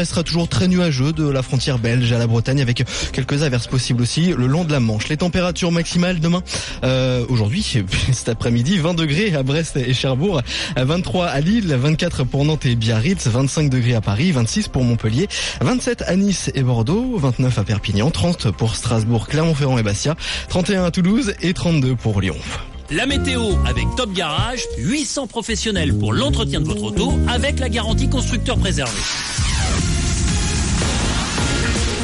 restera toujours très nuageux de la frontière belge à la Bretagne avec quelques averses possibles aussi le long de la Manche. Les températures maximales demain, euh, aujourd'hui, cet après-midi, 20 degrés à Brest et Cherbourg, 23 à Lille, 24 pour Nantes et Biarritz, 25 degrés à Paris, 26 pour Montpellier, 27 à Nice et Bordeaux, 29 à Perpignan, 30 pour Strasbourg, Clermont-Ferrand et Bastia, 31 à Toulouse et 32 pour Lyon. La météo avec Top Garage, 800 professionnels pour l'entretien de votre auto avec la garantie constructeur préservé.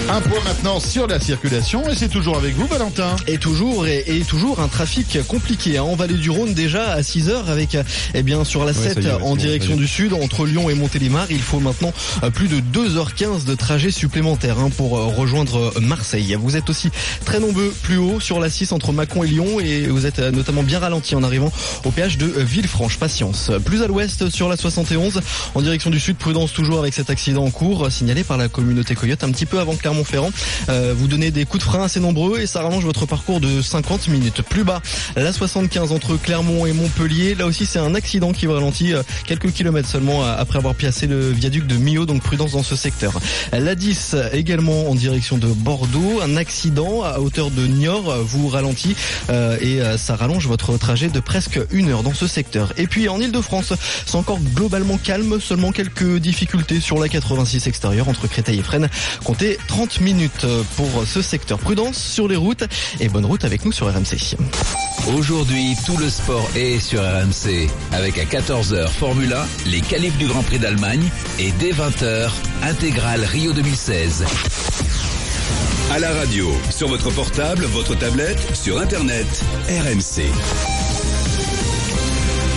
Un point maintenant sur la circulation et c'est toujours avec vous Valentin. Et toujours et, et toujours un trafic compliqué hein. en vallée du Rhône déjà à 6 heures avec eh bien sur la 7 est, ouais, en direction du sud entre Lyon et Montélimar, il faut maintenant euh, plus de 2h15 de trajet supplémentaire hein, pour euh, rejoindre euh, Marseille. Vous êtes aussi très nombreux plus haut sur la 6 entre Mâcon et Lyon et vous êtes notamment bien ralenti en arrivant au péage de Villefranche. Patience. Plus à l'ouest sur la 71 en direction du sud, prudence toujours avec cet accident en cours signalé par la communauté Coyote un petit peu avant Clermont-Ferrand. Euh, vous donnez des coups de frein assez nombreux et ça rallonge votre parcours de 50 minutes. Plus bas, la 75 entre Clermont et Montpellier. Là aussi, c'est un accident qui vous ralentit euh, quelques kilomètres seulement euh, après avoir piassé le viaduc de Millau, donc prudence dans ce secteur. La 10 également en direction de Bordeaux. Un accident à hauteur de Niort euh, vous ralentit euh, et ça rallonge votre trajet de presque une heure dans ce secteur. Et puis en Ile-de-France, c'est encore globalement calme, seulement quelques difficultés sur la 86 extérieure entre Créteil et Fresnes. Comptez 30 minutes euh, pour ce secteur. Prudence sur les routes et bonne route avec nous sur RMC. Aujourd'hui, tout le sport est sur RMC. Avec à 14h Formula, les qualifs du Grand Prix d'Allemagne et dès 20h, intégrale Rio 2016. À la radio, sur votre portable, votre tablette, sur Internet, RMC.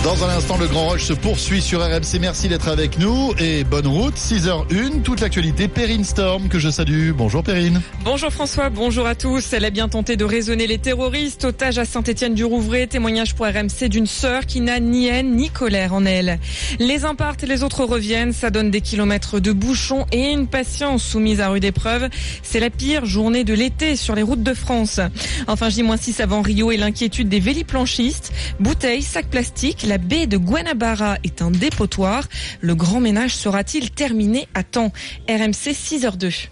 Dans un instant, le Grand Rush se poursuit sur RMC. Merci d'être avec nous et bonne route. 6h01, toute l'actualité. Perrine Storm, que je salue. Bonjour Perrine. Bonjour François, bonjour à tous. Elle a bien tenté de raisonner les terroristes. Otage à Saint-Étienne-du-Rouvray, témoignage pour RMC d'une sœur qui n'a ni haine ni colère en elle. Les uns partent et les autres reviennent. Ça donne des kilomètres de bouchons et une patience soumise à rude épreuve. C'est la pire journée de l'été sur les routes de France. Enfin, J-6 avant Rio et l'inquiétude des véliplanchistes. Bouteilles, sacs plastiques, la baie de Guanabara est un dépotoir. Le grand ménage sera-t-il terminé à temps? RMC 6h02.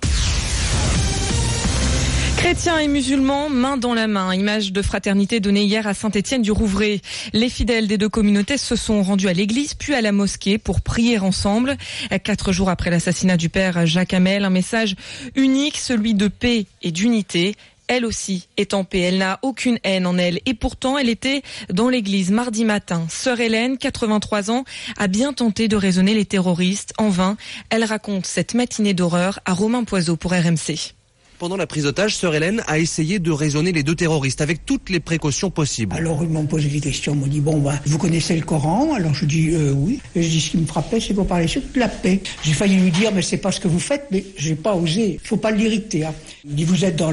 Chrétiens et musulmans, main dans la main. Image de fraternité donnée hier à Saint-Étienne-du-Rouvray. Les fidèles des deux communautés se sont rendus à l'église puis à la mosquée pour prier ensemble. Quatre jours après l'assassinat du père Jacques Hamel, un message unique, celui de paix et d'unité. Elle aussi est en paix, elle n'a aucune haine en elle et pourtant elle était dans l'église mardi matin. Sœur Hélène, 83 ans, a bien tenté de raisonner les terroristes. En vain, elle raconte cette matinée d'horreur à Romain Poiseau pour RMC. Pendant la prise d'otage, Sœur Hélène a essayé de raisonner les deux terroristes avec toutes les précautions possibles. Alors ils m'ont posé des questions, ils m'ont dit bon bah vous connaissez le Coran? Alors je dis euh, oui. Et je dis ce qui me frappait c'est vous parlez surtout de la paix. J'ai failli lui dire mais c'est pas ce que vous faites, mais j'ai pas osé. Il faut pas l'irriter. Hein. Il dit vous êtes dans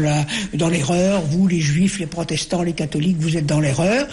dans l'erreur, vous les juifs, les protestants, les catholiques, vous êtes dans l'erreur.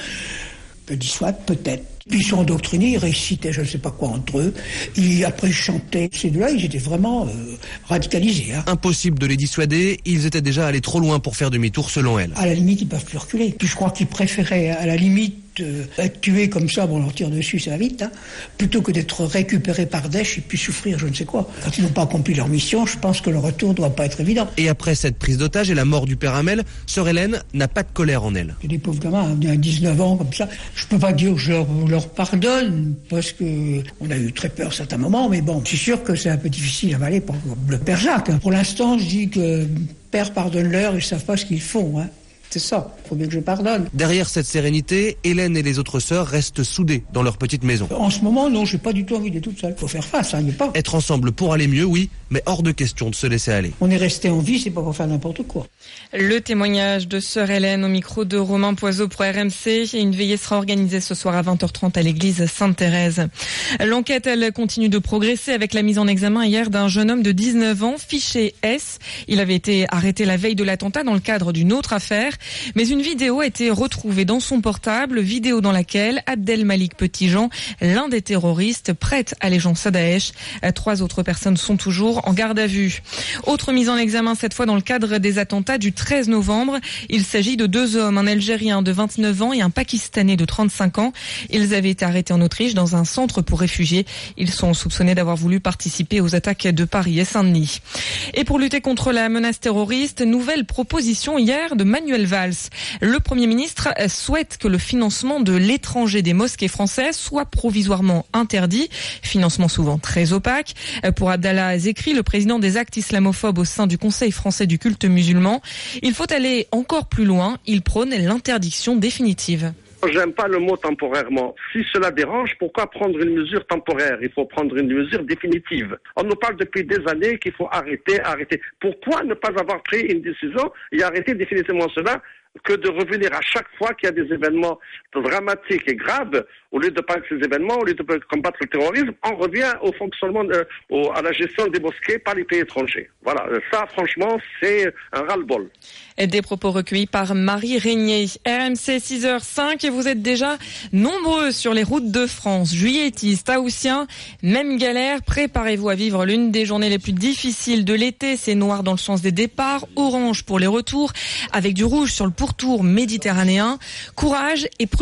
Je dis soit peut-être. Ils sont endoctrinés, ils récitaient je ne sais pas quoi entre eux. Et après ils chantaient. Ces deux-là, ils étaient vraiment euh, radicalisés. Hein. Impossible de les dissuader, ils étaient déjà allés trop loin pour faire demi-tour selon elle. À la limite, ils peuvent plus reculer. Puis je crois qu'ils préféraient, à la limite, euh, être tués comme ça, bon, on leur tire dessus, ça va vite, hein, plutôt que d'être récupérés par Daesh et puis souffrir je ne sais quoi. Quand ils n'ont pas accompli leur mission, je pense que le retour doit pas être évident. Et après cette prise d'otage et la mort du père Hamel, Sœur Hélène n'a pas de colère en elle. Des pauvres gamins, hein, à 19 ans, comme ça. Je peux pas dire que je leur, leur pardonne, parce que on a eu très peur à certains moments, mais bon, c'est sûr que c'est un peu difficile à avaler pour le père Jacques. hein. Pour l'instant, je dis que père pardonne-leur, ils savent pas ce qu'ils font, hein. C'est ça. Faut bien que je pardonne. Derrière cette sérénité, Hélène et les autres sœurs restent soudées dans leur petite maison. En ce moment, non, j'ai pas du tout envie d'être toute seule. Faut faire face, hein, pas. Être ensemble pour aller mieux, oui, mais hors de question de se laisser aller. On est resté en vie, c'est pas pour faire n'importe quoi. Le témoignage de sœur Hélène au micro de Romain Poiseau pour RMC. Et Une veillée sera organisée ce soir à 20h30 à l'église Sainte-Thérèse. L'enquête, elle continue de progresser avec la mise en examen hier d'un jeune homme de 19 ans, fiché S. Il avait été arrêté la veille de l'attentat dans le cadre d'une autre affaire. Mais une vidéo a été retrouvée dans son portable, vidéo dans laquelle Abdel Malik Petitjean, l'un des terroristes, prête allégeance à Daesh. Trois autres personnes sont toujours en garde à vue. Autre mise en examen cette fois dans le cadre des attentats du 13 novembre. Il s'agit de deux hommes, un Algérien de 29 ans et un Pakistanais de 35 ans. Ils avaient été arrêtés en Autriche dans un centre pour réfugiés. Ils sont soupçonnés d'avoir voulu participer aux attaques de Paris et Saint-Denis. Et pour lutter contre la menace terroriste, nouvelle proposition hier de Manuel Valls. Le Premier ministre souhaite que le financement de l'étranger des mosquées françaises soit provisoirement interdit, financement souvent très opaque. Pour Abdallah Zekri, le président des actes islamophobes au sein du Conseil français du culte musulman, il faut aller encore plus loin. Il prône l'interdiction définitive. J'aime pas le mot temporairement. Si cela dérange, pourquoi prendre une mesure temporaire? Il faut prendre une mesure définitive. On nous parle depuis des années qu'il faut arrêter, arrêter. Pourquoi ne pas avoir pris une décision et arrêter définitivement cela que de revenir à chaque fois qu'il y a des événements? Dramatiques et graves, au lieu de parler de ces événements, au lieu de combattre le terrorisme, on revient au fonctionnement, de, à la gestion des mosquées par les pays étrangers. Voilà, ça franchement, c'est un ras-le-bol. Des propos recueillis par Marie Régnier. RMC 6h05 et vous êtes déjà nombreux sur les routes de France. Juilletistes, Haussiens, même galère. Préparez-vous à vivre l'une des journées les plus difficiles de l'été. C'est noir dans le sens des départs, orange pour les retours, avec du rouge sur le pourtour méditerranéen. Courage et prudence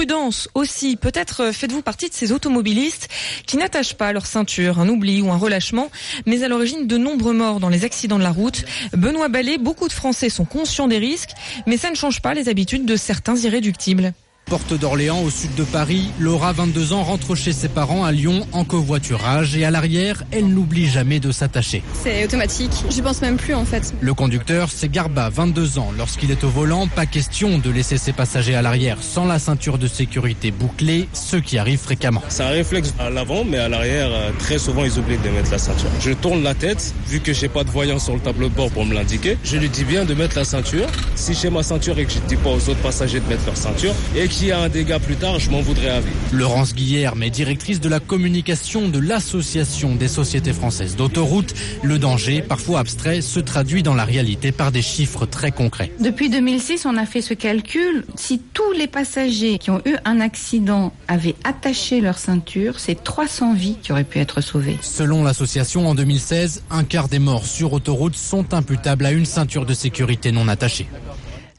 aussi. Peut-être faites-vous partie de ces automobilistes qui n'attachent pas leur ceinture, un oubli ou un relâchement, mais à l'origine de nombreux morts dans les accidents de la route. Benoît Ballet, beaucoup de Français sont conscients des risques, mais ça ne change pas les habitudes de certains irréductibles. Porte d'Orléans, au sud de Paris, Laura, 22 ans, rentre chez ses parents à Lyon en covoiturage et à l'arrière, elle n'oublie jamais de s'attacher. C'est automatique, j'y pense même plus en fait. Le conducteur, c'est Garba, 22 ans. Lorsqu'il est au volant, pas question de laisser ses passagers à l'arrière sans la ceinture de sécurité bouclée, ce qui arrive fréquemment. C'est un réflexe à l'avant, mais à l'arrière, euh, très souvent, ils oublient de mettre la ceinture. Je tourne la tête, vu que j'ai pas de voyant sur le tableau de bord pour me l'indiquer. Je lui dis bien de mettre la ceinture. Si j'ai ma ceinture et que je dis pas aux autres passagers de mettre leur ceinture, et qu'il y a un dégât plus tard, je m'en voudrais à vie. Laurence Guillerme est directrice de la communication de l'Association des sociétés françaises d'autoroutes. Le danger, parfois abstrait, se traduit dans la réalité par des chiffres très concrets. Depuis 2006, on a fait ce calcul. Si tous les passagers qui ont eu un accident avaient attaché leur ceinture, c'est 300 vies qui auraient pu être sauvées. Selon l'association, en 2016, un quart des morts sur autoroute sont imputables à une ceinture de sécurité non attachée.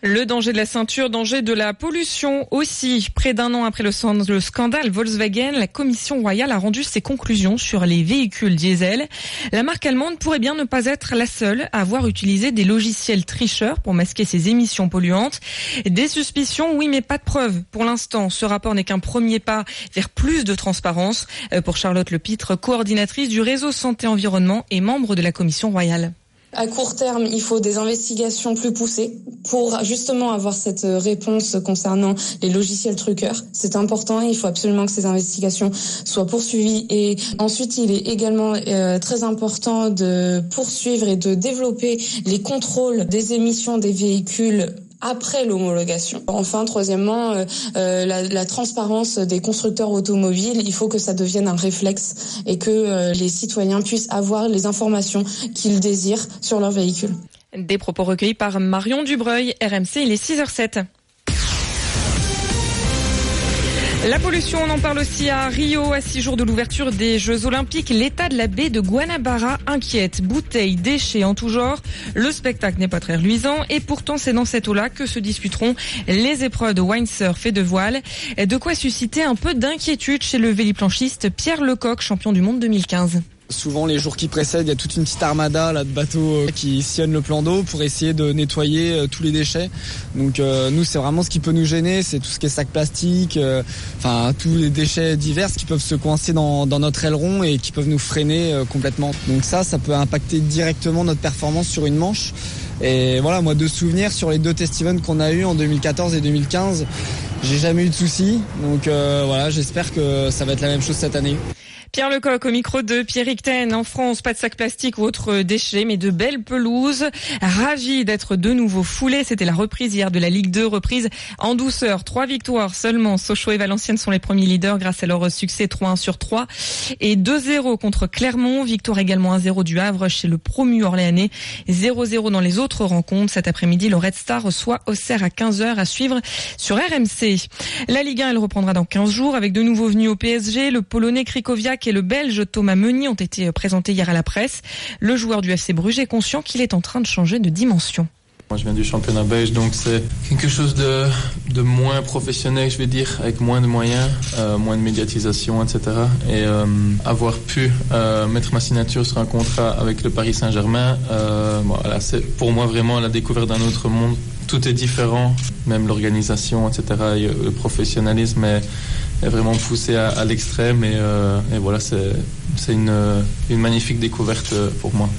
Le danger de la ceinture, danger de la pollution aussi. Près d'un an après le scandale Volkswagen, la Commission royale a rendu ses conclusions sur les véhicules diesel. La marque allemande pourrait bien ne pas être la seule à avoir utilisé des logiciels tricheurs pour masquer ses émissions polluantes. Des suspicions, oui, mais pas de preuves. Pour l'instant, ce rapport n'est qu'un premier pas vers plus de transparence. Pour Charlotte Lepitre, coordinatrice du réseau Santé Environnement et membre de la Commission royale. À court terme, il faut des investigations plus poussées pour justement avoir cette réponse concernant les logiciels truqueurs. C'est important, il faut absolument que ces investigations soient poursuivies. Et ensuite, il est également euh, très important de poursuivre et de développer les contrôles des émissions des véhicules après l'homologation. Enfin, troisièmement, euh, euh, la, la, transparence des constructeurs automobiles, il faut que ça devienne un réflexe et que euh, les citoyens puissent avoir les informations qu'ils désirent sur leur véhicule. Des propos recueillis par Marion Dubreuil, RMC, il est 6h07. La pollution, on en parle aussi à Rio, à six jours de l'ouverture des Jeux Olympiques. L'état de la baie de Guanabara inquiète. Bouteilles, déchets en tout genre. Le spectacle n'est pas très reluisant et pourtant c'est dans cette eau-là que se disputeront les épreuves de windsurf et de voile. De quoi susciter un peu d'inquiétude chez le véliplanchiste Pierre Lecoq, champion du monde 2015. Souvent, les jours qui précèdent, il y a toute une petite armada là, de bateaux euh, qui sillonnent le plan d'eau pour essayer de nettoyer euh, tous les déchets. Donc euh, nous, c'est vraiment ce qui peut nous gêner, c'est tout ce qui est sac plastique, enfin tous les déchets divers qui peuvent se coincer dans, notre aileron et qui peuvent nous freiner complètement. Donc ça, ça peut impacter directement notre performance sur une manche. Et voilà, moi, de souvenirs sur les deux test events qu'on a eu en 2014 et 2015, j'ai jamais eu de soucis. Donc voilà, j'espère que ça va être la même chose cette année. Pierre Lecoq au micro de Pierre Ten. En France, pas de sacs plastiques ou autres déchets, mais de belles pelouses. Ravi d'être de nouveau foulé. C'était la reprise hier de la Ligue 2, reprise en douceur. Trois victoires seulement. Sochaux et Valenciennes sont les premiers leaders grâce à leur succès 3-1 sur 3 et 2-0 contre Clermont. Victoire également 1-0 du Havre chez le promu orléanais. 0-0 dans les autres rencontres. Cet après-midi, le Red Star reçoit Auxerre à 15h à suivre sur RMC. La Ligue 1, elle reprendra dans 15 jours avec de nouveaux venus au PSG. Le Polonais Krikoviak et le Belge Thomas Meunier ont été présentés hier à la presse. Le joueur du FC Bruges est conscient qu'il est en train de changer de dimension. Moi, je viens du championnat belge, donc c'est quelque chose de, moins professionnel, je vais dire, avec moins de moyens, euh, moins de médiatisation, etc. Et euh, avoir pu euh, mettre ma signature sur un contrat avec le Paris Saint-Germain, euh, voilà, c'est pour moi vraiment la découverte d'un autre monde. Tout est différent, même l'organisation, etc. Et le professionnalisme est, est vraiment poussé à, l'extrême. Et, euh, voilà, c'est une, une magnifique découverte pour moi.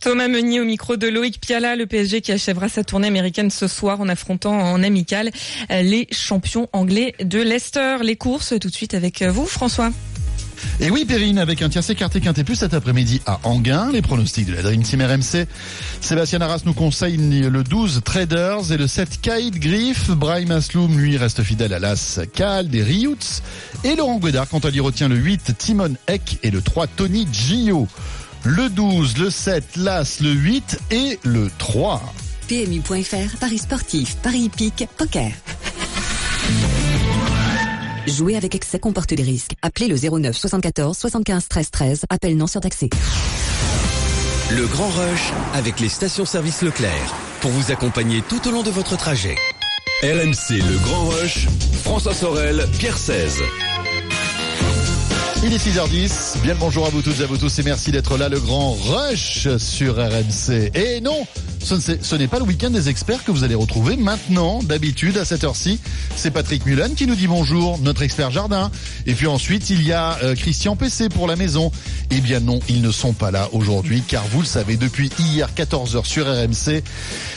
Thomas Meunier au micro de Loïc Piala, le PSG qui achèvera sa tournée américaine ce soir en affrontant en amical les champions anglais de Leicester. Les courses tout de suite avec vous, François. Et oui, Perrine, avec un tiercé quarté quinté plus cet après-midi à Anguin, les pronostics de la Dream Team RMC. Sébastien Arras nous conseille le 12 Traders et le 7 Kite Griff. Brahim Asloum, lui, reste fidèle à l'As Cal des Riots. Et Laurent Guédard, quant à lui, retient le 8 Timon Eck et le 3 Tony Gio. Le 12, le 7, l'As, le 8 et le 3. PMU.fr, Paris sportif, Paris hippique, poker. Jouer avec excès comporte des risques. Appelez le 09 74 75 13 13. Appel non surtaxé. Le Grand Rush avec les stations-service Leclerc pour vous accompagner tout au long de votre trajet. RMC Le Grand Rush, François Sorel, Pierre 16. Il est 6h10. Bien le bonjour à vous toutes et à vous tous et merci d'être là. Le grand rush sur RMC. Et non, ce n'est pas le week-end des experts que vous allez retrouver maintenant. D'habitude, à cette heure-ci, c'est Patrick Mullen qui nous dit bonjour, notre expert jardin. Et puis ensuite, il y a euh, Christian PC pour la maison. Eh bien non, ils ne sont pas là aujourd'hui car vous le savez, depuis hier 14h sur RMC,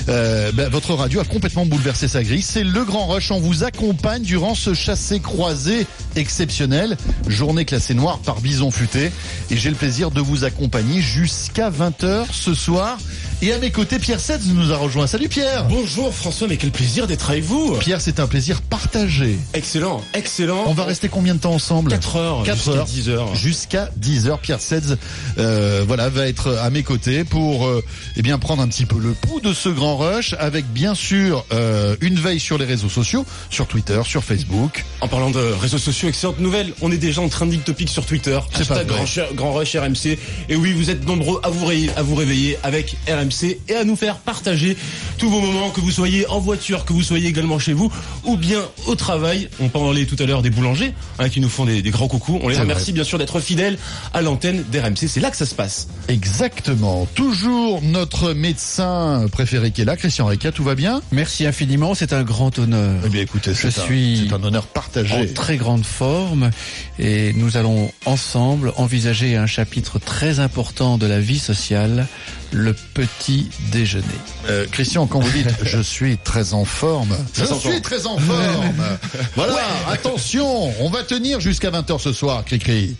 euh, ben, votre radio a complètement bouleversé sa grille. C'est le grand rush. On vous accompagne durant ce chassé-croisé exceptionnel. Journée classée noire par Bison Futé. Et j'ai le plaisir de vous accompagner jusqu'à 20h ce soir. Et à mes côtés, Pierre Setz nous a rejoint. Salut Pierre Bonjour François, mais quel plaisir d'être avec vous Pierre, c'est un plaisir partagé. Excellent, excellent. On va rester combien de temps ensemble 4 heures, 4 heures, 10 heures. Jusqu'à 10 heures. Pierre Setz euh, voilà, va être à mes côtés pour euh, eh bien, prendre un petit peu le pouls de ce grand rush avec bien sûr euh, une veille sur les réseaux sociaux, sur Twitter, sur Facebook. En parlant de réseaux sociaux, excellente nouvelle, on est déjà en trending topic sur Twitter. C'est pas grand, grand, rush RMC. Et oui, vous êtes nombreux à vous, réveiller, à vous réveiller avec RMC et à nous faire partager tous vos moments, que vous soyez en voiture, que vous soyez également chez vous ou bien au travail. On parlait tout à l'heure des boulangers hein, qui nous font des, des, grands coucous. On les remercie vrai. bien sûr d'être fidèles à l'antenne d'RMC. C'est là que ça se passe. Exactement. Toujours notre médecin préféré qui est là, Christian Reca. Tout va bien? Merci infiniment. C'est un grand honneur. Eh bien, écoutez, je suis un, un honneur partagé. En très grande forme et nous allons ensemble envisager un chapitre très important de la vie sociale le petit déjeuner. Euh, Christian, quand vous dites je suis très en forme, je suis très en forme. voilà, attention, on va tenir jusqu'à 20h ce soir, Cricri.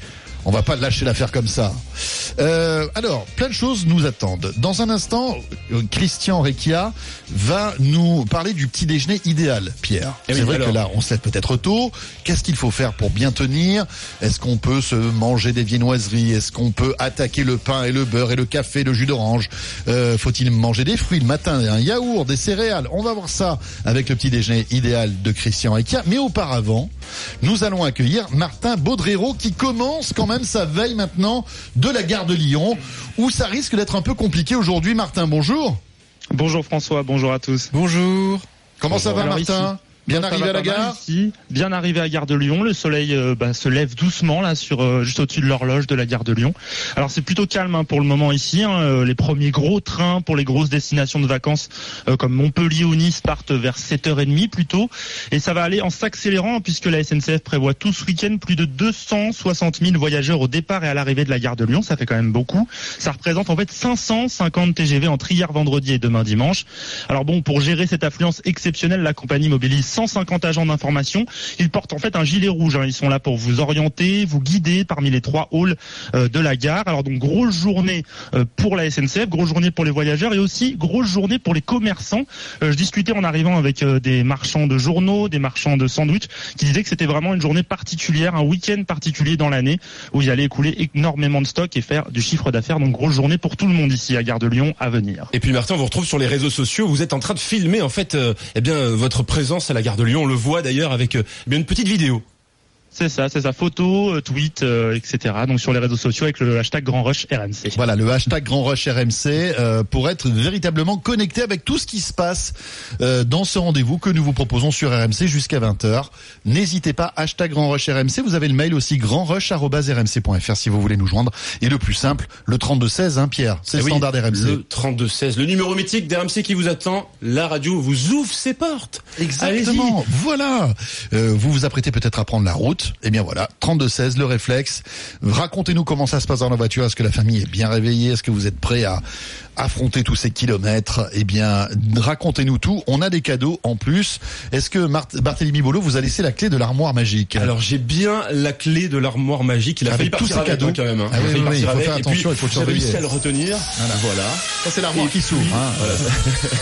On va pas lâcher l'affaire comme ça. Euh, alors, plein de choses nous attendent. Dans un instant, Christian Recchia va nous parler du petit déjeuner idéal, Pierre. C'est oui, vrai alors... que là, on se lève peut-être tôt. Qu'est-ce qu'il faut faire pour bien tenir? Est-ce qu'on peut se manger des viennoiseries? Est-ce qu'on peut attaquer le pain et le beurre et le café, le jus d'orange? Euh, Faut-il manger des fruits le matin, un yaourt, des céréales? On va voir ça avec le petit déjeuner idéal de Christian Recchia. Mais auparavant, nous allons accueillir Martin Baudrero qui commence quand même sa veille maintenant de la gare de Lyon où ça risque d'être un peu compliqué aujourd'hui. Martin, bonjour. Bonjour François, bonjour à tous. Bonjour. Comment bonjour. ça va Alors Martin? ici, Bien ça arrivé à la gare ici, Bien arrivé à la gare de Lyon. Le soleil euh, bah, se lève doucement là sur euh, juste au-dessus de l'horloge de la gare de Lyon. Alors c'est plutôt calme hein, pour le moment ici. Hein, euh, les premiers gros trains pour les grosses destinations de vacances euh, comme Montpellier ou Nice partent vers 7h30 plutôt. Et ça va aller en s'accélérant puisque la SNCF prévoit tout ce week-end plus de 260 000 voyageurs au départ et à l'arrivée de la gare de Lyon. Ça fait quand même beaucoup. Ça représente en fait 550 TGV entre hier vendredi et demain dimanche. Alors bon, pour gérer cette affluence exceptionnelle, la compagnie mobilise 150 agents d'information. Ils portent en fait un gilet rouge. hein. Ils sont là pour vous orienter, vous guider parmi les trois halls euh, de la gare. Alors donc grosse journée euh, pour la SNCF, grosse journée pour les voyageurs et aussi grosse journée pour les commerçants. Euh, je discutais en arrivant avec des marchands de journaux, des marchands de sandwichs, qui disaient que c'était vraiment une journée particulière, un week-end particulier dans l'année où il allait écouler énormément de stock et faire du chiffre d'affaires. Donc grosse journée pour tout le monde ici à Gare de Lyon à venir. Et puis Martin, on vous retrouve sur les réseaux sociaux. Vous êtes en train de filmer en fait, eh bien votre présence à la gare de Lyon. On le voit d'ailleurs avec euh, eh une petite vidéo. C'est ça, c'est ça. Photos, euh, tweets, euh, etc. Donc sur les réseaux sociaux avec le hashtag Grand Rush RMC. Voilà, le hashtag Grand Rush RMC euh, pour être véritablement connecté avec tout ce qui se passe euh, dans ce rendez-vous que nous vous proposons sur RMC jusqu'à 20h. N'hésitez pas, hashtag Grand Rush RMC. Vous avez le mail aussi grandrush.rmc.fr si vous voulez nous joindre. Et le plus simple, le 3216, hein Pierre, c'est Eh le oui, standard RMC. Le 3216, le numéro mythique d'RMC qui vous attend. La radio vous ouvre ses portes. Exactement. Voilà. Euh, vous vous apprêtez peut-être à prendre la route. Eh bien voilà, 32-16, le réflexe. Racontez-nous comment ça se passe dans la voiture. Est-ce que la famille est bien réveillée? Est-ce que vous êtes prêt à affronter tous ces kilomètres? Eh bien, racontez-nous tout. On a des cadeaux en plus. Est-ce que Marthe- Barthélemy Bolo vous a laissé la clé de l'armoire magique? Alors j'ai bien la clé de l'armoire magique. Il a Avec failli tous ces cadeaux. hein, quand même. hein. Ah oui, il faut faire Et puis, attention, il faut le j'ai réussi surveiller. à le retenir. Voilà. Ça c'est l'armoire qui s'ouvre. Hein. Voilà.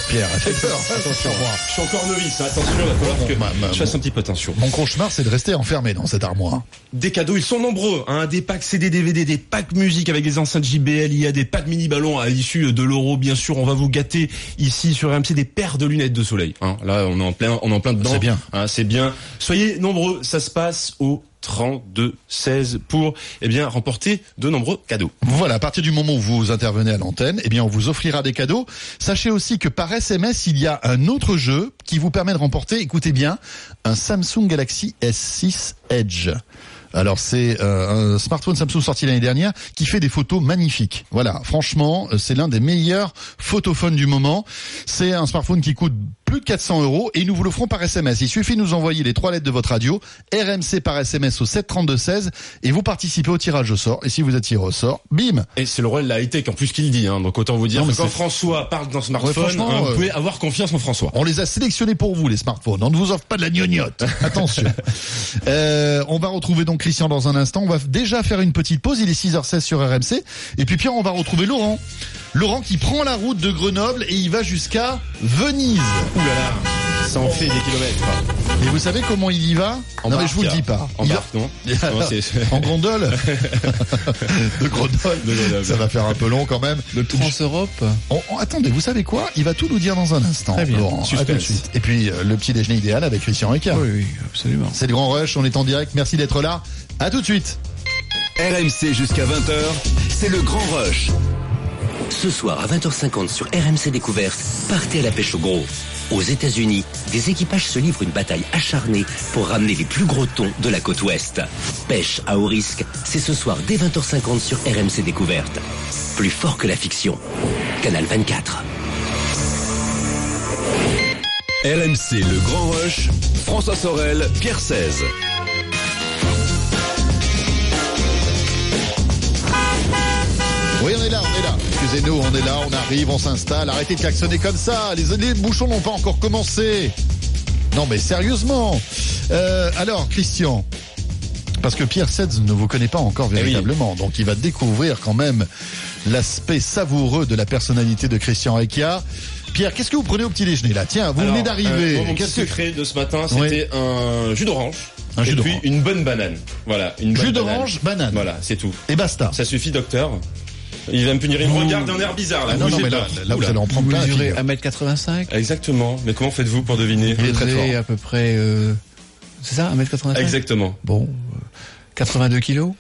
Pierre, fais peur. Attention. Je suis encore novice. Attention, il va falloir que je fasse un petit peu attention. Mon cauchemar, c'est de rester enfermé dans cette armoire. Des cadeaux, ils sont nombreux. Hein, des packs CD, DVD, des packs musique avec des enceintes JBL. Il y a des packs mini ballons à l'issue de l'euro, bien sûr. On va vous gâter ici sur RMC des paires de lunettes de soleil. Hein. Là, on est en plein, on est en plein dedans. C'est bien. Hein, c'est bien. Soyez nombreux. Ça se passe au 32 16 pour eh bien remporter de nombreux cadeaux. Voilà, à partir du moment où vous intervenez à l'antenne, eh bien, on vous offrira des cadeaux. Sachez aussi que par SMS, il y a un autre jeu qui vous permet de remporter, écoutez bien, un Samsung Galaxy S6 Edge. Alors c'est euh, un smartphone Samsung sorti l'année dernière qui fait des photos magnifiques. Voilà, franchement, euh, c'est l'un des meilleurs photophones du moment. C'est un smartphone qui coûte plus de 400 euros et nous vous l'offrons par SMS. Il suffit de nous envoyer les trois lettres de votre radio, RMC par SMS au 732-16 et vous participez au tirage au sort. Et si vous êtes tiré au sort, bim Et c'est le rôle de la high-tech en plus qu'il dit. Hein. Donc autant vous dire Non, que quand François parle d'un Ouais, smartphone, franchement, hein, vous pouvez avoir confiance en François. On les a sélectionnés pour vous, les smartphones. On ne vous offre pas de la gnognotte. Attention. Euh, on va retrouver donc Christian dans un instant. On va déjà faire une petite pause. Il est 6h16 sur RMC. Et puis Pierre, on va retrouver Laurent. Laurent qui prend la route de Grenoble et il va jusqu'à Venise. Ouh là là, ça en fait des kilomètres. Et vous savsavez comment il y va En Non mais je vous le dis pas. En Il barque, non en gondole De Grenoble. Ça va faire un peu long quand même. Le Trans-Europe Oh, oh, attendez, vous savez quoi? Il va tout nous dire dans un instant. Très bien. Laurent. À tout de suite. Et puis euh, le petit déjeuner idéal avec Christian Ricard. Oui, oui, absolument. C'est le grand rush, on est en direct, merci d'être là. À tout de suite. RMC jusqu'à 20h, c'est le grand rush. Ce soir à 20h50 sur RMC Découverte, partez à la pêche au gros. Aux États-Unis, des équipages se livrent une bataille acharnée pour ramener les plus gros thons de la côte ouest. Pêche à haut risque, c'est ce soir dès 20h50 sur RMC Découverte. Plus fort que la fiction. Canal 24. RMC le grand rush, François Sorel, Pierre 16. Oui, on est là, on est là. Excusez-nous, on est là, on arrive, on s'installe. Arrêtez de klaxonner comme ça. Les, les bouchons n'ont pas encore commencé. Non, mais sérieusement. Euh, alors, Christian. Parce que Pierre Setz ne vous connaît pas encore Eh oui. véritablement. Donc, il va découvrir quand même l'aspect savoureux de la personnalité de Christian Rekia. Pierre, qu'est-ce que vous prenez au petit déjeuner là? Tiens, vous Alors, venez d'arriver. euh, mon secret de ce matin, c'était un jus d'orange. Un et jus puis une bonne banane. Voilà, une Jus bonne d'orange, banane. Voilà, c'est tout. Et basta. Ça suffit, docteur. Il va me punir. Il me regarde d'un air bizarre. Là. Ah non, non, mais là, là, vous allez en prendre plein la mesurez figure. 1m85 Exactement. Mais comment faites-vous pour deviner? Il est très fort. à peu près... euh, c'est ça, 1m85 Exactement. Bon, euh, 82 kilos?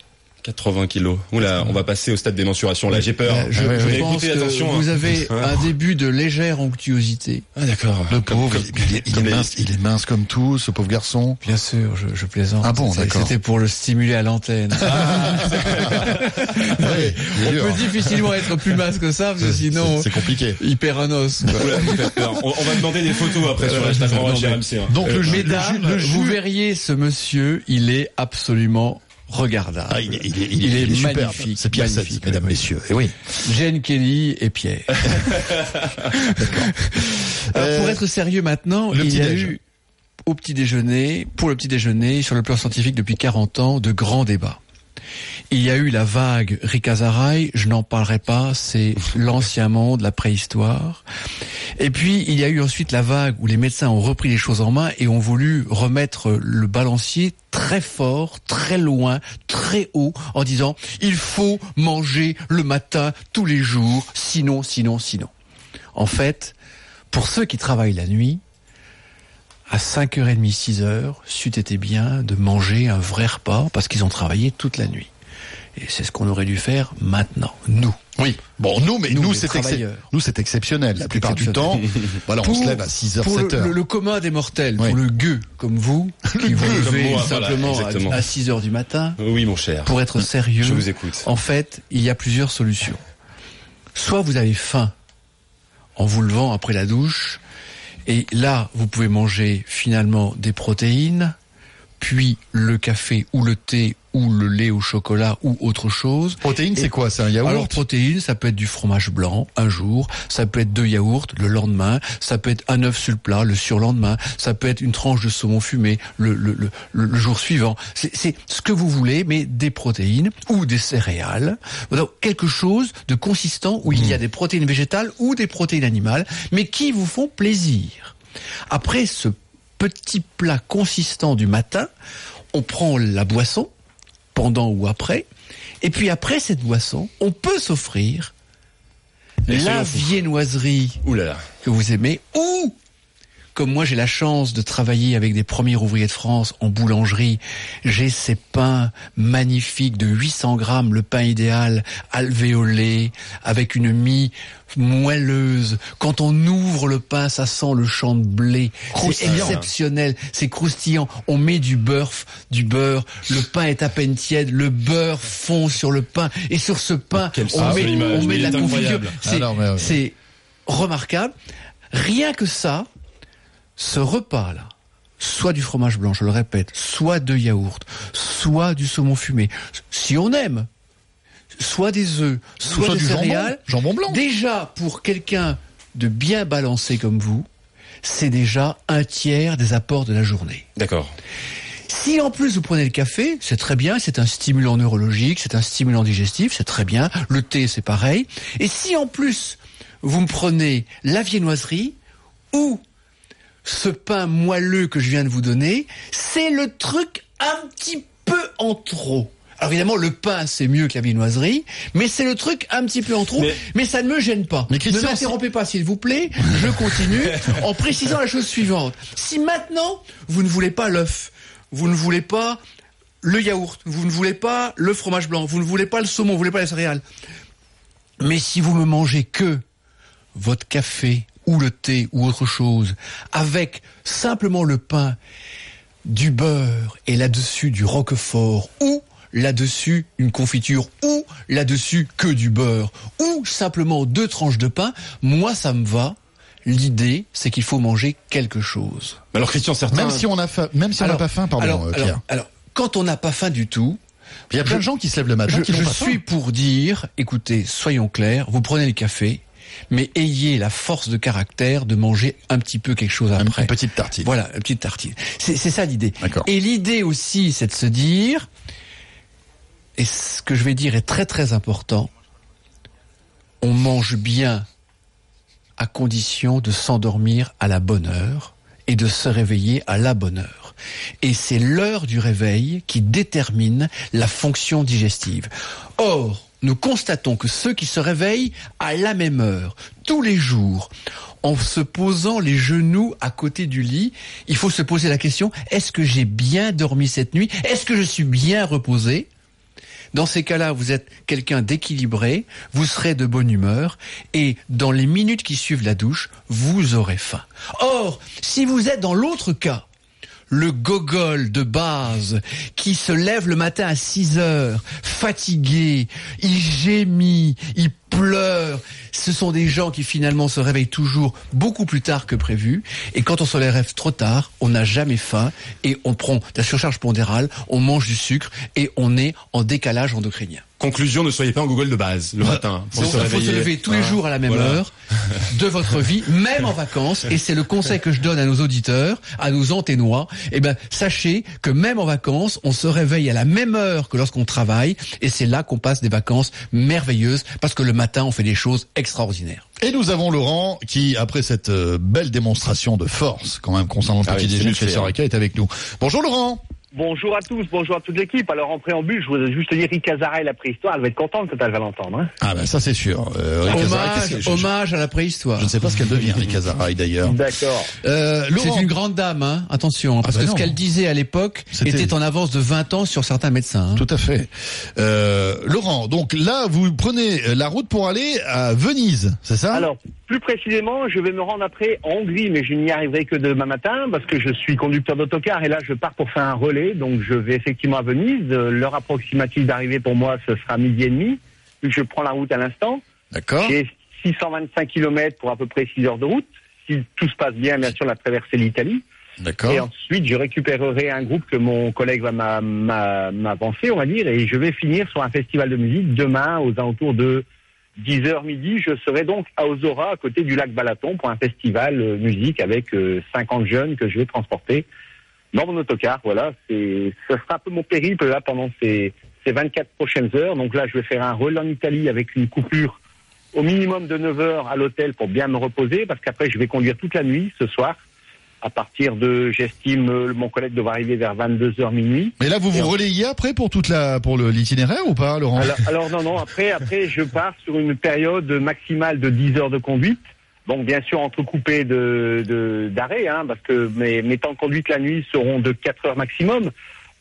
80 kilos. Oula, on va passer au stade des mensurations. Là, j'ai peur. Euh, Je, je pense que attention. vous hein. avez un début de légère onctuosité. Ah d'accord. Le pauvre, comme- il, est, il mince, il est mince comme tout, ce pauvre garçon. Bien sûr, je, je plaisante. Ah bon, d'accord. C'était pour le stimuler à l'antenne. Ouais, On dur. peut difficilement être plus mince que ça, parce que sinon, C'est- compliqué. il perd un os. Oula. On, on va demander des photos après sur Non, mais- RMC, hein. Donc le le Mesdames, le vous verriez ce monsieur, il est absolument regardable. Ah, il est, il est, il est, Il est il est superbe. magnifique, C'est Pierre magnifique, mesdames, oui. messieurs. Et oui. Jane Kelly et Pierre. Alors, Euh, pour être sérieux maintenant, le il y a eu au petit déjeuner, pour le petit déjeuner, sur le plan scientifique depuis 40 ans, de grands débats. Il y a eu la vague Rikazarai, je n'en parlerai pas, c'est l'ancien monde, la préhistoire. Et puis il y a eu ensuite la vague où les médecins ont repris les choses en main et ont voulu remettre le balancier très fort, très loin, très haut, en disant il faut manger le matin tous les jours, sinon, sinon, sinon. En fait, pour ceux qui travaillent la nuit, à 5h30, 6h, c'eût été bien de manger un vrai repas parce qu'ils ont travaillé toute la nuit. Et c'est ce qu'on aurait dû faire maintenant, nous. Oui. Bon, nous, mais Nous, nous, c'est excep- exceptionnel. La plupart du temps, voilà, on Pour- se lève à 6h, pour le- 7h. Le, le commun des mortels, pour le gueux comme vous, qui vous levez voilà, simplement à, 6 heures du matin, Oui, mon cher. pour être sérieux, Je vous écoute. en fait, il y a plusieurs solutions. Soit vous avez faim en vous levant après la douche, et là, vous pouvez manger finalement des protéines, puis le café ou le thé ou le lait au chocolat ou autre chose. Protéines, c'est quoi C'est un yaourt? Alors protéines, ça peut être du fromage blanc un jour, ça peut être deux yaourts le lendemain, ça peut être un œuf sur le plat le surlendemain, ça peut être une tranche de saumon fumé le, le, le, le- le jour suivant. C'est c'est ce que vous voulez, mais des protéines ou des céréales. Donc quelque chose de consistant où il y a des protéines végétales ou des protéines animales, mais qui vous font plaisir. Après ce petit plat consistant du matin, on prend la boisson, pendant ou après, et puis après cette boisson, on peut s'offrir la viennoiserie Ouh là là. que vous aimez, ou comme moi j'ai la chance de travailler avec des premiers ouvriers de France en boulangerie, j'ai ces pains magnifiques de 800 grammes, le pain idéal, alvéolé, avec une mie moelleuse. Quand on ouvre le pain, ça sent le champ de blé. C'est Croustillant. exceptionnel, c'est croustillant. On met du beurre, du beurre. Le pain est à peine tiède, le beurre fond sur le pain et sur ce pain, on met, on met de la confiture. Ah c'est remarquable. Rien que ça, ce repas-là, soit du fromage blanc, je le répète, soit de yaourt, soit du saumon fumé, si on aime, soit des œufs, soit, Soit des du jambon, céréales, jambon blanc. déjà pour quelqu'un de bien balancé comme vous, c'est déjà un tiers des apports de la journée. D'accord. Si en plus vous prenez le café, c'est très bien, c'est un stimulant neurologique, c'est un stimulant digestif, c'est très bien. Le thé, c'est pareil. Et si en plus vous me prenez la viennoiserie ou ce pain moelleux que je viens de vous donner, c'est le truc un petit peu en trop. Alors évidemment, le pain, c'est mieux que la viennoiserie, mais c'est le truc un petit peu en trop, mais, ça ne me gêne pas. Mais ne m'interrompez pas, s'il vous plaît, je continue en précisant la chose suivante. Si maintenant, vous ne voulez pas l'œuf, vous ne voulez pas le yaourt, vous ne voulez pas le fromage blanc, vous ne voulez pas le saumon, vous ne voulez pas les céréales, mais si vous me mangez que votre café ou le thé ou autre chose, avec simplement le pain, du beurre et là-dessus du roquefort, ou là-dessus une confiture, ou là-dessus que du beurre, ou simplement deux tranches de pain, moi ça me va. L'idée, c'est qu'il faut manger quelque chose. Alors Christian, certains... Même si on a faim, même si on n'a pas faim, pardon, alors, euh, alors, quand on n'a pas faim du tout, Il y a plein je- de gens qui se lèvent le matin je, qui n'ont je pas faim. suis pour dire, écoutez, soyons clairs, vous prenez le café, mais ayez la force de caractère de manger un petit peu quelque chose après. Une petite tartine. Voilà, une petite tartine. C'est ça l'idée. Et l'idée aussi, c'est de se dire, et ce que je vais dire est très très important, on mange bien à condition de s'endormir à la bonne heure et de se réveiller à la bonne heure. Et c'est l'heure du réveil qui détermine la fonction digestive. Or, nous constatons que ceux qui se réveillent à la même heure, tous les jours, en se posant les genoux à côté du lit, il faut se poser la question, est-ce que j'ai bien dormi cette nuit? Est-ce que je suis bien reposé? Dans ces cas-là, vous êtes quelqu'un d'équilibré, vous serez de bonne humeur, et dans les minutes qui suivent la douche, vous aurez faim. Or, si vous êtes dans l'autre cas, le gogol de base qui se lève le matin à 6 heures, fatigué, il gémit, il pleure. Ce sont des gens qui finalement se réveillent toujours beaucoup plus tard que prévu. Et quand on se lève trop tard, on n'a jamais faim et on prend de la surcharge pondérale, on mange du sucre et on est en décalage endocrinien. Conclusion, ne soyez pas en Google de base le matin. Il faut se lever tous les jours à la même Voilà. heure de votre vie, même en vacances. Et c'est le conseil que je donne à nos auditeurs, à nos anténois. Eh ben, sachez que même en vacances, on se réveille à la même heure que lorsqu'on travaille. Et c'est là qu'on passe des vacances merveilleuses parce que le matin, on fait des choses extraordinaires. Et nous avons Laurent qui, après cette euh, belle démonstration de force, quand même, concernant le Ah petit oui, c'est déjeuner est avec nous. Bonjour Laurent Bonjour à tous, bonjour à toute l'équipe. Alors en préambule, je voudrais juste dire et la préhistoire, elle va être contente quand elle va l'entendre. Hein. Ah ben ça c'est sûr. Euh, Hommage, que- je- hommage à la préhistoire. Je ne sais pas ce qu'elle devient, Rika Zaraï d'ailleurs. D'accord. Euh, Laurent, C'est une grande dame, hein. attention, hein, parce Ah bah que non. ce qu'elle disait à l'époque C'était- était en avance de 20 ans sur certains médecins. hein. Tout à fait. Euh, Laurent, donc là, vous prenez la route pour aller à Venise, c'est ça? Alors, plus précisément, je vais me rendre après en Hongrie, mais je n'y arriverai que demain matin parce que je suis conducteur d'autocar et là, je pars pour faire un relais. Donc, je vais effectivement à Venise. Euh, L'heure approximative d'arrivée pour moi, ce sera midi et demi, je prends la route à l'instant. D'accord. J'ai 625 km pour à peu près 6 heures de route. Si tout se passe bien, bien sûr, la traversée de l'Italie. D'accord. Et ensuite, je récupérerai un groupe que mon collègue va m'a- m'a- m'avancer, on va dire, et je vais finir sur un festival de musique demain aux alentours de 10h midi. Je serai donc à Ozora, à côté du lac Balaton, pour un festival euh, musique avec euh, 50 jeunes que je vais transporter dans mon autocar. Voilà, c'est, ce sera un peu mon périple là pendant ces, ces 24 prochaines heures. Donc là, je vais faire un relais en Italie avec une coupure au minimum de 9 heures à l'hôtel pour bien me reposer, parce qu'après, je vais conduire toute la nuit ce soir. À partir de, j'estime, euh, mon collègue devra arriver vers 22h minuit. Mais là, vous vous relayez après pour toute la pour l'itinéraire ou pas, Laurent? Alors, alors non, non, après, après, je pars sur une période maximale de 10 heures de conduite. Donc, bien sûr, entrecoupé de, de, d'arrêt, hein, parce que mes, mes temps de conduite la nuit seront de 4 heures maximum.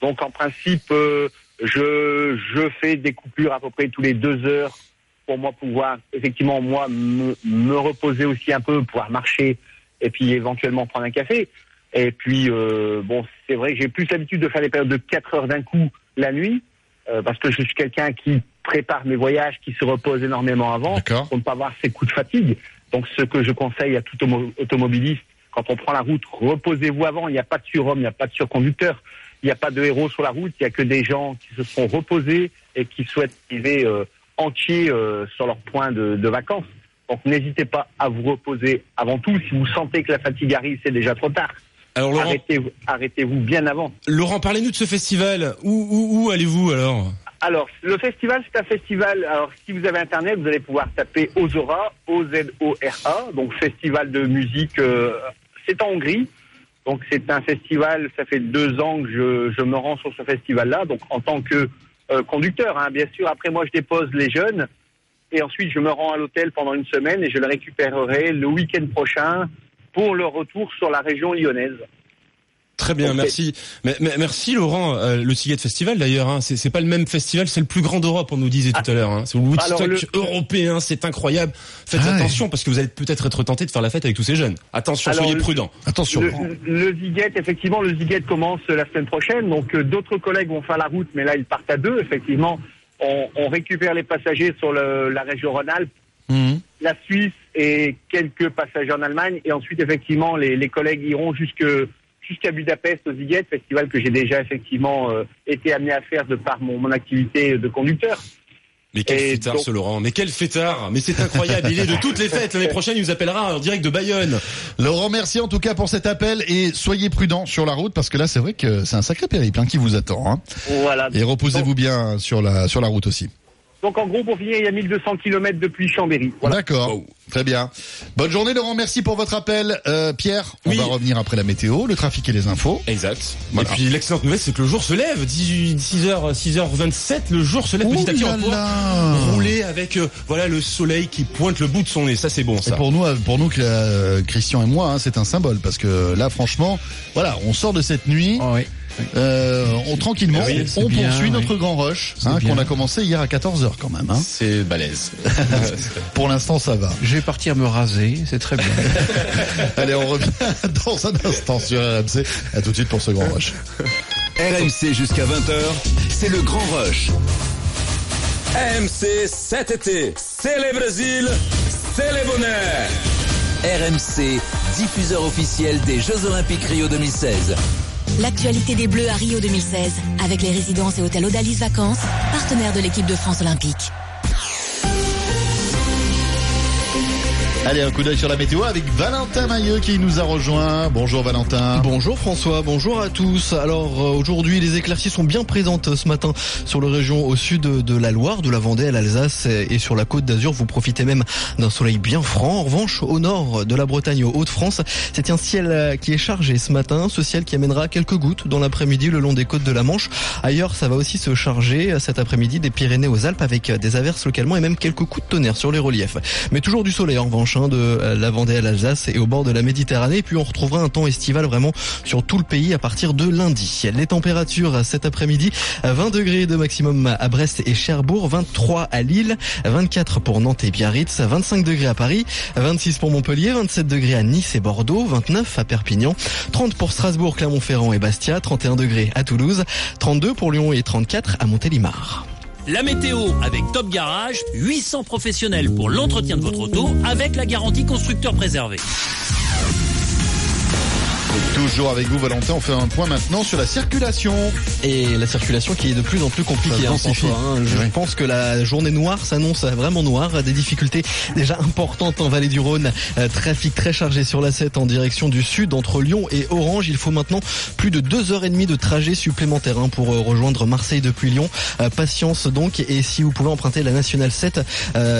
Donc, en principe, euh, je, je fais des coupures à peu près tous les 2 heures pour moi pouvoir, effectivement, moi, me, me reposer aussi un peu, pouvoir marcher et puis éventuellement prendre un café. Et puis, euh, bon, c'est vrai que j'ai plus l'habitude de faire des périodes de 4 heures d'un coup la nuit, euh, parce que je suis quelqu'un qui prépare mes voyages, qui se repose énormément avant, pour ne pas avoir ces coups de fatigue. Donc, ce que je conseille à tout automobiliste, quand on prend la route, reposez-vous avant. Il n'y a pas de surhomme, il n'y a pas de surconducteur, il n'y a pas de héros sur la route. Il n'y a que des gens qui se sont reposés et qui souhaitent arriver euh, entiers euh, sur leur point de, de vacances. Donc, n'hésitez pas à vous reposer avant tout. Si vous sentez que la fatigue arrive, c'est déjà trop tard. Alors, Laurent- Arrêtez-vous bien avant. Laurent, parlez-nous de ce festival. Où, où, où allez-vous alors? Alors, le festival, c'est un festival. Alors, si vous avez Internet, vous allez pouvoir taper Ozora, O-Z-O-R-A, donc festival de musique. euh, c'est en Hongrie. Donc, c'est un festival. Ça fait deux ans que je, je me rends sur ce festival-là. Donc, en tant que euh, conducteur, hein, bien sûr. Après, moi, je dépose les jeunes. Et ensuite, je me rends à l'hôtel pendant une semaine et je le récupérerai le week-end prochain pour le retour sur la région lyonnaise. Très bien, merci. Mais, mais- merci Laurent. Euh, le Seagate Festival d'ailleurs, hein, c'est pas le même festival, c'est le plus grand d'Europe, on nous disait tout à l'heure. Hein. C'est le Woodstock le- européen, c'est incroyable. Faites Ah ouais. attention parce que vous allez peut-être être tenté de faire la fête avec tous ces jeunes. Attention, Alors, soyez le- prudents. Attention. Le, le Ziguet, effectivement, le Ziguet commence la semaine prochaine. Donc, euh, d'autres collègues vont faire la route, mais là, ils partent à deux. Effectivement, on, on récupère les passagers sur le- la région Rhône-Alpes, Mhm. la Suisse et quelques passagers en Allemagne. Et ensuite, effectivement, les, les collègues iront jusque jusqu'à Budapest au Ziguet, festival que j'ai déjà effectivement euh, été amené à faire de par mon, mon activité de conducteur. Mais quel Et fêtard donc- ce Laurent, mais quel fêtard Mais c'est incroyable, il est de toutes les fêtes. L'année prochaine, il nous appellera en direct de Bayonne. Laurent, merci en tout cas pour cet appel et soyez prudents sur la route parce que là, c'est vrai que c'est un sacré périple hein, qui vous attend. hein. Voilà. Et reposez-vous bien sur la sur la route aussi. Donc, en gros, pour finir, il y a 1200 km depuis Chambéry. Voilà. D'accord. Très bien. Bonne journée Laurent, merci pour votre appel. Euh, Pierre, on va revenir après la météo, le trafic et les infos. Exact. Voilà. Et puis l'excellente nouvelle, c'est que le jour se lève. 6h, 6h27, le jour se lève petit à petit. là On va pouvoir rouler avec euh, voilà le soleil qui pointe le bout de son nez. Ça, c'est bon, Et ça. pour nous, euh, pour nous, euh, Christian et moi, hein, c'est un symbole parce que là, franchement, voilà, on sort de cette nuit. Euh, on tranquillement, Oui, on, bien, poursuit notre grand rush hein, qu'on a commencé hier à 14h quand même. Hein. C'est balèze. Pour l'instant, ça va. Je vais partir me raser, c'est très bien. Allez, on revient dans un instant sur RMC. À tout de suite pour ce grand rush. RMC jusqu'à 20h, c'est le grand rush. RMC cet été, c'est le Brésil, c'est le bonheur. RMC, diffuseur officiel des Jeux Olympiques Rio 2016. L'actualité des Bleus à Rio 2016 avec les résidences et hôtels Odalis Vacances, partenaires de l'équipe de France Olympique. Allez, un coup d'œil sur la météo avec Valentin Mailleux qui nous a rejoint. Bonjour Valentin. Bonjour François, bonjour à tous. Alors euh, aujourd'hui, les éclaircies sont bien présentes ce matin sur le région au sud de la Loire, de la Vendée à l'Alsace et sur la côte d'Azur. Vous profitez même d'un soleil bien franc. En revanche, au nord de la Bretagne, aux Hauts-de-France, c'est un ciel qui est chargé ce matin. Ce ciel qui amènera quelques gouttes dans l'après-midi le long des côtes de la Manche. Ailleurs, ça va aussi se charger cet après-midi des Pyrénées aux Alpes avec des averses localement et même quelques coups de tonnerre sur les reliefs. Mais toujours du soleil en revanche de euh, la Vendée à l'Alsace et au bord de la Méditerranée. Puis on retrouvera un temps estival vraiment sur tout le pays à partir de lundi. Les températures cet après-midi, 20 degrés de maximum à Brest et Cherbourg, 23 à Lille, 24 pour Nantes et Biarritz, 25 degrés à Paris, 26 pour Montpellier, 27 degrés à Nice et Bordeaux, 29 à Perpignan, 30 pour Strasbourg, Clermont-Ferrand et Bastia, 31 degrés à Toulouse, 32 pour Lyon et 34 à Montélimar. La météo avec Top Garage, 800 professionnels pour l'entretien de votre auto avec la garantie constructeur préservé. Toujours avec vous Valentin, on fait un point maintenant sur la circulation. Et la circulation qui est de plus en plus compliquée hein, François. Hein. Je pense que la journée noire s'annonce vraiment noire. Des difficultés déjà importantes en vallée du Rhône. Euh, trafic très chargé sur la 7 en direction du sud entre Lyon et Orange. Il faut maintenant plus de 2 heures et demie de trajet supplémentaire hein, pour euh, rejoindre Marseille depuis Lyon. Euh, patience donc et si vous pouvez emprunter la nationale 7,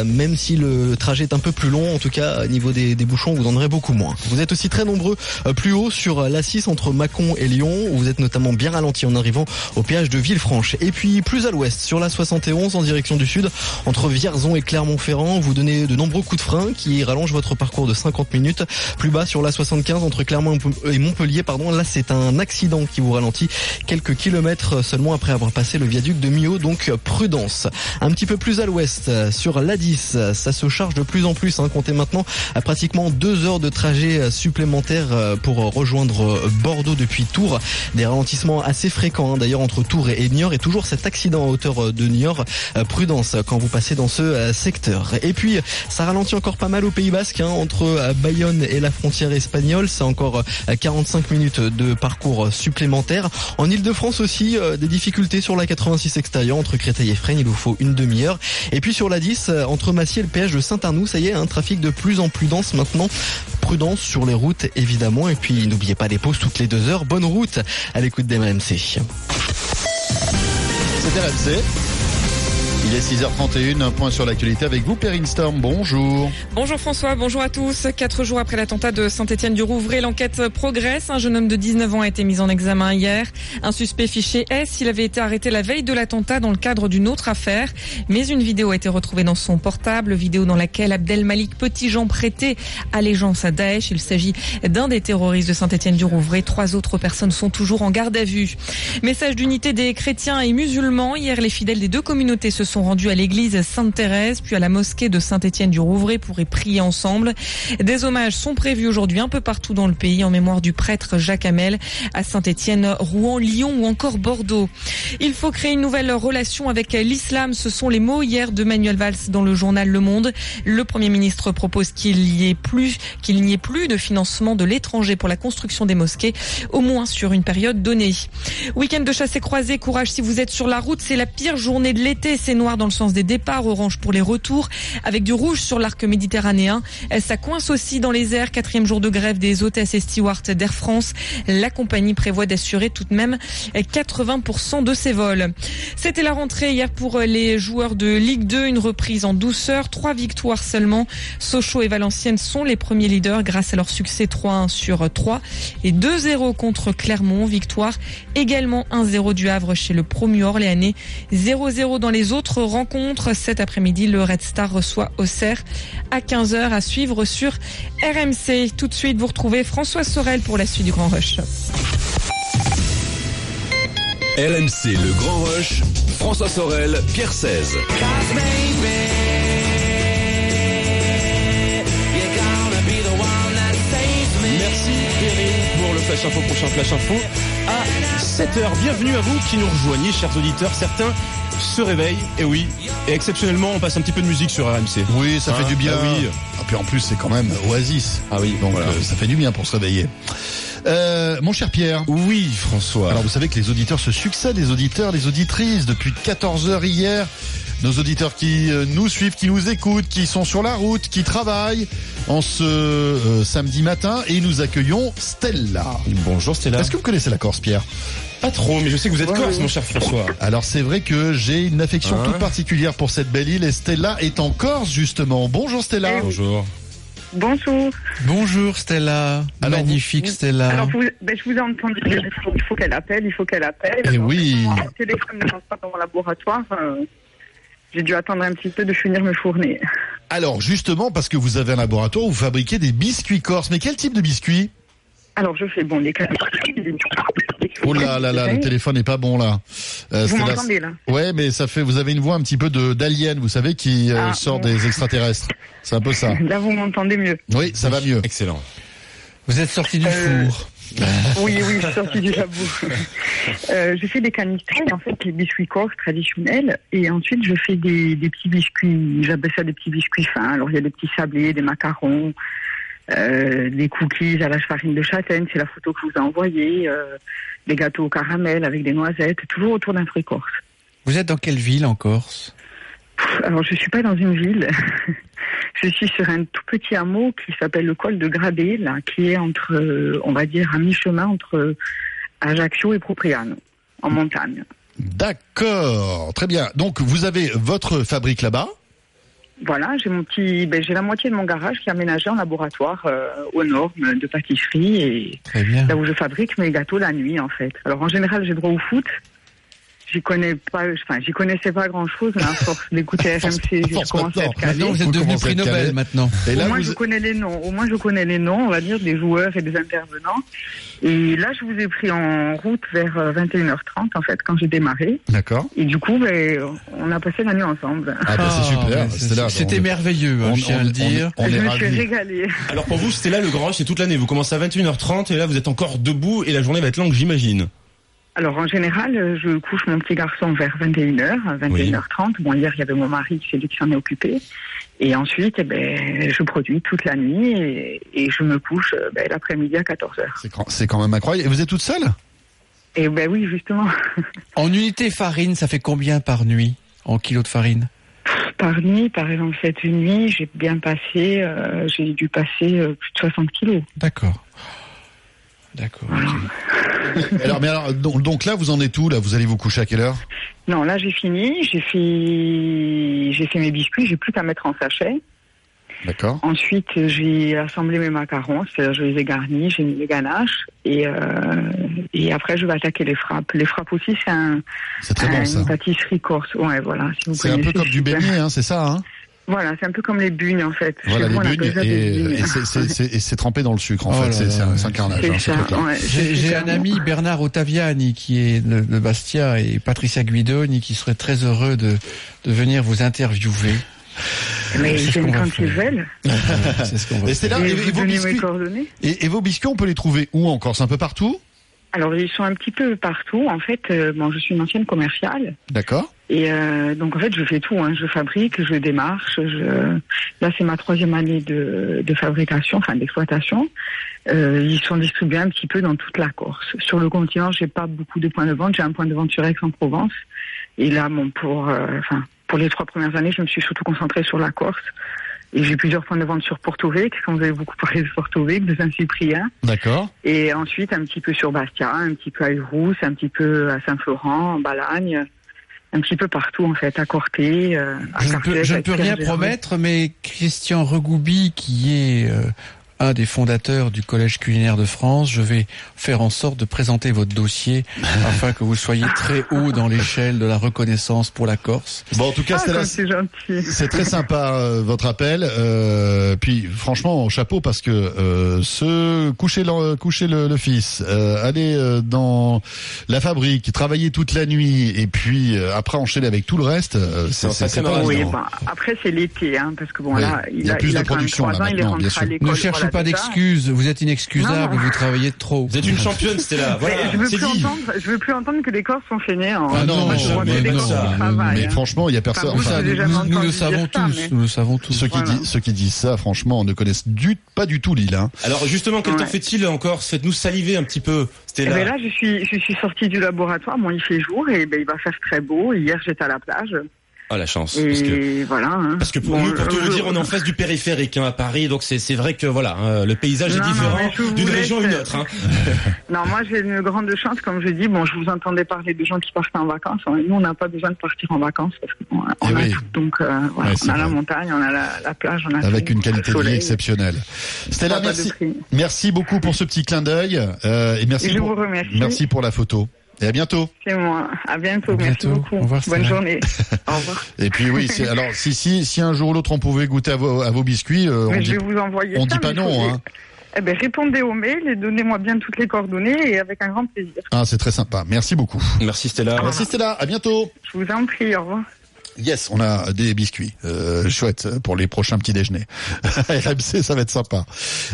même si le trajet est un peu plus long, en tout cas au niveau des, des bouchons, vous en aurez beaucoup moins. Vous êtes aussi très nombreux plus haut sur la 6 entre Mâcon et Lyon, où vous êtes notamment bien ralenti en arrivant au péage de Villefranche. Et puis plus à l'ouest, sur la 71 en direction du sud, entre Vierzon et Clermont-Ferrand, vous donnez de nombreux coups de frein qui rallongent votre parcours de 50 minutes. Plus bas sur la 75 entre Clermont et Montpellier, pardon, là c'est un accident qui vous ralentit quelques kilomètres seulement après avoir passé le viaduc de Millau, donc prudence. Un petit peu plus à l'ouest, sur l'A10, ça se charge de plus en plus. Hein, comptez maintenant à pratiquement deux heures de trajet supplémentaire pour rejoindre Bordeaux depuis Tours. Des ralentissements assez fréquents hein, d'ailleurs entre Tours et Niort et toujours cet accident à hauteur de Niort. Euh, prudence quand vous passez dans ce euh, secteur. Et puis ça ralentit encore pas mal au Pays Basque hein, entre euh, Bayonne et la frontière espagnole. C'est encore 45 minutes de parcours supplémentaire. En Ile-de-France aussi des difficultés sur la 86 extérieure entre Créteil et Fresnes. Il vous faut une demi-heure. Et puis sur la 10 entre Massy et le péage de Saint-Arnoux, ça y est, un trafic de plus en plus dense maintenant. Prudence sur les routes évidemment. Et puis n'oubliez pas les pauses toutes les deux heures. Bonne route à l'écoute d'MMC. C'est RMC. Il est 6h31, un point sur l'actualité avec vous, Perrine Storm. Bonjour. Bonjour François, bonjour à tous. Quatre jours après l'attentat de Saint-Etienne-du-Rouvray, l'enquête progresse. Un jeune homme de 19 ans a été mis en examen hier. Un suspect fiché S, il avait été arrêté la veille de l'attentat dans le cadre d'une autre affaire. Mais une vidéo a été retrouvée dans son portable, vidéo dans laquelle Abdelmalik Petitjean prêtait allégeance à Daesh. Il s'agit d'un des terroristes de Saint-Etienne-du-Rouvray. Trois autres personnes sont toujours en garde à vue. Message d'unité des chrétiens et musulmans. Hier, les fidèles des deux communautés se sont rendus à l'église Sainte-Thérèse, puis à la mosquée de Saint-Étienne-du-Rouvray pour y prier ensemble. Des hommages sont prévus aujourd'hui un peu partout dans le pays en mémoire du prêtre Jacques Hamel à Saint-Étienne, Rouen, Lyon ou encore Bordeaux. Il faut créer une nouvelle relation avec l'islam. Ce sont les mots hier de Manuel Valls dans le journal Le Monde. Le Premier ministre propose qu'il y ait plus, qu'il n'y ait plus de financement de l'étranger pour la construction des mosquées, au moins sur une période donnée. Week-end de chasse et croisée, courage si vous êtes sur la route. C'est la pire journée de l'été. Noir dans le sens des départs, orange pour les retours, avec du rouge sur l'arc méditerranéen. Ça coince aussi dans les airs. Quatrième jour de grève des hôtesses et stewards d'Air France. La compagnie prévoit d'assurer tout de même 80% de ses vols. C'était la rentrée hier pour les joueurs de Ligue 2. Une reprise en douceur. Trois victoires seulement. Sochaux et Valenciennes sont les premiers leaders grâce à leur succès 3-1 sur 3 et 2-0 contre Clermont. Victoire également 1-0 du Havre chez le promu orléanais. 0-0 dans les autres rencontre. Cet après-midi, le Red Star reçoit Auxerre à 15h à suivre sur RMC. Tout de suite, vous retrouvez François Sorel pour la suite du Grand Rush. RMC, le Grand Rush, François Sorel, Pierre 16. Merci Perrine pour le Flash Info, prochain Flash Info à 7h. Bienvenue à vous qui nous rejoignez, chers auditeurs. Certains se réveille, et oui, et exceptionnellement, on passe un petit peu de musique sur RMC. Oui, ça fait Hein du bien. Ah oui. puis en plus c'est quand même Oasis. Ah oui, donc voilà. euh, ça fait du bien pour se réveiller. Euh, mon cher Pierre. Oui, François. Alors vous savez que les auditeurs se succèdent, les auditeurs, les auditrices, depuis 14 heures hier. Nos auditeurs qui euh, nous suivent, qui nous écoutent, qui sont sur la route, qui travaillent en ce euh, samedi matin et nous accueillons Stella. Bonjour Stella. Est-ce que vous connaissez la Corse, Pierre? Pas trop, mais je sais que vous êtes corse, mon cher François. Alors c'est vrai que j'ai une affection Hein toute particulière pour cette belle île et Stella est en Corse justement. Bonjour Stella. Bonjour. Bonjour. Bonjour Stella. Magnifique Stella. Alors, vous- ben, je vous ai entendu dire il faut, qu'elle appelle, il faut qu'elle appelle. Eh oui. Le téléphone ne passe pas dans mon laboratoire. euh, J'ai dû attendre un petit peu de finir mes fournées. Alors justement parce que vous avez un laboratoire où vous fabriquez des biscuits corses. Mais quel type de biscuits? Alors, je fais bon les cas. Oh là là là, le téléphone est pas bon là. Euh, Vous m'entendez, là? Ouais, mais ça fait. Vous avez une voix un petit peu de d'alien, vous savez, qui euh, Ah, sort bon. des extraterrestres. C'est un peu ça. Là, vous m'entendez mieux. Oui, ça va mieux. Excellent. Vous êtes sorti du Euh, four. Oui, oui, je suis sortie du labo. Euh, je fais des canistrelles, en fait, les biscuits corses traditionnels. Et ensuite, je fais des, des petits biscuits, j'appelle ça des petits biscuits fins. Alors, il y a des petits sablés, des macarons, euh, des cookies à la farine de châtaigne, c'est la photo que je vous ai envoyée, euh, des gâteaux au caramel avec des noisettes, toujours autour d'un fruit corse. Vous êtes dans quelle ville en Corse? Alors, je suis pas dans une ville. je suis sur un tout petit hameau qui s'appelle le col de Gradé, là, qui est entre, euh, on va dire, à mi-chemin entre Ajaccio et Propriano, en montagne. D'accord, très bien. Donc vous avez votre fabrique là-bas. Voilà, j'ai mon petit, ben, j'ai la moitié de mon garage qui est aménagé en laboratoire euh, aux normes de pâtisserie et là où je fabrique mes gâteaux la nuit en fait. Alors en général, j'ai droit au foot. J'y connais pas, enfin j'y connaissais pas grand chose, mais à force d'écouter RMC, j'ai commencé à être calé. Maintenant, vous êtes devenu prix. Nobel maintenant. Et Au là, moins, vous... je connais les noms. Au moins, je connais les noms, on va dire, des joueurs et des intervenants. Et là, je vous ai pris en route vers euh, 21h30, en fait, quand j'ai démarré. D'accord. Et du coup, ben, on a passé la nuit ensemble. Ah c'est super. C'était on- merveilleux, on- je tiens à le dire. On, je est me suis ravis. régalée. Alors pour vous, Stella, le grand rush, c'est toute l'année. Vous commencez à 21h30 et là, vous êtes encore debout et la journée va être longue, j'imagine. Alors, en général, je couche mon petit garçon vers 21h, 21h30. Bon, hier, il y avait mon mari, c'est lui qui s'en est occupé. Et ensuite, eh ben, je produis toute la nuit et, et je me couche euh, ben, l'après-midi à 14h. C'est quand- C'est quand même incroyable. Et vous êtes toute seule? Et ben oui, justement, En unité farine, ça fait combien par nuit en kilos de farine? Par nuit, par exemple, cette nuit, j'ai bien passé, euh, j'ai dû passer euh, plus de 60 kilos. D'accord. D'accord. Alors, mais alors, donc, donc là, vous en êtes où Là, vous allez vous coucher à quelle heure? Non, là, j'ai fini, j'ai fait, j'ai fait mes biscuits, j'ai plus qu'à mettre en sachet. D'accord. Ensuite, j'ai assemblé mes macarons, c'est-à-dire je les ai garnis, j'ai mis les ganaches et, euh, et après je vais attaquer les frappes. Les frappes aussi, c'est un, C'est très bon un- ça. une pâtisserie corse. Ouais, voilà. Si C'est un peu comme du beignet, hein, c'est ça hein? Voilà, c'est un peu comme les bugnes en fait. Voilà, les bugnes des et, c'est- c'est c'est- c'est trempé dans le sucre en Oh fait. C'est c'est un, c'est un carnage. C'est hein, ce ça, truc-là. ouais. J'ai j'ai un ami, Bernard Ottaviani, qui est de, de Bastia, et Patricia Guidoni, qui serait très heureux de, de venir vous interviewer. Mais C'est ils viennent quand ils veulent. C'est ce qu'on va Et c'est là, Et vos mes biscuits, coordonnées et, et vos biscuits, on peut les trouver où en Corse Un peu partout? Alors ils sont un petit peu partout. En fait, euh, bon, je suis une ancienne commerciale. D'accord. Et euh, donc en fait, je fais tout. Hein. Je fabrique, je démarche. Je... Là, c'est ma troisième année de, de fabrication, enfin d'exploitation. Euh, ils sont distribués un petit peu dans toute la Corse. Sur le continent, j'ai pas beaucoup de points de vente. J'ai un point de vente sur Aix-en-Provence. Et là, bon, pour, euh, enfin, pour les trois premières années, je me suis surtout concentrée sur la Corse. Et j'ai plusieurs points de vente sur Porto Vecchio, quand vous avez beaucoup parlé de Porto Vecchio, de Saint-Cyprien. D'accord. Et ensuite, un petit peu sur Bastia, un petit peu à Rousse, un petit peu à Saint-Florent, en Balagne, un petit peu partout en fait, à Corté, euh, à Je ne Cartès, peux, je ne peux rien promettre, mais Christian Regoubi, qui est euh, un des fondateurs du Collège culinaire de France, je vais faire en sorte de présenter votre dossier afin que vous soyez très haut dans l'échelle de la reconnaissance pour la Corse. Bon, en tout cas, Ah, c'est très sympa euh, votre appel. Euh, puis franchement, chapeau parce que euh, se coucher le, coucher le, le fils, euh, aller euh, dans la fabrique, travailler toute la nuit et puis euh, après enchaîner avec tout le reste, euh, c'est pas. Oui, évident. bah, après c'est l'été, hein, parce que bon Oui, là, il il, y a a, plus il de a quand même production, trois là, ans, il est rentré Ne cherchez pas d'excuses. Vous êtes inexcusable. Non. Vous travaillez trop. Vous êtes une championne, Stella. Mais Voilà, je veux plus dit. entendre, je veux plus entendre que les corps sont fainéants. Ah non, Moi, mais je vois que jamais les de corps ça. Mais hein. franchement, il y a personne. Enfin, nous, nous le savons ça, tous. mais- Nous le savons tous. Ceux qui, Voilà. disent, ceux qui disent ça, franchement, ne connaissent du, pas du tout l'île. Hein. Alors justement, quel temps fait-il encore? Faites-nous saliver un petit peu, Eh Stella. ben là, je suis, je suis sortie du laboratoire. Bon, il fait jour et ben, il va faire très beau. Hier, j'étais à la plage. Ah la chance. Et Parce que, voilà. hein. parce que pour Bon, nous, pour tout vous dire, on est en face du périphérique hein, à Paris, donc c'est c'est vrai que voilà, hein, le paysage est Non, différent d'une région à une autre. Hein. Non, moi, j'ai une grande chance, comme je dis. Bon, je vous entendais parler de gens qui partent en vacances. Nous, on n'a pas besoin de partir en vacances parce qu'on a, on Eh a oui. tout. Donc, euh, voilà, Ouais, on a la montagne, on a la, la plage, on a Avec tout, une qualité de vie exceptionnelle. Stella, a merci, merci beaucoup pour ce petit clin d'œil euh, et merci Et je pour, vous remercie. merci pour la photo. Et à bientôt. C'est moi. À bientôt. À Merci bientôt. beaucoup. Au revoir, Bonne journée. Au revoir. Et puis oui, alors si si si un jour ou l'autre on pouvait goûter à vos, à vos biscuits, euh, on dit vous envoyer on ça, dit pas non. Hein. Eh ben, répondez au mail et donnez-moi bien toutes les coordonnées et avec un grand plaisir. Ah, c'est très sympa. Merci beaucoup. Merci Stella. Merci Stella. À bientôt. Je vous en prie. Au revoir. Yes, on a des biscuits. Euh, chouette pour les prochains petits déjeuners. RMC, ça va être sympa.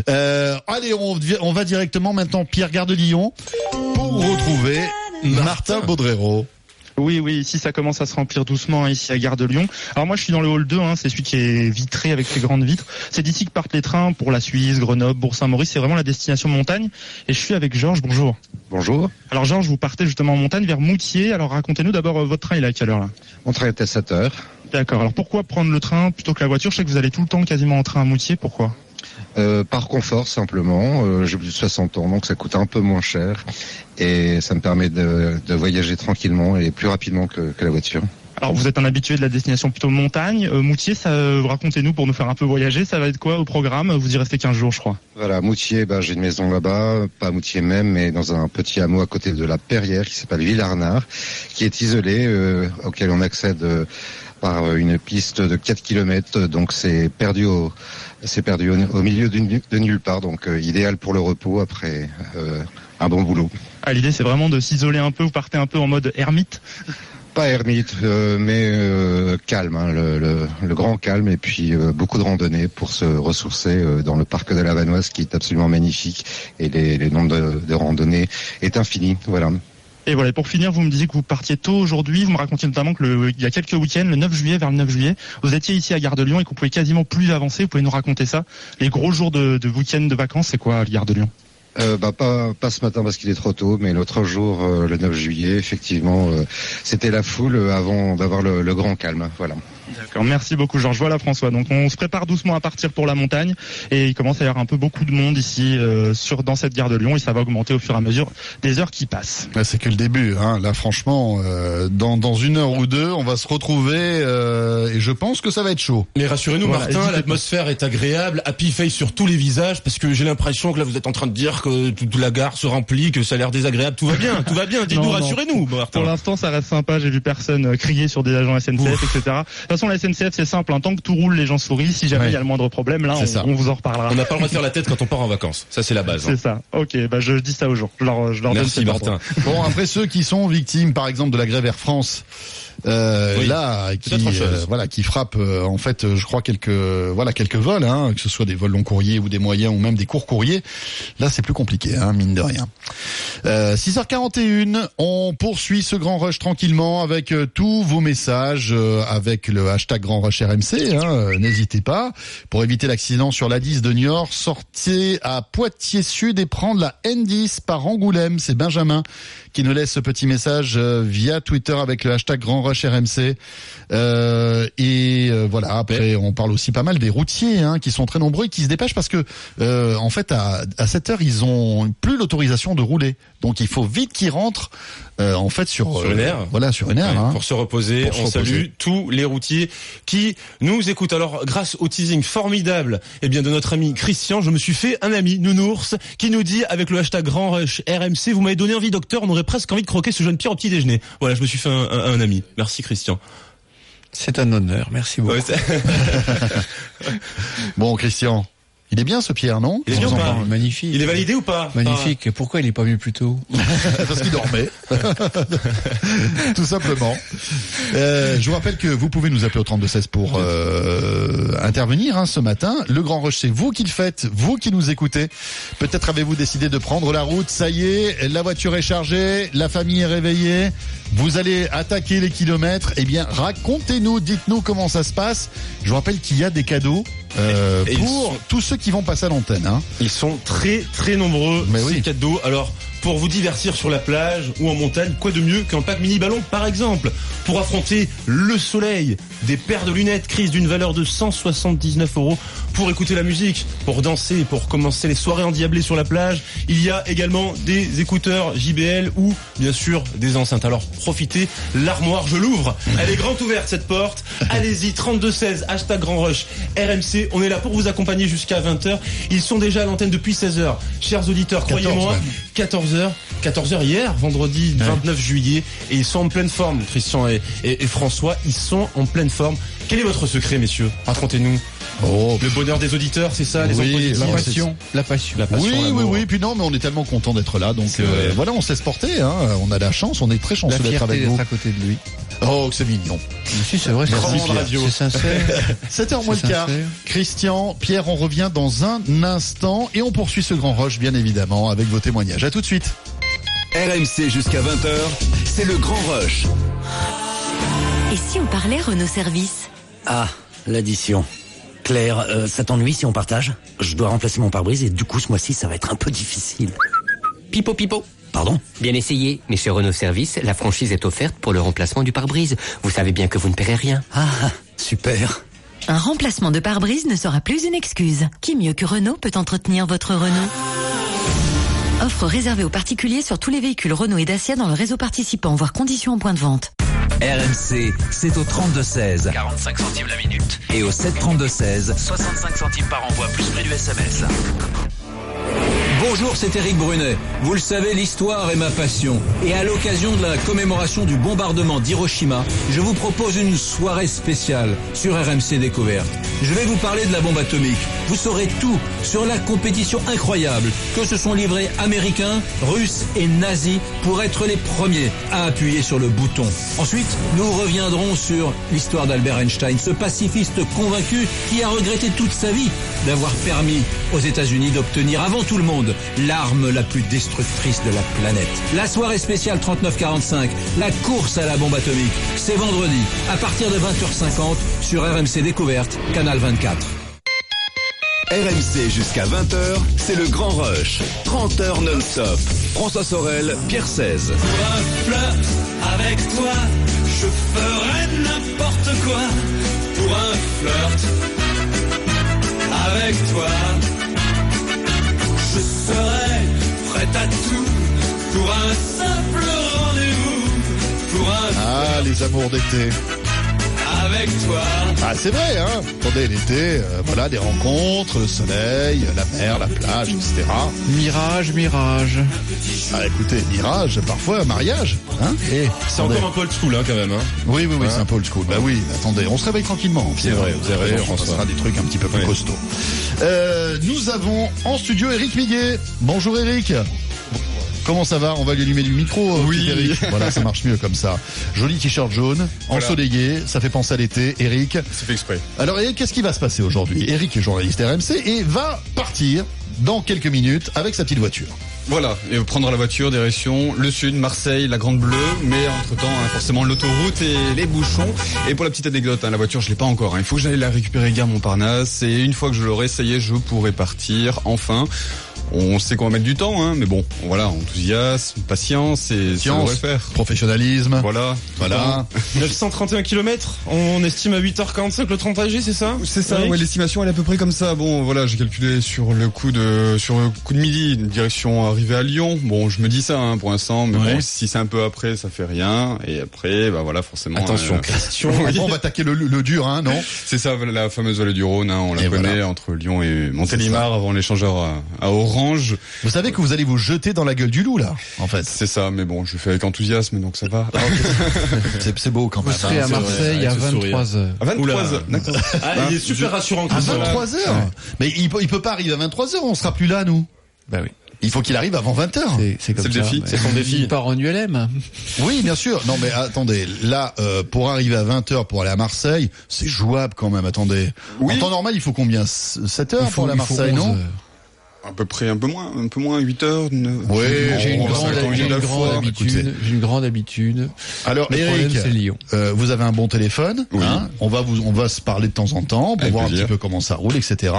Euh, allez, on, on va directement maintenant Pierre Gare de Lyon pour retrouver Martin Baudrero. Oui, oui, ici ça commence à se remplir doucement, hein, ici à Gare de Lyon. Alors moi je suis dans le hall 2, hein, c'est celui qui est vitré avec ses grandes vitres. C'est d'ici que partent les trains pour la Suisse, Grenoble, Bourg-Saint-Maurice, c'est vraiment la destination montagne. Et je suis avec Georges, bonjour. Bonjour. Alors Georges, vous partez justement en montagne vers Moutier, alors racontez-nous d'abord euh, votre train, il est à quelle heure là? Mon train est à 7 heures. D'accord, alors pourquoi prendre le train plutôt que la voiture? Je sais que vous allez tout le temps quasiment en train à Moutier, pourquoi? Euh, par confort simplement, euh, j'ai plus de 60 ans donc ça coûte un peu moins cher. Et ça me permet de, de voyager tranquillement et plus rapidement que, que la voiture. Alors vous êtes un habitué de la destination plutôt montagne, Euh, Moutier, ça, euh, racontez-nous pour nous faire un peu voyager, ça va être quoi au programme? Vous y restez 15 jours je crois. Voilà, Moutier, bah, j'ai une maison là-bas, pas à Moutier même, mais dans un petit hameau à côté de la Perrière qui s'appelle Villarnard, qui est isolé, euh, auquel on accède euh, par une piste de 4 km, donc c'est perdu au c'est perdu au, au milieu de nulle part, donc euh, idéal pour le repos après euh, un bon boulot. Ah, L'idée c'est vraiment de s'isoler un peu, vous partez un peu en mode ermite? Pas ermite, euh, mais euh, calme, hein, le, le- le grand calme, et puis euh, beaucoup de randonnées pour se ressourcer dans le parc de la Vanoise qui est absolument magnifique, et les, les nombres de, de randonnées est infini. Voilà. Et voilà, pour finir, vous me disiez que vous partiez tôt aujourd'hui. Vous me racontiez notamment que il y a quelques week-ends, le 9 juillet, vers le 9 juillet, vous étiez ici à Gare de Lyon et vous pouvez quasiment plus avancer. Vous pouvez nous raconter ça. Les gros jours de, week-end de vacances, c'est quoi à Gare de Lyon? Euh, bah, pas, pas ce matin parce qu'il est trop tôt, mais l'autre jour, euh, le 9 juillet, effectivement, euh, c'était la foule euh, avant d'avoir le grand calme. Voilà. D'accord, merci beaucoup Georges. Voilà François. Donc on se prépare doucement à partir pour la montagne et il commence à y avoir un peu beaucoup de monde ici euh, sur dans cette gare de Lyon et ça va augmenter au fur et à mesure des heures qui passent. Là, c'est que le début. Hein. Là, franchement, euh, dans, dans une heure ou deux, on va se retrouver euh, et je pense que ça va être chaud. Mais rassurez-nous, Voilà, Martin, l'atmosphère est agréable, happy face sur tous les visages, parce que j'ai l'impression que là, vous êtes en train de dire que toute la gare se remplit, que ça a l'air désagréable. Tout va bien, tout va bien. Dites-nous, rassurez-nous, Martin. Pour l'instant, ça reste sympa. J'ai vu personne crier sur des agents SNCF, etc. De toute façon, la SNCF, c'est simple. En tant que tout roule, les gens sourient. Si jamais il y a le moindre problème, là, on, vous en reparlera. On n'a pas le droit de faire la tête quand on part en vacances. Ça, c'est la base. hein. C'est ça. Ok, bah je dis ça aux gens. Je leur, je leur Merci, Martin. Bon, après ceux qui sont victimes, par exemple, de la grève Air France, euh, Oui, là, qui, euh, voilà, qui frappe, euh, en fait, euh, je crois quelques, voilà, quelques vols, hein, que ce soit des vols long courriers ou des moyens ou même des courts courriers. Là, c'est plus compliqué, hein, mine de rien. Euh, 6h41, on poursuit ce grand rush tranquillement avec euh, tous vos messages, euh, avec le hashtag grand rush RMC. Hein, euh, N'hésitez pas. Pour éviter l'accident sur la 10 de Niort, sortez à Poitiers Sud et prendre la N10 par Angoulême. C'est Benjamin qui nous laisse ce petit message euh, via Twitter avec le hashtag grand rush RMC. Euh, et euh, voilà, après on parle aussi pas mal des routiers hein, qui sont très nombreux et qui se dépêchent parce que euh, en fait à, à cette heure ils ont plus l'autorisation de rouler. Donc il faut vite qu'ils rentrent euh, en fait sur, Sur une euh. Voilà, sur une aire. Ouais, hein. Pour se reposer, Pour se on reposer. salue tous les routiers qui nous écoutent. Alors, grâce au teasing formidable, eh bien, de notre ami Christian, je me suis fait un ami, Nounours, qui nous dit, avec le hashtag Grand Rush RMC, vous m'avez donné envie, docteur, on aurait presque envie de croquer ce jeune Pierre au petit déjeuner. Voilà, je me suis fait un, un- un ami. Merci, Christian. C'est un honneur. Merci beaucoup. Bon Christian, Il est bien ce Pierre, non Il est bien ou pas Magnifique. Il est validé ou pas Magnifique. Pourquoi il est pas venu plus tôt Parce qu'il dormait. Tout simplement. Euh, je vous rappelle que vous pouvez nous appeler au 3216 pour euh, intervenir hein, ce matin. Le Grand Rush, c'est vous qui le faites, vous qui nous écoutez. Peut-être avez-vous décidé de prendre la route. Ça y est, la voiture est chargée, la famille est réveillée. Vous allez attaquer les kilomètres. Eh bien, racontez-nous, dites-nous comment ça se passe. Je vous rappelle qu'il y a des cadeaux euh, pour sont- tous ceux qui vont passer à l'antenne. Hein. Ils sont très très nombreux Mais ces oui. cadeaux. Alors pour vous divertir sur la plage ou en montagne, quoi de mieux qu'un pack mini ballon par exemple pour affronter le soleil, des paires de lunettes crises d'une valeur de 179 euros pour écouter la musique, pour danser, pour commencer les soirées endiablées sur la plage. Il y a également des écouteurs JBL ou bien sûr des enceintes. Alors profitez, l'armoire je l'ouvre. Elle est grande ouverte cette porte. Allez-y 3216 hashtag Grand Rush RMC. On est là pour vous accompagner jusqu'à 20h. Ils sont déjà à l'antenne depuis 16h. Chers auditeurs, 14 croyez-moi, même. 14h, 14h hier, vendredi 29 juillet, et ils sont en pleine forme, Christian et, et- et François, ils sont en pleine forme. Quel est votre secret, messieurs? Racontez-nous. Le bonheur des auditeurs, c'est ça, les Oh. Oui, la passion, la passion. La passion, Oui, oui, oui. Puis non, mais on est tellement content d'être là. Donc euh, voilà, on se laisse porter. Hein. On a la chance, on est très chanceux d'être avec vous. à côté de lui. Oh, que c'est mignon. Si, c'est vrai, c'est sincère. Pierre. C'est sincère. 7h moins le C'est quart. Christian, Pierre, on revient dans un instant et on poursuit ce grand rush, bien évidemment, avec vos témoignages. À tout de suite. RMC jusqu'à 20h, c'est le grand rush. Et si on parlait Renault Service? Ah, l'addition. Claire, euh, ça t'ennuie si on partage? Je dois remplacer mon pare-brise et du coup ce mois-ci ça va être un peu difficile. Pipo pipo. Pardon Bien essayé, mais chez Renault Service, la franchise est offerte pour le remplacement du pare-brise. Vous savez bien que vous ne paierez rien. Ah, super. Un remplacement de pare-brise ne sera plus une excuse. Qui mieux que Renault peut entretenir votre Renault Offre réservée aux particuliers sur tous les véhicules Renault et Dacia dans le réseau participant, voire conditions en point de vente. RMC, c'est au 32-16 45 centimes la minute. et au 732-16. 65 centimes par envoi, plus prix du SMS. Bonjour, c'est Eric Brunet. Vous le savez, l'histoire est ma passion. Et à l'occasion de la commémoration du bombardement d'Hiroshima, je vous propose une soirée spéciale sur RMC Découverte. Je vais vous parler de la bombe atomique. Vous saurez tout sur la compétition incroyable que se sont livrés Américains, Russes et nazis pour être les premiers à appuyer sur le bouton. Ensuite, nous reviendrons sur l'histoire d'Albert Einstein, ce pacifiste convaincu qui a regretté toute sa vie d'avoir permis aux États-Unis d'obtenir avant tout le monde l'arme la plus destructrice de la planète. La soirée spéciale 3945, la course à la bombe atomique, c'est vendredi à partir de 20h50 sur RMC Découverte, canal 24. RMC jusqu'à 20h, c'est le grand rush. 30 heures non-stop. François Sorel, Pierre 16. Pour un flirt avec toi, je ferai n'importe quoi. Pour un flirt avec toi, serai prêt à tout. Pour un simple rendez-vous, pour un Ah, les amours d'été. Avec toi. Ah, c'est vrai, hein. Attendez, l'été, euh, voilà, des rencontres, le soleil, la mer, la plage, etc. Mirage, mirage. Ah, écoutez, mirage, parfois mariage, hein. Et C'est encore un peu old school hein, quand même. Hein. Oui, oui, oui, Hein c'est un peu old school. Bah oui, attendez, on se réveille tranquillement. C'est vrai, vous avez raison, on fera des trucs un petit peu plus costauds. Euh, nous avons en studio Eric Miguet. Bonjour Eric. Comment ça va? On va lui allumer le micro, euh, Oui. Eric. Voilà, ça marche mieux comme ça. Joli t-shirt jaune, Voilà. ensoleillé, ça fait penser à l'été. Eric. C'est fait exprès. Alors Eric, qu'est-ce qui va se passer aujourd'hui? Eric est journaliste RMC et va partir dans quelques minutes avec sa petite voiture. Voilà, et prendre la voiture, direction le sud, Marseille, la Grande Bleue, mais entre-temps, hein, forcément, l'autoroute et les bouchons. Et pour la petite anecdote, hein, la voiture, je l'ai pas encore. hein. Il faut que j'aille la récupérer gare Montparnasse, et une fois que je l'aurai, ça y est, je pourrai partir, enfin. On sait qu'on va mettre du temps, hein, mais bon, voilà, enthousiasme, patience, et ça Science, devrait faire. professionnalisme. Voilà, Voilà. 931 km, on estime à 8h45 le 30 AG, c'est ça C'est ça, ouais, l'estimation elle est à peu près comme ça. Bon, voilà, j'ai calculé sur le coup de sur le coup de midi, direction arrivée à Lyon. Bon, je me dis ça hein, pour l'instant, mais Ouais. bon, si c'est un peu après, ça fait rien. Et après, bah voilà, forcément. Attention, euh, Christian. On va attaquer le, le dur, hein, non C'est ça, la fameuse vallée du Rhône. hein, on la Et connaît voilà. entre Lyon et Montélimar avant l'échangeur à, à Oran. Orange. Vous savez que vous allez vous jeter dans la gueule du loup là, en fait. C'est ça, mais bon, je fais avec enthousiasme, donc ça va. C'est c'est beau quand Vous même. serez à hein. Marseille à avec ce sourire. 23 heures. À 23 Oula. heures, d'accord. Ah, il est super rassurant. À Christophe. 23 heures. Mais il peut, il peut pas arriver à 23 heures, on sera plus là nous. Bah oui. Il faut qu'il arrive avant 20 heures. C'est- le ça. défi, c'est son défi. Il part en ULM. Oui, bien sûr. Non, mais attendez, là, euh, pour arriver à 20 heures pour aller à Marseille, c'est jouable quand même. Attendez. Oui. En temps normal, il faut combien? 7 heures Il faut- pour aller à il faut Marseille, 11 non heures. À peu près, un peu moins, un peu moins, 8 heures. neuf- Ouais, J'ai une une grande habitude. Écoutez. J'ai une grande habitude. Alors, Le Eric, Lyon. euh, vous avez un bon téléphone. Oui. hein on va vous, on va se parler de temps en temps pour Avec voir un petit peu comment ça roule, etc.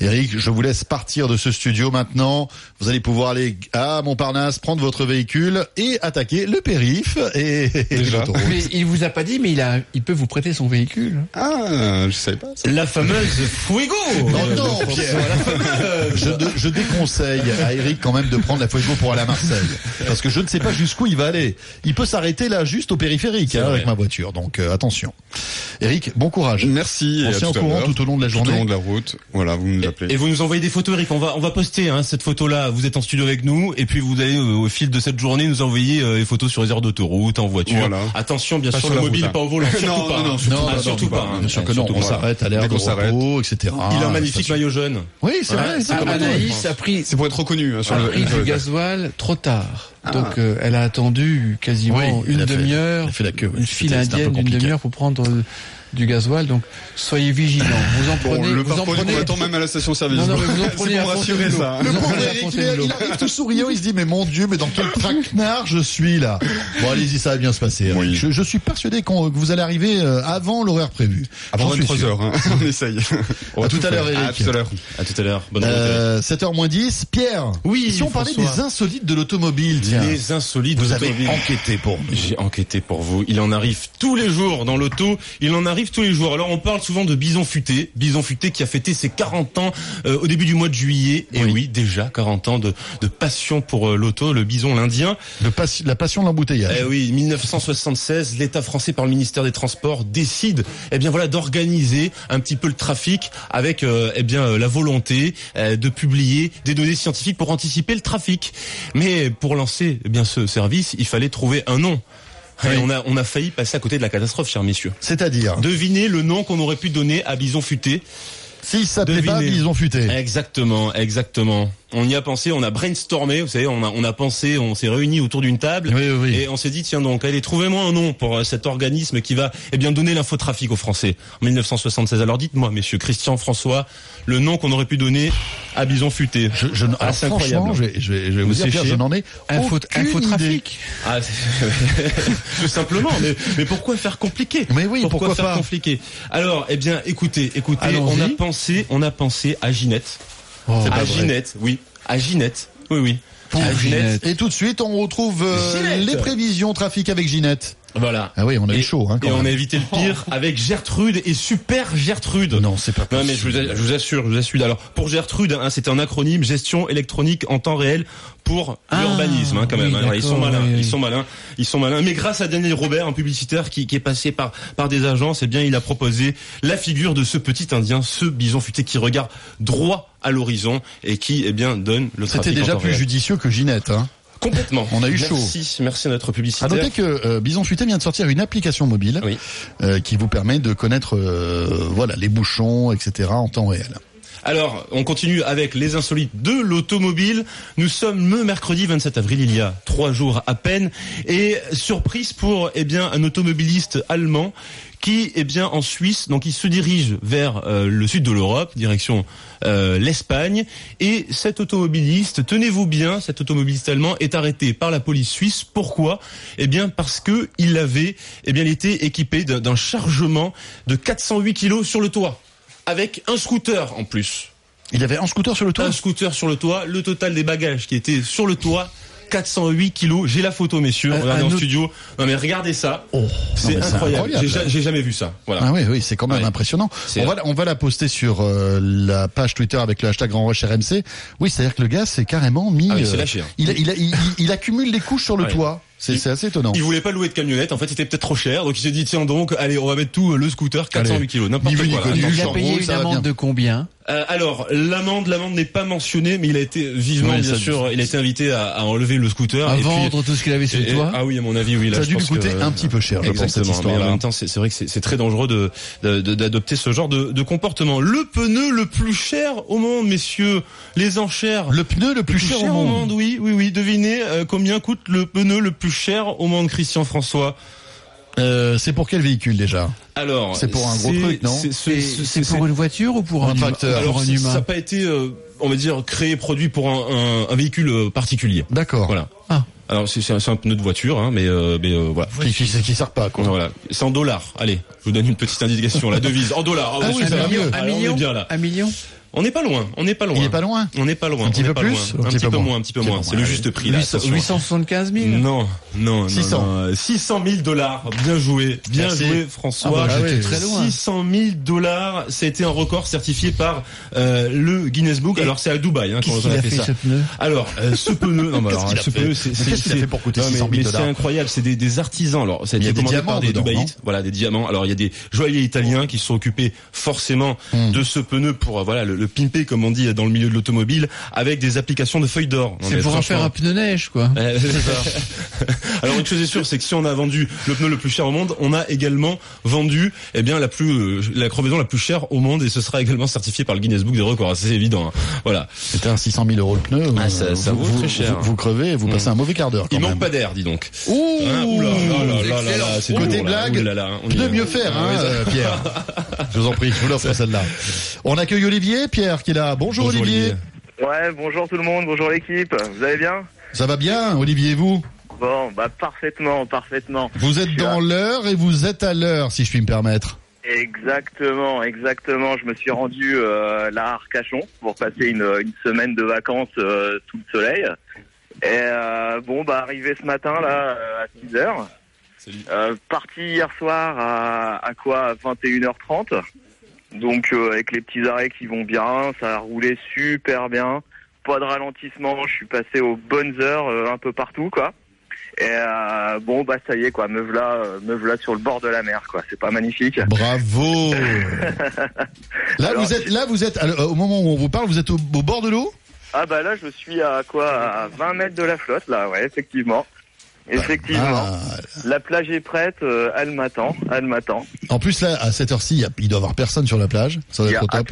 Eric, je vous laisse partir de ce studio maintenant. Vous allez pouvoir aller à Montparnasse, prendre votre véhicule et attaquer le périph et, et Déjà. Mais il vous a pas dit, mais il a, il peut vous prêter son véhicule. Ah, je savais pas. ça. La fameuse Fuego. Non, non, Pierre. Je, dé- je déconseille à Eric quand même de prendre la Fuego pour aller à Marseille. Parce que je ne sais pas jusqu'où il va aller. Il peut s'arrêter là, juste au périphérique, hein, avec ma voiture. Donc, euh, attention. Eric, bon courage. Merci. On et se à tient au courant tout au long de la Tout au journée. long de la route. Voilà, vous nous appelez. Et vous nous envoyez des photos, Eric. On va, on va poster hein, cette Vous êtes en studio avec nous, et puis vous allez euh, au fil de cette journée nous envoyer euh, les photos sur les aires d'autoroute, en voiture. Voilà. Attention, bien Pas sûr, sur le mobile, route, hein. pas au volant. Surtout Non, pas. non, non, hein. surtout Ah, pas, surtout hein. Bien sûr que non, on s'arrête à l'air de repos, etc. Il a un Ah, magnifique maillot jaune. Oui, c'est vrai. Anaïs a pris, C'est pour être reconnu. hein, sur a le- pris du le- gasoil trop tard. Donc euh, elle a attendu quasiment Oui, une demi-heure, une file indienne d'une compliqué. demi-heure pour prendre euh, du gasoil. Donc soyez vigilants. Vous en Bon, prenez, le vous en prenez. combattant même à la station-service. Non, non, mais vous en prenez pour à rassurer ça. Le Vous pauvre Eric, il, arrive tout souriant, il se dit mais mon Dieu, mais dans quel traquenard je suis là? Bon allez-y, ça va bien se passer. Oui. Je, je suis persuadé qu'on- que vous allez arriver euh, avant l'horaire prévu. Avant J'en suis 23 sûr. heures, hein. on essaye. On À tout à l'heure. Eric. À tout à l'heure. À tout à l'heure. Bonne. Euh, 7h moins 10. Pierre. Oui, Si on parlait des insolites de l'automobile, tiens. Les insolites Vous avez enquêté pour. J'ai enquêté pour vous. Il en arrive tous les jours dans l'auto. Il en arrive tous les jours. Alors on parle souvent de Bison Futé. Bison Futé qui a fêté ses 40 ans euh, au début du mois de juillet. Et oui, déjà 40 ans de, de passion pour euh, l'auto, le bison l'Indien. La passion de l'embouteillage. Eh oui, 1976, l'État français par le ministère des Transports décide, eh bien voilà, d'organiser un petit peu le trafic avec, euh, eh bien, la volonté de publier des données scientifiques pour anticiper le trafic. Mais pour lancer, eh bien, ce service, il fallait trouver un nom. Et on a, on a failli passer à côté de la catastrophe, chers messieurs. C'est-à-dire Devinez le nom qu'on aurait pu donner à Bison Futé. Si ça s'appelait pas. Bison Futé. Exactement, exactement. On y a pensé, on a brainstormé, vous savez, on a, on a pensé, on s'est réunis autour d'une table Oui, oui, et on s'est dit tiens donc, allez, trouvez-moi un nom pour euh, cet organisme qui va eh bien donner l'infotrafic aux Français en 1976. Alors dites-moi, messieurs Christian, François, le nom qu'on aurait pu donner à Bison Futé. Je, je, Ah, c'est incroyable. je vais, je vais, je vais vous, Vous dire, je n'en ai Info, infotrafic. Ah, tout simplement. Mais, mais pourquoi faire compliqué? Mais oui, pourquoi faire pas? compliqué? Alors, eh bien, écoutez, écoutez, on a pensé, on a pensé à Ginette. Oh, à. Ginette, oui, à Ginette. Oui, oui. Pauvre À Ginette. Et tout de suite, on retrouve euh, les prévisions trafic avec Ginette. Voilà. Ah oui, on a eu Et- chaud. Hein, quand et on a évité le pire avec Gertrude et Super Gertrude. Non, c'est pas Non possible. mais je vous, a- je vous assure, je vous assure. Alors pour Gertrude, hein, c'est un acronyme gestion électronique en temps réel pour Ah, l'urbanisme hein, quand même. oui, hein. Ils sont malins, oui, oui. ils sont malins, ils sont malins. Mais grâce à Daniel Robert, un publicitaire qui, qui est passé par par des agences, eh bien il a proposé la figure de ce petit Indien, ce bison futé qui regarde droit à l'horizon et qui eh bien donne le C'était en déjà temps plus réel. judicieux que Ginette. Hein. Complètement. On a eu chaud. Merci, merci à notre À publicitaire. noter que euh, Bison Futé vient de sortir une application mobile Oui. euh, qui vous permet de connaître euh, voilà les bouchons, etc. en temps réel. Alors, on continue avec les insolites de l'automobile. Nous sommes le mercredi 27 avril, il y a trois jours à peine, et surprise pour eh bien un automobiliste allemand qui eh bien en Suisse, donc il se dirige vers euh, le sud de l'Europe, direction euh, l'Espagne, et cet automobiliste, tenez-vous bien, cet automobiliste allemand est arrêté par la police suisse. Pourquoi? Eh bien parce que il avait, eh bien, il était équipé d'un d'un chargement de 408 kilos sur le toit avec un scooter en plus. Il avait un scooter sur le toit? Un scooter sur le toit, le total des bagages qui étaient sur le toit, 408 kilos. J'ai la photo, messieurs, Un- regardez un en autre- studio. Non mais regardez ça, Oh, c'est incroyable. J'ai ja- incroyable. J'ai jamais vu ça. Voilà. Ah oui, oui, c'est quand même Ouais. impressionnant. On va, on va la poster sur euh, la page Twitter avec le hashtag Grand Rush RMC. Oui, c'est-à-dire que le gars s'est carrément mis. Ah oui, il s'est euh, lâché, hein. il, il, il, il accumule les couches sur le Ouais. toit. C'est c'est assez étonnant. Il voulait pas louer de camionnette, en fait c'était peut-être trop cher, donc il s'est dit tiens donc, allez on va mettre tout euh, le scooter 408 kilos, n'importe quoi. Il a payé une amende de combien Euh, alors l'amende, l'amende n'est pas mentionnée, mais il a été vivement Ouais, bien sûr, il a été invité à, à enlever le scooter À et puis- vendre tout ce qu'il avait sur toi Ah oui, à mon avis, oui. Là, Ça a dû lui pense coûter que- un petit peu cher, je pense, cette Exactement. Mais histoire-là. en même temps, c'est c'est vrai que c'est c'est très dangereux de de- de- d'adopter ce genre de, de comportement. Le pneu le plus cher au monde, messieurs. Les enchères. Le pneu le plus cher au monde. Oui, oui, oui. Devinez euh, combien coûte le pneu le plus cher au monde, Christian François. Euh, c'est pour quel véhicule déjà? Alors, C'est pour un gros truc, non? c'est- pour une voiture ou pour un, tracteur. pour Alors, un c'est- humain ça n'a pas été, euh, on va dire, créé, produit pour un, un- un véhicule euh, particulier. D'accord. Voilà. Ah. Alors c'est un, pneu de voiture, hein, mais euh, mais euh, voilà. Qui, qui, qui sert pas quoi. Voilà. C'est en dollars. Allez, je vous donne une petite indication. La devise en dollars. Ah ouais, oui, ça va mieux. Ah, Un on est million bien là. Un million On n'est pas loin. On n'est pas loin. Il est pas loin. On n'est pas loin. Un petit n'est peu plus Un petit peu moins. Un petit peu moins. C'est le juste prix là. 800 attention. 875 000 Non, non, non, 600. non. 600 000 dollars. Bien joué, bien joué, François. Ah bah, j'étais oui. très loin. 600 000 dollars. Ça a été un record certifié par euh, le Guinness Book. Alors c'est à Dubaï hein, quand Qu'est-ce on qu'il a fait, ça. Alors, euh, ce pneu, non, mais alors, ce pneu, c'est, fait pour coûter non, mais- 600 000 mais dollars C'est incroyable, c'est des, artisans. Alors, ça a Il y a été des commandé diamants par des non? Voilà, des diamants. Alors, il y a des joailliers italiens qui se sont occupés forcément Hmm. de ce pneu pour, euh, voilà, le, le pimper, comme on dit dans le milieu de l'automobile, avec des applications de feuilles d'or. C'est pour en faire un pneu neige, quoi. euh, ça. Alors une chose est sûre, c'est que si on a vendu le pneu le plus cher au monde, on a également vendu eh bien la plus euh, la crevaison la plus chère au monde et ce sera également certifié par le Guinness Book des records. C'est évident. hein. Voilà. C'était un 600 000 euros le pneu. Ah, ça- euh, ça vous, vaut vous- très cher. Vous, vous crevez, et vous passez Mm. un mauvais quart d'heure Il même. manque pas d'air, dis donc. Ouh, Hein, oula, là, là, là, là, là, c'est Côté blague, là, on mieux faire, Ah, hein, ça- euh, Pierre. Je vous en prie, je vous l'offre celle-là. On accueille Olivier, Pierre, qui est là. Bonjour, Bonjour, Olivier. Ouais, bonjour tout le monde, bonjour l'équipe. Vous allez bien? Ça va bien, Olivier, et vous? Bon, bah parfaitement, parfaitement. Vous êtes dans l'heure et vous êtes à l'heure, si je puis me permettre. Exactement, exactement. Je me suis rendu euh, là à Arcachon pour passer une, une semaine de vacances euh, sous le soleil. Et euh, bon, bah arrivé ce matin là euh, à 6 heures. Euh, parti hier soir à, à quoi? À 21h30. Donc euh, avec les petits arrêts qui vont bien, ça a roulé super bien. Pas de ralentissement, je suis passé aux bonnes heures euh, un peu partout quoi. Et euh, bon bah ça y est quoi, me voilà, euh, me voilà sur le bord de la mer quoi. C'est pas magnifique. Bravo. Là, Alors, vous êtes, là, vous êtes, alors, au moment où on vous parle, vous êtes au, au bord de l'eau? Ah bah là je suis à quoi? À 20 mètres de la flotte là, ouais effectivement. Effectivement. Ah. La plage est prête, euh, elle m'attend, elle m'attend. En plus, là, à cette heure-ci, il doit y avoir personne sur la plage. Ça doit Il y, être a au top.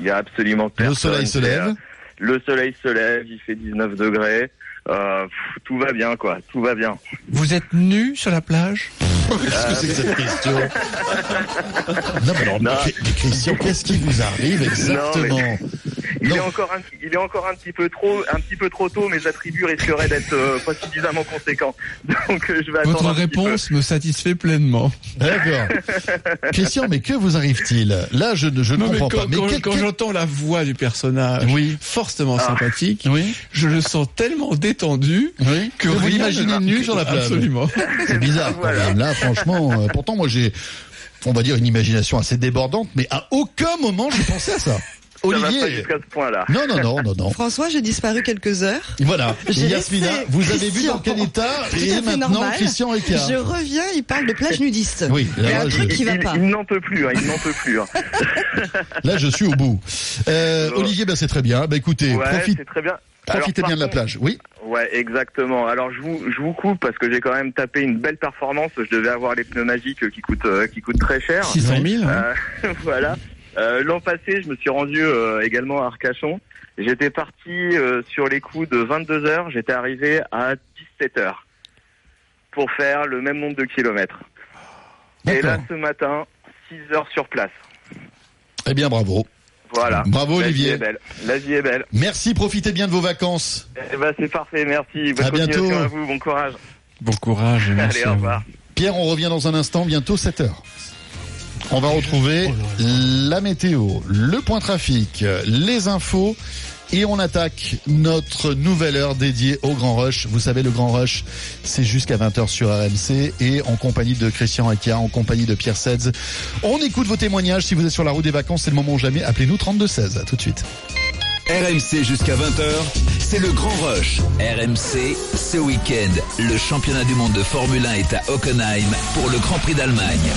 il y a absolument personne. soleil se lève. euh, le soleil se lève, il fait 19 degrés. Euh, pff, tout va bien quoi, tout va bien. Vous êtes nu sur la plage? Qu'est-ce que c'est que cette question? Non, mais alors, Non. mais- Christian, qu'est-ce qui vous arrive exactement? Non, Il est encore un, il est encore un petit peu trop, un petit peu trop tôt. Mes attributs risqueraient d'être euh, pas suffisamment conséquents. Donc euh, je vais attendre. Votre réponse me satisfait pleinement. D'accord. Christian, mais que vous arrive-t-il? Là, je, ne- je ne Non, mais comprends quand, pas. Mais quand- quel- quand quel- j'entends la voix du personnage, Oui. fortement Ah. sympathique, Oui. je le sens tellement détendu Oui. que Que vous l'imaginez ne- nu sur la plage. Absolument. C'est bizarre quand Voilà. même. Là, franchement, euh, pourtant, moi, j'ai, on va dire, une imagination assez débordante, mais à aucun moment j'ai pensé à ça. Ça va pas Olivier. jusqu'à ce point-là. Non, non, non, non, non. François, j'ai disparu quelques heures. Voilà. Yasmina, vous avez vu dans quel état Tout à et fait maintenant normal. Christian Ricard. Je reviens, il parle de plage nudiste. Oui, Il y a là, un je- truc qui va il, pas. il n'en peut plus, hein, il n'en peut plus. hein. Là, je suis au bout. Euh, Olivier, ben, c'est très bien. Ben, écoutez, Ouais, profite- c'est très bien. profitez Alors, bien de la plage. Oui. Ouais, exactement. Alors je vous, je vous coupe parce que j'ai quand même tapé une belle performance. Je devais avoir les pneus magiques qui coûtent, euh, qui coûtent très cher. 600 000 hein. Euh, voilà. Euh, L'an passé, je me suis rendu euh, également à Arcachon. J'étais parti euh, sur les coups de 22 heures. J'étais arrivé à 17 heures pour faire le même nombre de kilomètres. Et là, ce matin, 6 heures sur place. Eh bien, bravo. Voilà. Bravo, La Olivier. Vie est belle. La vie est belle. Merci, profitez bien de vos vacances. Eh ben, c'est parfait. Merci. Bonne À bientôt. à vous. Bon courage. Bon courage et merci. Allez, au revoir. Pierre, on revient dans un instant, bientôt 7 heures. On va retrouver la météo, le point trafic, les infos et on attaque notre nouvelle heure dédiée au Grand Rush. Vous savez, le Grand Rush, c'est jusqu'à 20h sur RMC et en compagnie de Christian Ricard, en compagnie de Pierre Sedz. On écoute vos témoignages. Si vous êtes sur la route des vacances, c'est le moment ou jamais. Appelez-nous 3216. À tout de suite. RMC jusqu'à 20h, C'est le grand rush. RMC, ce week-end, le championnat du monde de Formule 1 est à Hockenheim pour le Grand Prix d'Allemagne.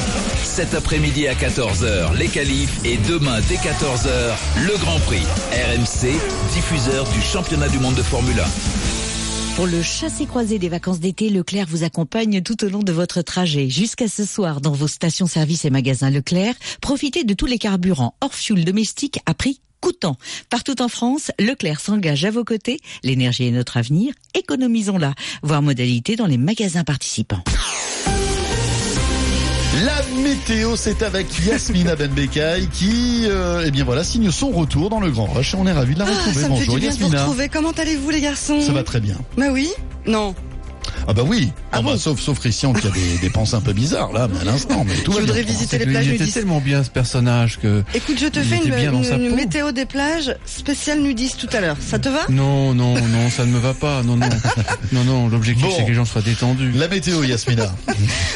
Cet après-midi à 14h, les qualifs et demain dès 14h, le Grand Prix. RMC, diffuseur du championnat du monde de Formule 1. Pour le chassé-croisé des vacances d'été, Leclerc vous accompagne tout au long de votre trajet. Jusqu'à ce soir, dans vos stations-service et magasins Leclerc, profitez de tous les carburants hors fuel domestique à prix coûtant. Partout en France, Leclerc s'engage à vos côtés. L'énergie est notre avenir. Économisons-la. Voir modalité dans les magasins participants. La météo, c'est avec Yasmina Benbekay qui, euh, eh bien voilà, signe son retour dans le Grand Rush. On est ravis de la Ah, retrouver. ça me fait Bonjour du bien de vous Yasmina. retrouver. Comment allez-vous les garçons? Ça va très bien. Bah oui Non. Ah bah oui. Ah bah, sauf, sauf Christian qui a des, des pensées un peu bizarres là, mais à l'instant. Mais tout Je voudrais visiter les Il plages était nudistes. tellement bien ce personnage que. Écoute, je te fais une, une- météo des plages spéciale nudiste tout à l'heure. Ça te va? Non, non, non, ça ne me va pas. Non, non, non, non. L'objectif Bon. c'est que les gens soient détendus. La météo, Yasmina.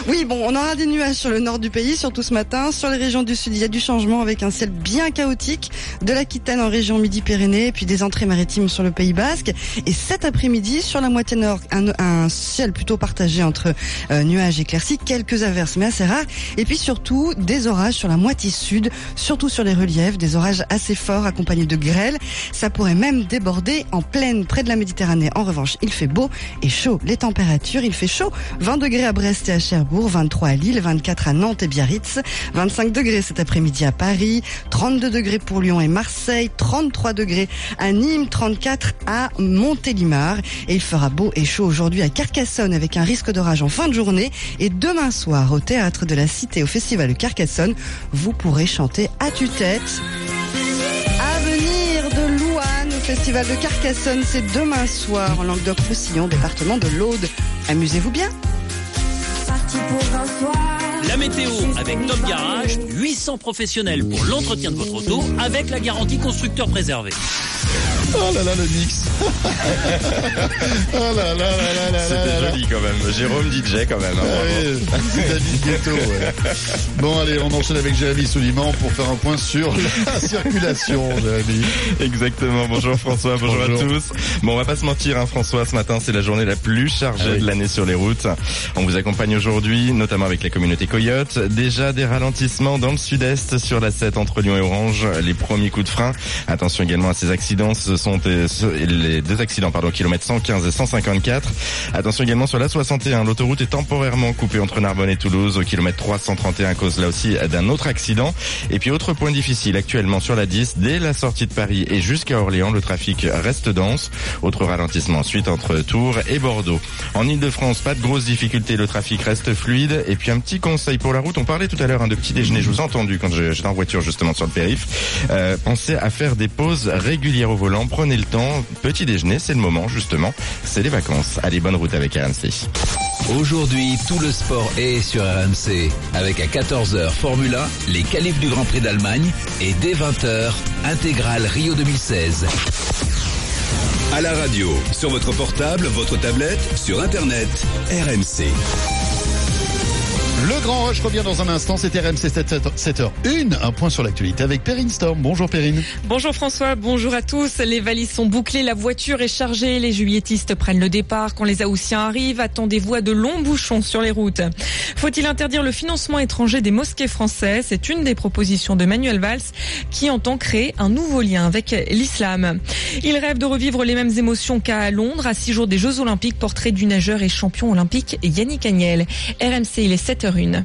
Oui, bon, on aura des nuages sur le nord du pays, surtout ce matin. Sur les régions du sud, il y a du changement avec un ciel bien chaotique. De l'Aquitaine en région Midi-Pyrénées, puis des entrées maritimes sur le Pays Basque. Et cet après-midi, sur la moitié nord, un, un ciel plutôt partagé entre euh, nuages éclaircis, quelques averses, mais assez rares. Et puis surtout, des orages sur la moitié sud, surtout sur les reliefs, des orages assez forts accompagnés de grêles. Ça pourrait même déborder en pleine près de la Méditerranée. En revanche, il fait beau et chaud. Les températures, il fait chaud. 20 degrés à Brest et à Cherbourg, 23 à Lille, 24 à Nantes et Biarritz, 25 degrés cet après-midi à Paris, 32 degrés pour Lyon et Marseille, 33 degrés à Nîmes, 34 à Montélimar. Et il fera beau et chaud aujourd'hui à Carcassonne avec un risque d'orage en fin de journée. Et demain soir, au théâtre de la Cité, au festival de Carcassonne, vous pourrez chanter à tue-tête. Avenir de Louane au festival de Carcassonne, c'est demain soir en Languedoc-Roussillon, département de l'Aude. Amusez-vous bien. La météo avec Top Garage, 800 professionnels pour l'entretien de votre auto avec la garantie constructeur préservé. Oh là là, le mix. oh là là là là là C'était joli quand même. Jérôme DJ quand même. hein, c'est David ouais. Bon, allez, on enchaîne avec Jérémy Souliman pour faire un point sur la circulation, Jérémy. Exactement. Bonjour François, bonjour, Bonjour. à tous. Bon, on va pas se mentir, hein, François, ce matin, c'est la journée la plus chargée Ah oui. de l'année sur les routes. On vous accompagne aujourd'hui, notamment avec la communauté Déjà des ralentissements dans le sud-est sur la 7 entre Lyon et Orange. Les premiers coups de frein. Attention également à ces accidents. Ce sont euh, les deux accidents, pardon, kilomètres 115 et 154. Attention également sur la 61. L'autoroute est temporairement coupée entre Narbonne et Toulouse au kilomètre 331 à cause là aussi d'un autre accident. Et puis autre point difficile actuellement sur la 10, dès la sortie de Paris et jusqu'à Orléans, le trafic reste dense. Autre ralentissement ensuite entre Tours et Bordeaux. En Ile-de-France, pas de grosses difficultés, le trafic reste fluide. Et puis un petit conseil pour la route, on parlait tout à l'heure hein, de petit déjeuner, je vous ai entendu quand j'étais en voiture justement sur le périph. Euh, pensez à faire des pauses régulières au volant, prenez le temps. Petit déjeuner, c'est le moment justement, c'est les vacances. Allez, bonne route avec RMC. Aujourd'hui, tout le sport est sur RMC. Avec à 14h Formule 1, les qualifs du Grand Prix d'Allemagne et dès 20h, intégrale Rio 2016. À la radio, sur votre portable, votre tablette, sur Internet, RMC. Le Grand Rush revient dans un instant, c'est RMC 7h1, un point sur l'actualité avec Perrine Storm. Bonjour Perrine. Bonjour François, bonjour à tous. Les valises sont bouclées, la voiture est chargée, les juilletistes prennent le départ. Quand les Aoussiens arrivent, attendez-vous à de longs bouchons sur les routes. Faut-il interdire le financement étranger des mosquées françaises? C'est une des propositions de Manuel Valls qui entend créer un nouveau lien avec l'islam. Il rêve de revivre les mêmes émotions qu'à Londres, à six jours des Jeux Olympiques, portrait du nageur et champion olympique Yannick Agnel. RMC, il est 7h01.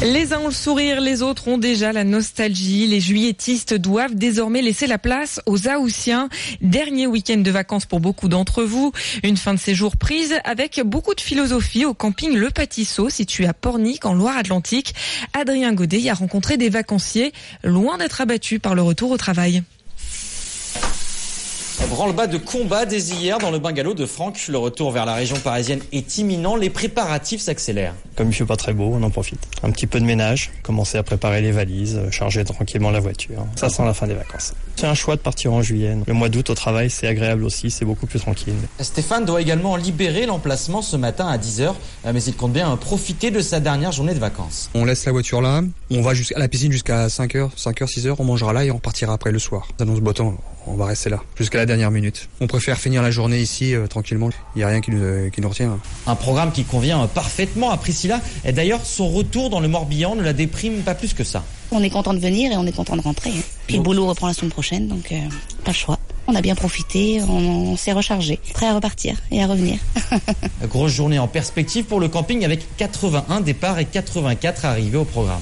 Les uns ont le sourire, les autres ont déjà la nostalgie. Les juilletistes doivent désormais laisser la place aux Aoussiens. Dernier week-end de vacances pour beaucoup d'entre vous. Une fin de séjour prise avec beaucoup de philosophie au camping Le Patisseau, situé à Pornic, en Loire-Atlantique. Adrien Godet y a rencontré des vacanciers, loin d'être abattus par le retour au travail. Branle-bas de combat dès hier dans le bungalow de Franck. Le retour vers la région parisienne est imminent. Les préparatifs s'accélèrent. Comme il fait pas très beau, on en profite. Un petit peu de ménage, commencer à préparer les valises, euh, charger tranquillement la voiture. Ça sent la fin des vacances. C'est un choix de partir en juillet. Le mois d'août au travail, c'est agréable aussi, c'est beaucoup plus tranquille. Stéphane doit également libérer l'emplacement ce matin à 10h, mais il compte bien profiter de sa dernière journée de vacances. On laisse la voiture là, on va jusqu'à la piscine jusqu'à 5h, 5h, 6h, on mangera là et on partira après le soir. Ça annonce beau temps, on va rester là jusqu'à la dernière minute. On préfère finir la journée ici euh, tranquillement. Il n'y a rien qui nous, qui nous retient. Un programme qui convient parfaitement à Priscilla. Et d'ailleurs, son retour dans le Morbihan ne la déprime pas plus que ça. On est content de venir et on est content de rentrer. hein. Puis le boulot reprend la semaine prochaine, donc euh, pas le choix. On a bien profité, on, on s'est rechargé, prêt à repartir et à revenir. Grosse journée en perspective pour le camping avec 81 départs et 84 arrivées au programme.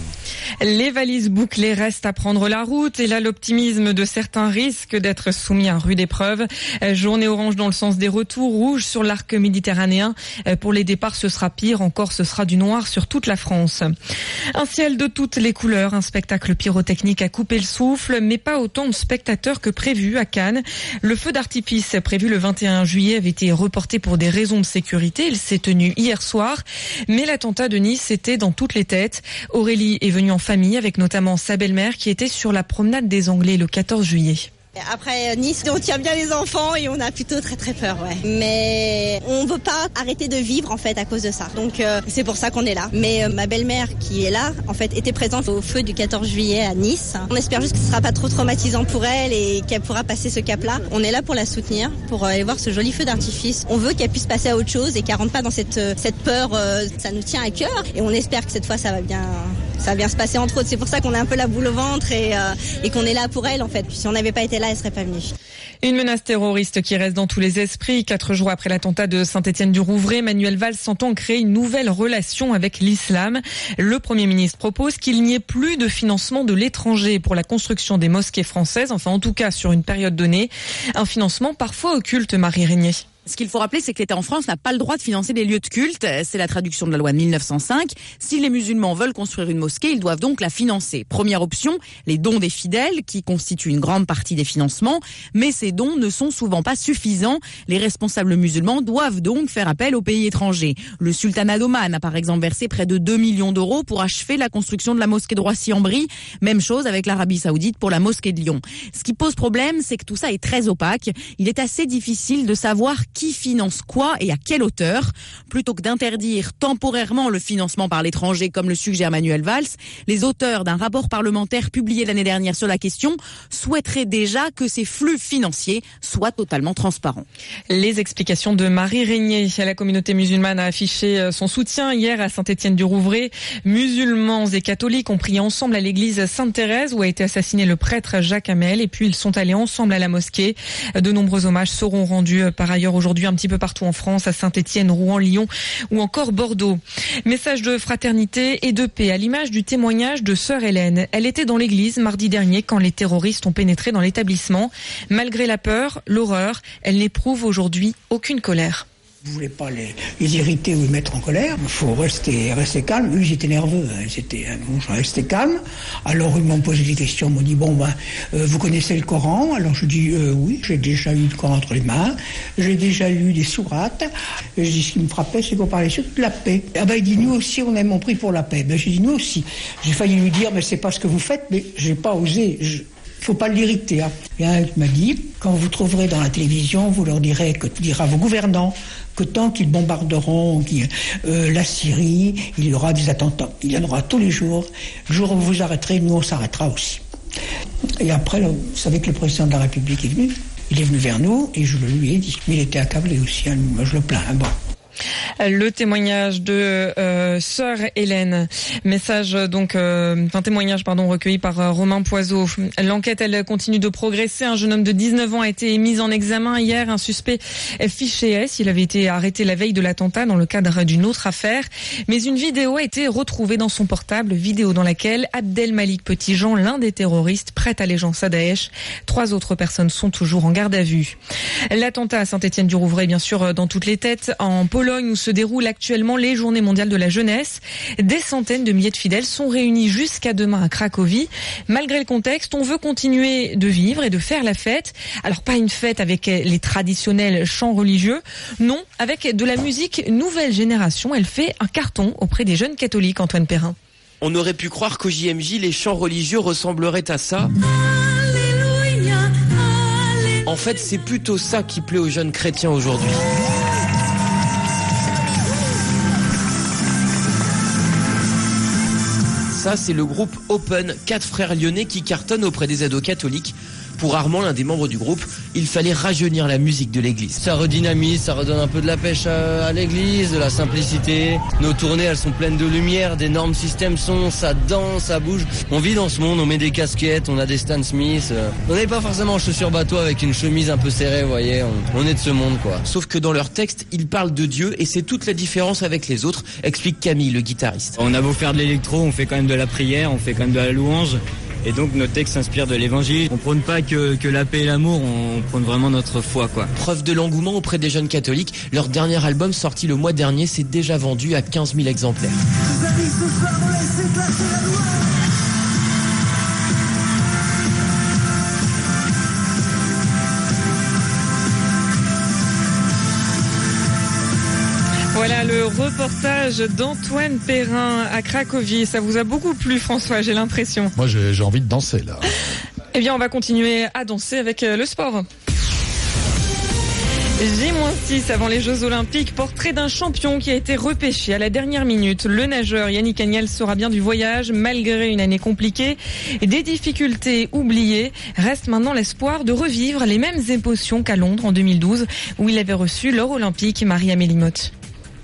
Les valises bouclées restent à prendre la route et là l'optimisme de certains risque d'être soumis à rude épreuve. Euh, Journée orange dans le sens des retours, rouge sur l'arc méditerranéen. Euh, Pour les départs ce sera pire, encore ce sera du noir sur toute la France. Un ciel de toutes les couleurs, un spectacle pyrotechnique a coupé le souffle, mais pas autant de spectateurs que prévu à Cannes. Le feu d'artifice prévu le 21 juillet avait été reporté pour des raisons de sécurité. Il s'est tenu hier soir, mais l'attentat de Nice était dans toutes les têtes. Aurélie est venue en famille avec notamment sa belle-mère qui était sur la promenade des Anglais le 14 juillet. Après euh, Nice, on tient bien les enfants et on a plutôt très très peur, ouais. Mais on veut pas arrêter de vivre en fait à cause de ça. Donc euh, c'est pour ça qu'on est là. Mais euh, ma belle-mère qui est là, en fait, était présente au feu du 14 juillet à Nice. On espère juste que ce sera pas trop traumatisant pour elle et qu'elle pourra passer ce cap-là. On est là pour la soutenir, pour aller voir ce joli feu d'artifice. On veut qu'elle puisse passer à autre chose et qu'elle rentre pas dans cette euh, cette peur. euh, ça nous tient à cœur et on espère que cette fois ça va bien ça va bien se passer entre autres. C'est pour ça qu'on a un peu la boule au ventre et, euh, et qu'on est là pour elle en fait. Puis si on n'avait pas été là, elle serait pas venue. Une menace terroriste qui reste dans tous les esprits. Quatre jours après l'attentat de Saint-Étienne-du-Rouvray, Manuel Valls s'entend créer une nouvelle relation avec l'islam. Le Premier ministre propose qu'il n'y ait plus de financement de l'étranger pour la construction des mosquées françaises, enfin en tout cas sur une période donnée. Un financement parfois occulte, Marie Régnier. Ce qu'il faut rappeler, c'est que l'État en France n'a pas le droit de financer des lieux de culte. C'est la traduction de la loi de 1905. Si les musulmans veulent construire une mosquée, ils doivent donc la financer. Première option, les dons des fidèles, qui constituent une grande partie des financements. Mais ces dons ne sont souvent pas suffisants. Les responsables musulmans doivent donc faire appel aux pays étrangers. Le sultanat d'Oman a par exemple versé près de 2 millions d'euros pour achever la construction de la mosquée de Roissy-en-Brie. Même chose avec l'Arabie saoudite pour la mosquée de Lyon. Ce qui pose problème, c'est que tout ça est très opaque. Il est assez difficile de savoir qui finance quoi et à quelle hauteur. Plutôt que d'interdire temporairement le financement par l'étranger, comme le suggère Manuel Valls, les auteurs d'un rapport parlementaire publié l'année dernière sur la question souhaiteraient déjà que ces flux financiers soient totalement transparents. Les explications de Marie Régnier. La communauté musulmane a affiché euh, son soutien hier à Saint-Étienne-du-Rouvray. Musulmans et catholiques ont prié ensemble à l'église Sainte-Thérèse où a été assassiné le prêtre Jacques Hamel et puis ils sont allés ensemble à la mosquée. De nombreux hommages seront rendus euh, par ailleurs aujourd'hui un petit peu partout en France, à Saint-Étienne, Rouen, Lyon ou encore Bordeaux. Message de fraternité et de paix à l'image du témoignage de sœur Hélène. Elle était dans l'église mardi dernier quand les terroristes ont pénétré dans l'établissement. Malgré la peur, l'horreur, elle n'éprouve aujourd'hui aucune colère. Vous voulez pas les, irriter ou les mettre en colère. Il faut rester, rester calme. Eux, ils étaient nerveux. hein. Ils hein, bon, je restais calme. Alors, ils m'ont posé des questions. Ils m'ont dit, bon, ben, euh, vous connaissez le Coran? Alors, je dis, euh, oui, j'ai déjà eu le Coran entre les mains. J'ai déjà lu des sourates. Et je ce qui me frappait, c'est qu'on parlait surtout de la paix. Ah ben, il dit, nous aussi, on aime, on prie pour la paix. Ben, j'ai dit, nous aussi. J'ai failli lui dire, mais c'est pas ce que vous faites, mais j'ai pas osé. Je- faut pas l'irriter. Hein. Il m'a dit, quand vous trouverez dans la télévision, vous leur direz que à vos gouvernants que tant qu'ils bombarderont euh, la Syrie, il y aura des attentats. Il y en aura tous les jours. Le jour où vous arrêterez, nous on s'arrêtera aussi. Et après, là, vous savez que le président de la République est venu. Il est venu vers nous et je lui ai dit. Mais il était accablé aussi. hein. Je le plains. hein. Bon. Le témoignage de euh, sœur Hélène, message euh, donc, euh, un témoignage pardon recueilli par euh, Romain Poiseau. L'enquête elle continue de progresser. Un jeune homme de 19 ans a été mis en examen hier. Un suspect fiché S. Il avait été arrêté la veille de l'attentat dans le cadre d'une autre affaire. Mais une vidéo a été retrouvée dans son portable, vidéo dans laquelle Abdel Malik Petitjean, l'un des terroristes, prête allégeance à Daesh. Trois autres personnes sont toujours en garde à vue. L'attentat à Saint-Étienne-du-Rouvray, bien sûr, euh, dans toutes les têtes. En où se déroulent actuellement les Journées mondiales de la jeunesse, des centaines de milliers de fidèles sont réunis jusqu'à demain à Cracovie. Malgré le contexte, on veut continuer de vivre et de faire la fête. Alors pas une fête avec les traditionnels chants religieux, non, avec de la musique nouvelle génération. Elle fait un carton auprès des jeunes catholiques, Antoine Perrin. On aurait pu croire qu'au JMJ, les chants religieux ressembleraient à ça. En fait, c'est plutôt ça qui plaît aux jeunes chrétiens aujourd'hui. Ça, c'est le groupe Open, quatre frères lyonnais qui cartonnent auprès des ados catholiques. Pour Armand, l'un des membres du groupe, il fallait rajeunir la musique de l'église. Ça redynamise, ça redonne un peu de la pêche à, à l'église, de la simplicité. Nos tournées, elles sont pleines de lumière, d'énormes systèmes son, ça danse, ça bouge. On vit dans ce monde, on met des casquettes, on a des Stan Smith. euh. On n'est pas forcément en chaussures bateau avec une chemise un peu serrée, vous voyez. On, on est de ce monde, quoi. Sauf que dans leur texte, ils parlent de Dieu et c'est toute la différence avec les autres, explique Camille, le guitariste. On a beau faire de l'électro, on fait quand même de la prière, on fait quand même de la louange. Et donc nos textes s'inspirent de l'évangile. On prône pas que, que la paix et l'amour, on prône vraiment notre foi, quoi. Preuve de l'engouement auprès des jeunes catholiques, leur dernier album sorti le mois dernier s'est déjà vendu à 15 000 exemplaires. Le reportage d'Antoine Perrin à Cracovie. Ça vous a beaucoup plu, François, j'ai l'impression. Moi, j'ai envie de danser là. Eh bien, on va continuer à danser avec euh, le sport. J-6 avant les Jeux Olympiques, portrait d'un champion qui a été repêché à la dernière minute. Le nageur Yannick Agnel sera bien du voyage malgré une année compliquée et des difficultés oubliées. Reste maintenant l'espoir de revivre les mêmes émotions qu'à Londres en 2012 où il avait reçu l'or olympique Marie-Amélie Motte.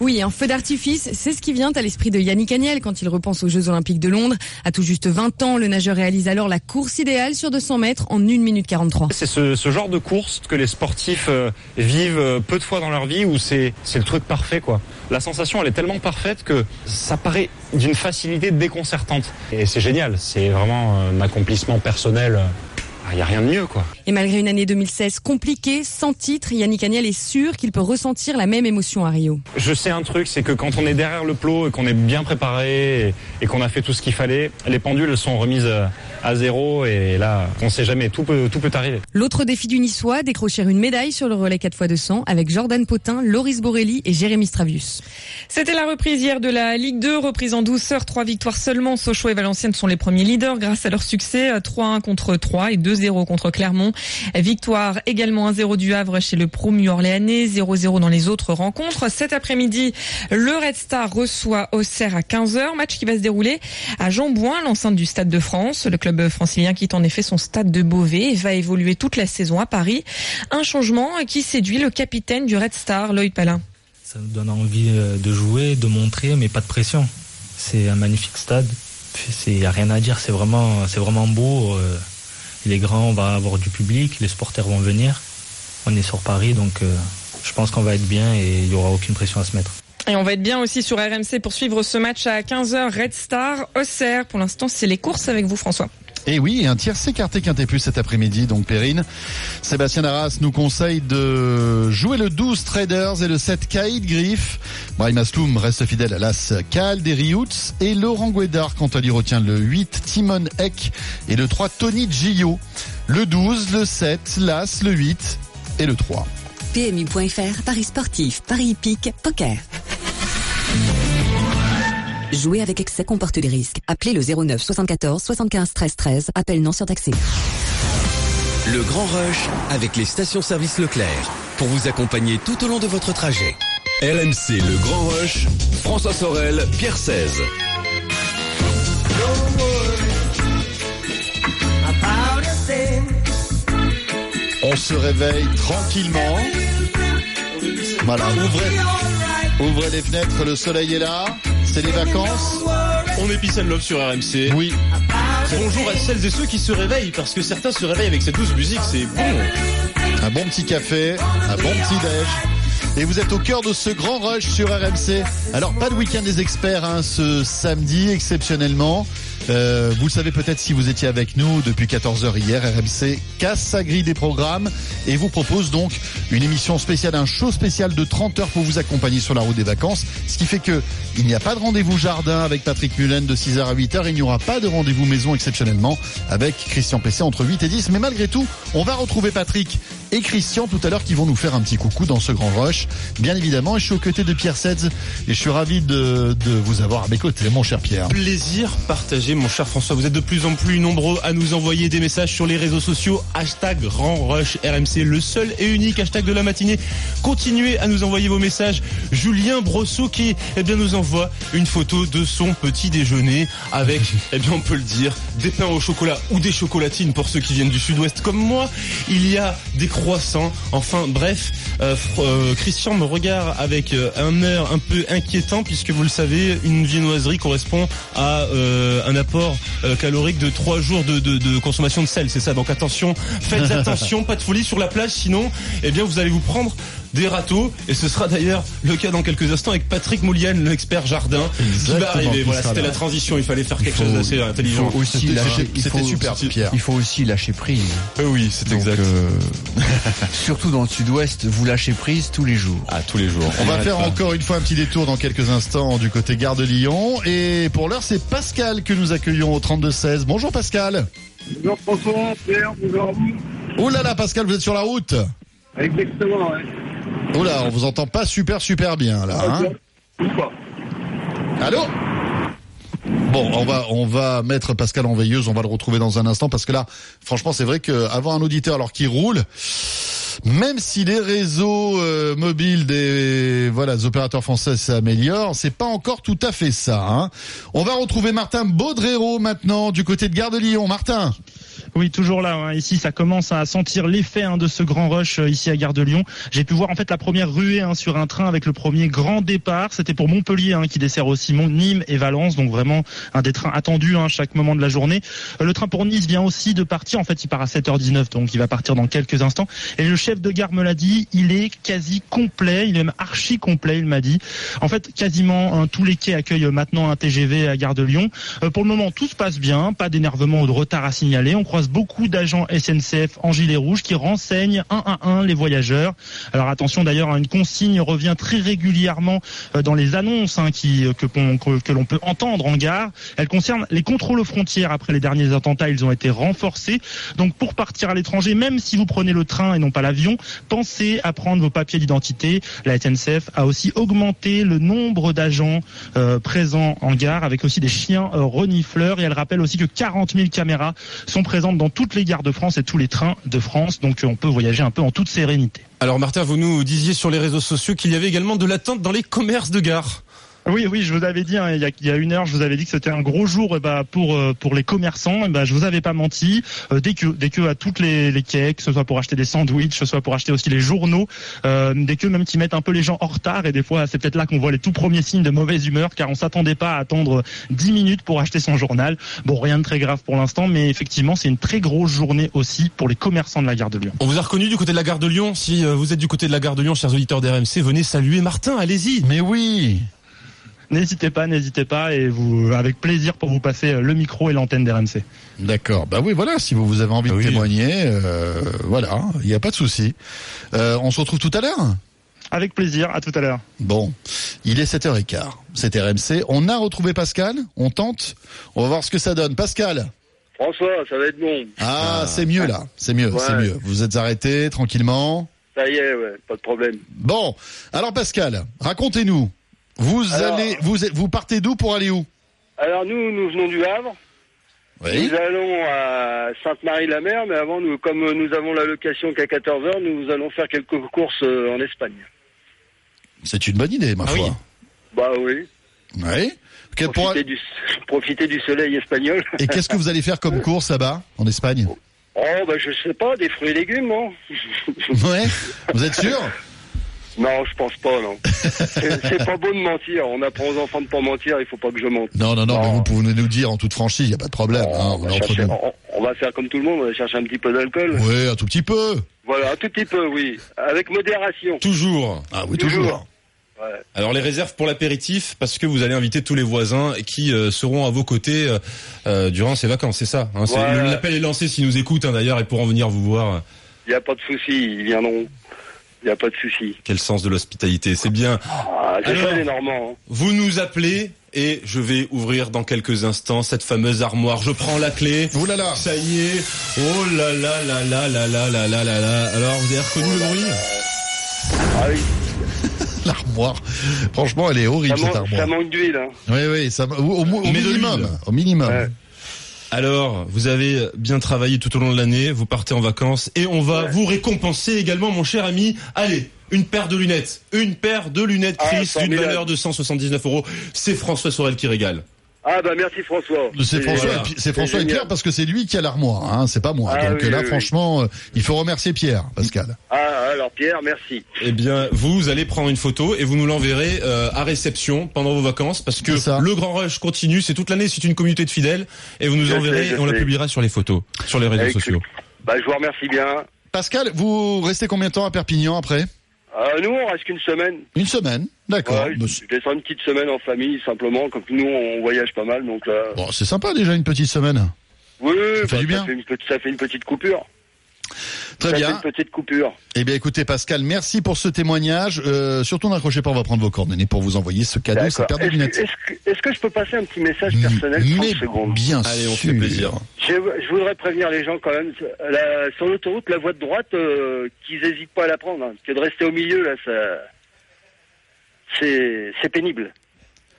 Oui, un feu d'artifice, c'est ce qui vient à l'esprit de Yannick Agnel quand il repense aux Jeux Olympiques de Londres. À tout juste 20 ans, le nageur réalise alors la course idéale sur 200 mètres en 1 minute 43. C'est ce, genre de course que les sportifs euh, vivent euh, peu de fois dans leur vie où c'est le truc parfait quoi. La sensation elle est tellement parfaite que ça paraît d'une facilité déconcertante. Et c'est génial, c'est vraiment un accomplissement personnel. Il n'y a rien de mieux quoi. Et malgré une année 2016 compliquée, sans titre, Yannick Agnel est sûr qu'il peut ressentir la même émotion à Rio. Je sais un truc, c'est que quand on est derrière le plot et qu'on est bien préparé et, et qu'on a fait tout ce qu'il fallait, les pendules sont remises à zéro et là on sait jamais, tout peut, tout peut arriver. L'autre défi du Niçois, décrocher une médaille sur le relais 4x200 avec Jordan Potin, Loris Borelli et Jérémy Stravius. C'était la reprise hier de la Ligue 2, reprise en douceur, trois victoires seulement. Sochaux et Valenciennes sont les premiers leaders grâce à leur succès, 3-1 contre 3 et 2-0 contre Clermont. Victoire également 1-0 du Havre chez le promu orléanais, 0-0 dans les autres rencontres. Cet après-midi, le Red Star reçoit Auxerre à 15h, match qui va se dérouler à Jean-Bouin, l'enceinte du Stade de France. Le club francilien quitte en effet son stade de Beauvais et va évoluer toute la saison à Paris. Un changement qui séduit le capitaine du Red Star, Lloyd Palin. Ça nous donne envie euh, de jouer, de montrer, mais pas de pression. C'est un magnifique stade. Il n'y a rien à dire, c'est vraiment, c'est vraiment beau. Il est grand, on va avoir du public, les supporters vont venir. On est sur Paris, donc euh, je pense qu'on va être bien et il n'y aura aucune pression à se mettre. Et on va être bien aussi sur RMC pour suivre ce match à 15h. Red Star, Auxerre. Pour l'instant, c'est les courses avec vous, François. Et oui, un tiers écarté quintet plus cet après-midi, donc Perrine. Sébastien Arras nous conseille de jouer le 12 Traders et le 7 Kaïd Griff. Brahim Asloum reste fidèle à l'As Cal des et Laurent Guédard, quant à lui, retient le 8 Timon Eck et le 3 Tony Gillot. Le 12, le 7, l'As, le 8 et le 3. PMU.fr, Paris sportif, Paris hippique, poker. Jouer avec excès comporte des risques. Appelez le 09 74 75 13 13. Appel non surtaxé. Le Grand Rush avec les stations-service Leclerc pour vous accompagner tout au long de votre trajet. RMC Le Grand Rush, François Sorel, Pierre 16. On se réveille tranquillement. Voilà, ouvrez, ouvrez les fenêtres, le soleil est là. C'est les vacances. On est Peace and Love sur RMC. Oui. Bonjour à celles et ceux qui se réveillent, parce que certains se réveillent avec cette douce musique, c'est bon. Un bon petit café, un bon petit déj. Et vous êtes au cœur de ce grand rush sur RMC. Alors pas de week-end des experts hein, ce samedi exceptionnellement. Euh, vous le savez peut-être si vous étiez avec nous depuis 14h hier, RMC casse sa grille des programmes et vous propose donc une émission spéciale, un show spécial de 30 heures pour vous accompagner sur la route des vacances. Ce qui fait que il n'y a pas de rendez-vous jardin avec Patrick Mullen de 6h à 8h. Il n'y aura pas de rendez-vous maison exceptionnellement avec Christian Pessé entre 8 et 10. Mais malgré tout, on va retrouver Patrick et Christian tout à l'heure qui vont nous faire un petit coucou dans ce grand rush. Bien évidemment, et je suis aux côtés de Pierre Sedz et je suis ravi de, de vous avoir à mes côtés, mon cher Pierre. Plaisir partagé, mon cher François. Vous êtes de plus en plus nombreux à nous envoyer des messages sur les réseaux sociaux. Hashtag Grand Rush RMC, le seul et unique hashtag de la matinée. Continuez à nous envoyer vos messages. Julien Brosseau qui, eh nous envoie une photo de son petit déjeuner avec, eh bien, on peut le dire, des pains au chocolat ou des chocolatines pour ceux qui viennent du sud-ouest comme moi. Il y a des croissants. Enfin, bref, euh, euh, Christian me regarde avec euh, un air un peu inquiétant puisque vous le savez, une viennoiserie correspond à un apport euh, calorique de 3 jours de, de- de consommation de sel. C'est ça. Donc attention, faites attention, pas de folie sur la plage, sinon, eh bien, vous allez vous prendre des râteaux et ce sera d'ailleurs le cas dans quelques instants avec Patrick Moulian, l'expert jardin, qui va arriver. qui Voilà, c'était la transition. Il fallait faire quelque faut- chose d'assez intelligent. Il faut aussi C'était- super, Pierre. Il faut aussi lâcher prise. Euh, oui, c'est exact. euh, surtout dans le sud-ouest, vous lâchez prise tous les jours. Ah, tous les jours. On va faire pas. encore une fois un petit détour dans quelques instants du côté Gare de Lyon. Et pour l'heure, c'est Pascal que nous accueillons au 32-16. Bonjour Pascal. Bonjour François, Pierre, bonjour à vous. Oh là là, Pascal, vous êtes sur la route Exactement, ouais. Oh là, on vous entend pas super super bien là. Hein Ou pas. Allô Bon, on va on va mettre Pascal en veilleuse, on va le retrouver dans un instant parce que là, franchement, c'est vrai qu'avoir un auditeur alors qu'il roule, même si les réseaux euh, mobiles des voilà des opérateurs français s'améliorent, c'est pas encore tout à fait ça. Hein. On va retrouver Martin Baudrero maintenant du côté de Gare de Lyon. Martin. Oui, toujours là. hein. Ici, ça commence à sentir l'effet hein, de ce grand rush euh, ici à Gare de Lyon. J'ai pu voir en fait la première ruée hein, sur un train avec le premier grand départ. C'était pour Montpellier hein, qui dessert aussi Nîmes et Valence, donc vraiment un des trains attendus hein, chaque moment de la journée. Euh, le train pour Nice vient aussi de partir. En fait, il part à 7h19, donc il va partir dans quelques instants. Et le chef de gare me l'a dit, il est quasi complet, il est même archi complet, il m'a dit. En fait, quasiment tous les quais accueillent maintenant un TGV à Gare de Lyon. Euh, pour le moment, tout se passe bien, pas d'énervement ou de retard à signaler. Beaucoup d'agents SNCF en gilet rouge qui renseignent un à un les voyageurs. Alors attention d'ailleurs, hein, une consigne revient très régulièrement euh, dans les annonces hein, que- que l'on peut entendre en gare. Elle concerne les contrôles aux frontières. Après les derniers attentats, ils ont été renforcés. Donc pour partir à l'étranger, même si vous prenez le train et non pas l'avion, pensez à prendre vos papiers d'identité. La SNCF a aussi augmenté le nombre d'agents euh, présents en gare avec aussi des chiens euh, renifleurs et elle rappelle aussi que 40 000 caméras sont présentes dans toutes les gares de France et tous les trains de France. Donc euh, on peut voyager un peu en toute sérénité. Alors Martin, vous nous disiez sur les réseaux sociaux qu'il y avait également de l'attente dans les commerces de gare. Oui, oui, je vous avais dit hein, il, y a, il y a une heure, je vous avais dit que c'était un gros jour eh ben, pour euh, pour les commerçants. Eh ben, je vous avais pas menti. Euh, des queues, des queues à toutes les, les quais, que ce soit pour acheter des sandwichs, que ce soit pour acheter aussi les journaux, euh, des queues même qui mettent un peu les gens en retard. Et des fois, c'est peut-être là qu'on voit les tout premiers signes de mauvaise humeur, car on s'attendait pas à attendre 10 minutes pour acheter son journal. Bon, rien de très grave pour l'instant, mais effectivement, c'est une très grosse journée aussi pour les commerçants de la gare de Lyon. On vous a reconnu du côté de la gare de Lyon. Si euh, vous êtes du côté de la gare de Lyon, chers auditeurs d'RMC, venez saluer Martin, allez-y. Mais oui. N'hésitez pas, n'hésitez pas, et vous, avec plaisir pour vous passer le micro et l'antenne d'RMC. D'accord. Bah oui, voilà. Si vous vous avez envie de témoigner, euh, voilà, il n'y a pas de souci. Euh, on se retrouve tout à l'heure? Avec plaisir. À tout à l'heure. Bon, il est 7h15. C'est RMC. On a retrouvé Pascal. On tente. On va voir ce que ça donne. Pascal? François, ça va être bon. Ah, c'est mieux là. C'est mieux. Ouais. C'est mieux. Vous êtes arrêté tranquillement? Ça y est, ouais, pas de problème. Bon. Alors Pascal, racontez-nous. Vous Alors- allez, vous, êtes- vous partez d'où pour aller où Alors nous, nous venons du Havre. Oui. Nous allons à Sainte-Marie-la-Mer, mais avant, nous, comme nous avons la location qu'à 14h, nous allons faire quelques courses euh, en Espagne. C'est une bonne idée, ma Ah oui. foi. Bah oui. Oui. Que- pour- Profiter, du, profiter du soleil espagnol. Et qu'est-ce que vous allez faire comme course là-bas, en Espagne? Oh, bah je sais pas, des fruits et légumes, non Ouais. Vous êtes sûr? Non, je pense pas, non. C'est pas beau de mentir. On apprend aux enfants de pas mentir, il faut pas que je mente. Non, non, non, mais vous pouvez nous dire en toute franchise, il n'y a pas de problème. hein, on va, entre chercher- nous. on- on va faire comme tout le monde, on va chercher un petit peu d'alcool. Oui, un tout petit peu. Voilà, un tout petit peu, oui. Avec modération. Toujours. Ah oui, toujours. Ouais. Alors les réserves pour l'apéritif, parce que vous allez inviter tous les voisins qui euh, seront à vos côtés euh, euh, durant ces vacances, c'est ça hein, Voilà. L'appel est lancé s'ils nous écoutent hein, d'ailleurs et pourront venir vous voir. Il n'y a pas de souci, ils viendront. Il n'y a pas de souci. Quel sens de l'hospitalité, c'est bien. Ah, c'est ça les Normands. hein. Vous nous appelez et je vais ouvrir dans quelques instants cette fameuse armoire. Je prends la clé. Oh là là. Ça y est. Oh là là là là là là là là là là. Alors, vous avez reconnu le bruit Ah oui, L'armoire. Franchement, elle est horrible ça, cette man- ça armoire. manque d'huile. Hein. Oui, oui, ça, au, minimum. Au minimum. Ouais. Alors, vous avez bien travaillé tout au long de l'année, vous partez en vacances et on va vous récompenser également, mon cher ami. Allez, une paire de lunettes. Une paire de lunettes Ah, Chris d'une formidable. valeur de 179 euros. C'est François Sorel qui régale. Ah bah merci François. C'est François, voilà. et Pi- c'est François et génial. Pierre parce que c'est lui qui a l'armoire, hein, c'est pas moi. Ah Donc oui, là, oui, franchement, euh, il faut remercier Pierre, Pascal. Ah alors Pierre, merci. Eh bien, vous allez prendre une photo et vous nous l'enverrez euh, à réception pendant vos vacances parce que ça. le Grand Rush continue. C'est toute l'année, c'est une communauté de fidèles et vous nous Je enverrez sais, et on la publiera sur les photos, sur les réseaux Avec- sociaux. Bah je vous remercie bien. Pascal, vous restez combien de temps à Perpignan après? Euh, nous on reste qu'une semaine. Une semaine, d'accord. Ouais, Bah, je descends une petite semaine en famille simplement, comme nous on voyage pas mal donc là. Bon, c'est sympa déjà une petite semaine. Oui, Ça fait bah, du bien. fait une, petite- ça fait une petite coupure. Très ça bien. Une petite coupure. Eh bien, écoutez, Pascal, merci pour ce témoignage. Euh, surtout, n'accrochez pas, on va prendre vos coordonnées pour vous envoyer ce cadeau, cette paire de Est-ce que, lunettes. est-ce que- je peux passer un petit message personnel 30 Mais secondes bien Allez, on sûr. fait plaisir. Je, je voudrais prévenir les gens quand même. La- sur l'autoroute, la voie de droite, euh, qu'ils n'hésitent pas à la prendre. hein, parce que de rester au milieu, là, ça, c'est, c'est pénible.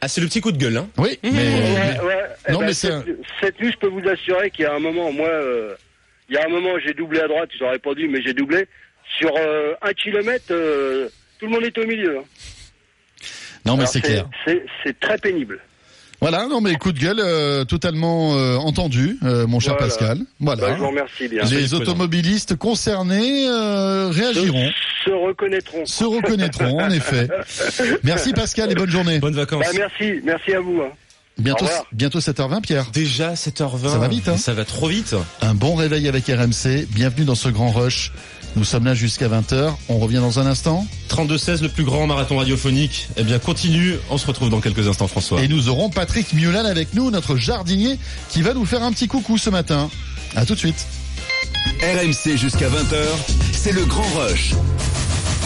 Ah, c'est le petit coup de gueule, hein Oui, mais, Ouais, mais-. Eh non, ben, mais c'est cette, cette nuit, je peux vous assurer qu'il y a un moment, moi, euh, il y a un moment, j'ai doublé à droite. J'aurais pas dû, mais j'ai doublé. Sur euh, un kilomètre, euh, tout le monde est au milieu. hein. non, mais Alors, c'est clair. C'est, c'est très pénible. Voilà, non, mais coup de gueule euh, totalement euh, entendu, euh, mon cher Voilà. Pascal. Voilà. Bah, je vous remercie bien. Les automobilistes concernés euh, réagiront, Se reconnaîtront. se reconnaîtront, en effet. Merci Pascal et bonne journée. Bonnes vacances. Bah, merci, merci à vous. hein. Bientôt, bientôt 7h20, Pierre. Déjà 7h20. Ça va vite, hein Ça va trop vite. Un bon réveil avec RMC. Bienvenue dans ce grand rush. Nous sommes là jusqu'à 20h. On revient dans un instant. 32-16, le plus grand marathon radiophonique. Eh bien, continue. On se retrouve dans quelques instants, François. Et nous aurons Patrick Miolan avec nous, notre jardinier, qui va nous faire un petit coucou ce matin. À tout de suite. RMC jusqu'à 20h, c'est le grand rush.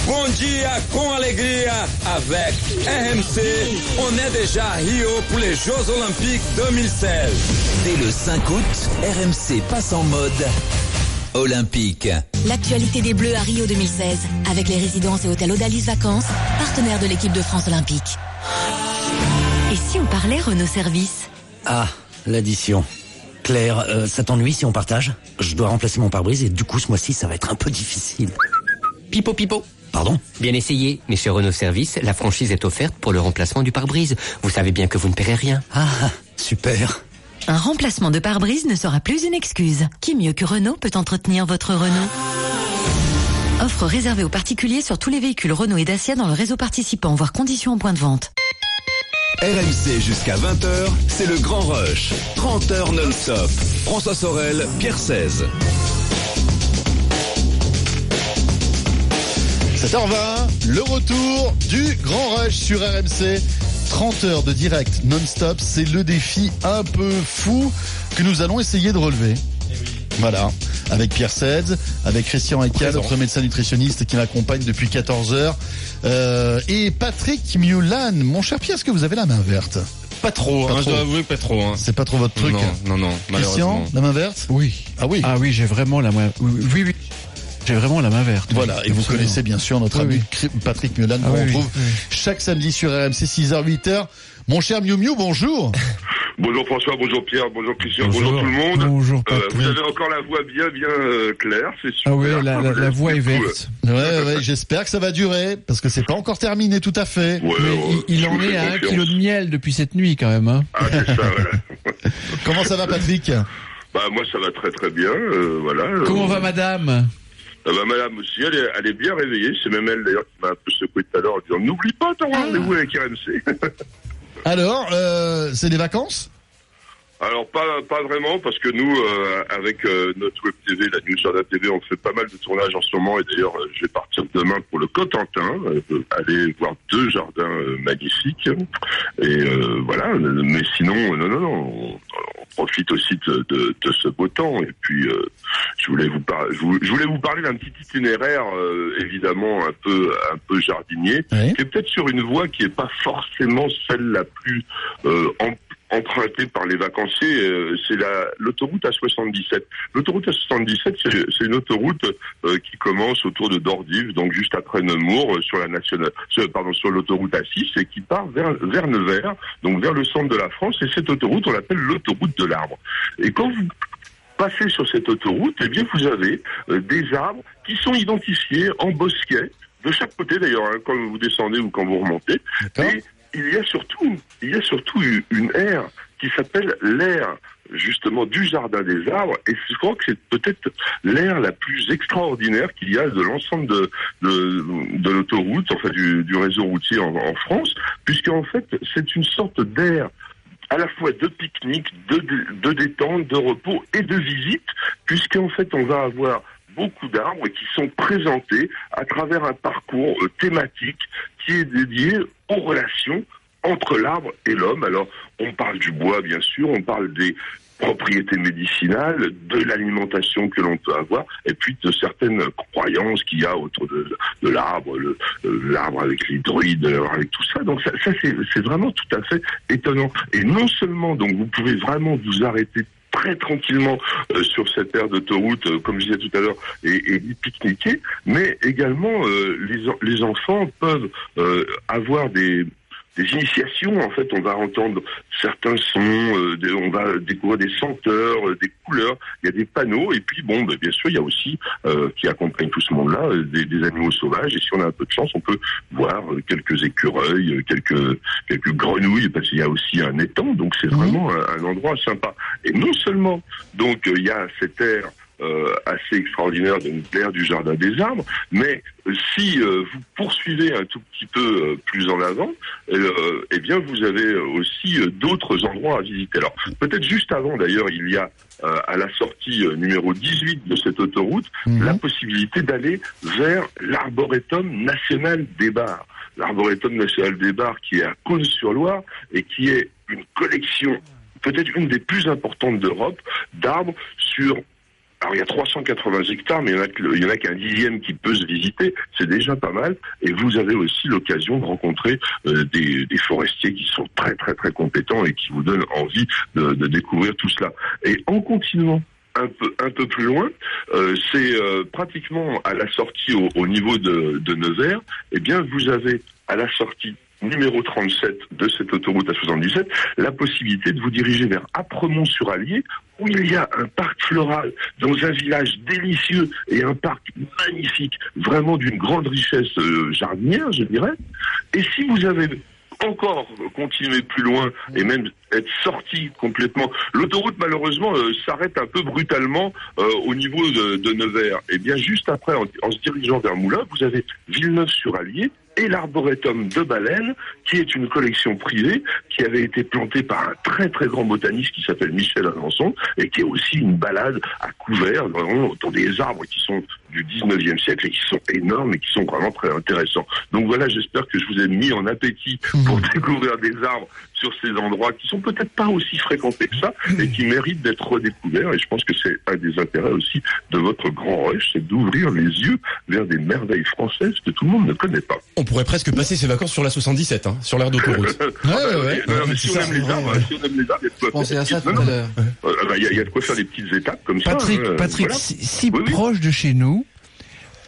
Bom dia com alegria avec RMC. On est déjà à Rio pour les Jeux Olympiques 2016. Dès le 5 août, RMC passe en mode olympique. L'actualité des Bleus à Rio 2016 avec les résidences et hôtels Odalis Vacances, partenaires de l'équipe de France Olympique. Et si on parlait Renault Service? Ah, l'addition. Claire, euh, ça t'ennuie si on partage? Je dois remplacer mon pare-brise et du coup ce mois-ci ça va être un peu difficile. Pipo pipo. Pardon Bien essayé, mais chez Renault Service, la franchise est offerte pour le remplacement du pare-brise. Vous savez bien que vous ne paierez rien. Ah, super. Un remplacement de pare-brise ne sera plus une excuse. Qui mieux que Renault peut entretenir votre Renault Offre réservée aux particuliers sur tous les véhicules Renault et Dacia dans le réseau participant, voire conditions en point de vente. RMC jusqu'à 20h, c'est le grand rush. 30 heures non-stop. François Sorel, Pierre 16. 7h20, le retour du Grand Rush sur RMC. 30 heures de direct non-stop, c'est le défi un peu fou que nous allons essayer de relever. Voilà, avec Pierre Sedz, avec Christian Eka, notre médecin nutritionniste qui m'accompagne depuis 14 heures, euh, et Patrick Miolan. Mon cher Pierre, est-ce que vous avez la main verte? Pas trop, Pas hein, je trop. dois avouer pas trop. Hein. C'est pas trop votre truc? Non, non, non, Christian, la main verte? Oui. Ah oui Ah oui, j'ai vraiment la main. Oui, oui. J'ai vraiment la main verte. Voilà, et vous connaissez bien sûr notre Oui, ami oui. Patrick Miolan Ah qu'on retrouve oui. chaque samedi sur RMC 6h 8h. Mon cher Miu Miu, bonjour. Bonjour François, bonjour Pierre, bonjour Christian, bonjour, Bonjour. tout le monde. Bonjour, Euh, Patrick. vous avez encore la voix bien bien euh, claire, c'est super. Ah oui, la, la, la voix est verte. Ouais, ouais, j'espère que ça va durer parce que c'est pas encore terminé tout à fait. Ouais, Mais ouais, il, en est à un kilo de miel depuis cette nuit quand même. Hein. Ah, c'est ça, voilà. Comment ça va Patrick? Bah, moi, ça va très très bien, euh, voilà. Euh, Comment va madame? Euh, bah, madame aussi, elle est, elle est bien réveillée. C'est même elle, d'ailleurs, qui m'a un peu secoué tout à l'heure en disant N'oublie pas ton rendez-vous avec RMC. Alors, euh, c'est des vacances? Alors pas pas vraiment parce que nous euh, avec euh, notre web TV, la News Jardin TV, on fait pas mal de tournages en ce moment. Et d'ailleurs euh, je vais partir demain pour le Cotentin, euh, aller voir deux jardins euh, magnifiques. Et euh, voilà. Mais sinon non non non, on, on profite aussi de, de, de ce beau temps. Et puis euh, je voulais vous par- je vou- je voulais vous parler d'un petit itinéraire euh, évidemment un peu un peu jardinier qui est peut-être sur une voie qui est pas forcément celle la plus euh, em- empruntée par les vacanciers, euh, c'est la l'autoroute A77. L'autoroute A77, c'est c'est une autoroute euh, qui commence autour de Dordives, donc juste après Nemours, euh, sur la nationale, sur- pardon, sur l'autoroute A6 et qui part vers vers Nevers, donc vers le centre de la France. Et cette autoroute, on l'appelle l'autoroute de l'arbre. Et quand vous passez sur cette autoroute, eh bien vous avez euh, des arbres qui sont identifiés en bosquet de chaque côté d'ailleurs, hein, quand vous descendez ou quand vous remontez. Et il y a surtout, il y a surtout une- aire qui s'appelle l'aire justement du jardin des arbres et je crois que c'est peut-être l'aire la plus extraordinaire qu'il y a de l'ensemble de, de, l'autoroute, enfin du, réseau routier en, en France, puisqu'en fait c'est une sorte d'aire à la fois de pique-nique, de, de détente, de repos et de visite, puisqu'en fait on va avoir beaucoup d'arbres qui sont présentés à travers un parcours euh, thématique qui est dédié aux relations entre l'arbre et l'homme. Alors on parle du bois bien sûr, on parle des propriétés médicinales, de l'alimentation que l'on peut avoir, et puis de certaines croyances qu'il y a autour de, l'arbre, l'arbre avec les druides, euh, avec tout ça. Donc ça, ça c'est vraiment tout à fait étonnant. Et non seulement, donc vous pouvez vraiment vous arrêter très tranquillement euh, sur cette aire d'autoroute, euh, comme je disais tout à l'heure, et, et pique-niquer, mais également euh, les, les enfants peuvent euh, avoir des des initiations. En fait, on va entendre certains sons, euh, des- on va découvrir des senteurs, euh, des couleurs. Il y a des panneaux et puis bon, ben, bien sûr, il y a aussi euh, qui accompagne tout ce monde-là euh, des, des animaux sauvages. Et si on a un peu de chance, on peut voir euh, quelques écureuils, euh, quelques quelques grenouilles, parce qu'il y a aussi un étang. Donc c'est vraiment un, un endroit sympa. Et non seulement donc euh, il y a cette aire euh, assez extraordinaire de l'air du jardin des arbres, mais euh, si euh, vous poursuivez un tout petit peu euh, plus en avant, euh, eh bien vous avez aussi euh, d'autres endroits à visiter. Alors peut-être juste avant d'ailleurs, il y a euh, à la sortie euh, numéro 18 de cette autoroute la possibilité d'aller vers l'arboretum national des bars. L'arboretum national des bars qui est à Caunes-sur-Loire et qui est une collection peut-être une des plus importantes d'Europe d'arbres sur alors il y a 380 hectares, mais il y en a, que- il y en a qu'un dixième qui peut se visiter, c'est déjà pas mal. Et vous avez aussi l'occasion de rencontrer euh, des, des forestiers qui sont très très très compétents et qui vous donnent envie de, de découvrir tout cela. Et en continuant un peu un peu plus loin, euh, c'est euh, pratiquement à la sortie au, au niveau de, de Nevers. Eh bien, vous avez à la sortie numéro 37 de cette autoroute à 77, la possibilité de vous diriger vers Apremont-sur-Allier, où il y a un parc floral dans un village délicieux et un parc magnifique, vraiment d'une grande richesse euh, jardinière, je dirais. Et si vous avez encore continuer plus loin et même être sorti complètement. L'autoroute malheureusement euh, s'arrête un peu brutalement euh, au niveau de, Nevers. Et bien juste après, en, en se dirigeant vers Moulins, vous avez Villeneuve-sur-Allier et l'arboretum de Baleine, qui est une collection privée qui avait été plantée par un très très grand botaniste qui s'appelle Michel Alençon et qui est aussi une balade à couvert vraiment autour des arbres qui sont du 19e siècle et qui sont énormes et qui sont vraiment très intéressants. Donc voilà, j'espère que je vous ai mis en appétit pour découvrir des arbres sur ces endroits qui sont peut-être pas aussi fréquentés que ça et qui méritent d'être redécouverts. Et je pense que c'est un des intérêts aussi de votre grand rush, c'est d'ouvrir les yeux vers des merveilles françaises que tout le monde ne connaît pas. On pourrait presque passer ses vacances sur la 77, hein, sur l'aire d'autoroute. Ah bah oui, non, mais si on aime les arbres, si on aime les arbres, il y a de quoi pensais faire à des ça tout à l'heure. Euh, bah, Il y, a- de quoi faire des petites étapes comme Patrick, ça. hein, Patrick, voilà. si, si proche de chez nous,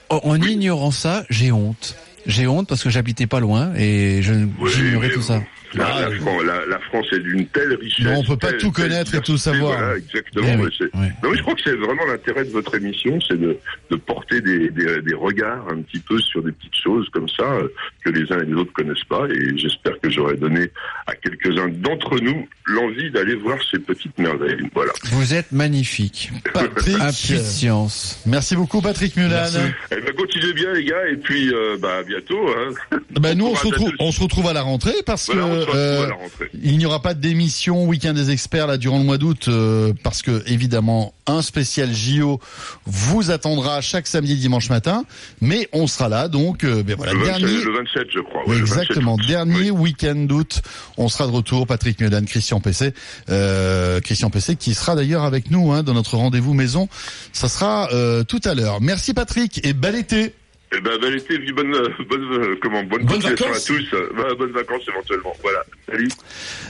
en, en ignorant ça, j'ai honte. J'ai honte parce que j'habitais pas loin et je j'ignorais tout ça. La, la Fran- la- la France est d'une telle richesse. Non, on peut pas telle- tout connaître et tout savoir. Voilà, exactement. Eh oui, mais c'est- Non, mais je crois que c'est vraiment l'intérêt de votre émission, c'est de, de porter des, des, des regards un petit peu sur des petites choses comme ça euh, que les uns et les autres connaissent pas. Et j'espère que j'aurai donné à quelques-uns d'entre nous l'envie d'aller voir ces petites merveilles. Voilà. Vous êtes magnifique. Patrick. Impatience. Merci beaucoup Patrick Mulan. Eh ben, continuez bien les gars et puis euh, bah, bien bientôt. Hein. Ben nous on se retrouve, dater le- on se retrouve à la rentrée parce Voilà, que euh, rentrée. il n'y aura pas d'émission week-end des experts là durant le mois d'août euh, parce que évidemment un spécial JO vous attendra chaque samedi et dimanche matin, mais on sera là donc euh, ben voilà le, 27, dernier le 27, je crois. ouais, le 27 Exactement, dernier week-end d'août, on sera de retour. Patrick Miodan, Christian PC, euh, Christian PC qui sera d'ailleurs avec nous hein, dans notre rendez-vous maison. Ça sera euh, tout à l'heure. Merci Patrick et bel été. Eh ben, bel été, puis bonne, euh, bonne, euh, comment, bonne, Bonnes continuation vacances. à tous. euh, bah, bonnes vacances éventuellement. Voilà. Salut.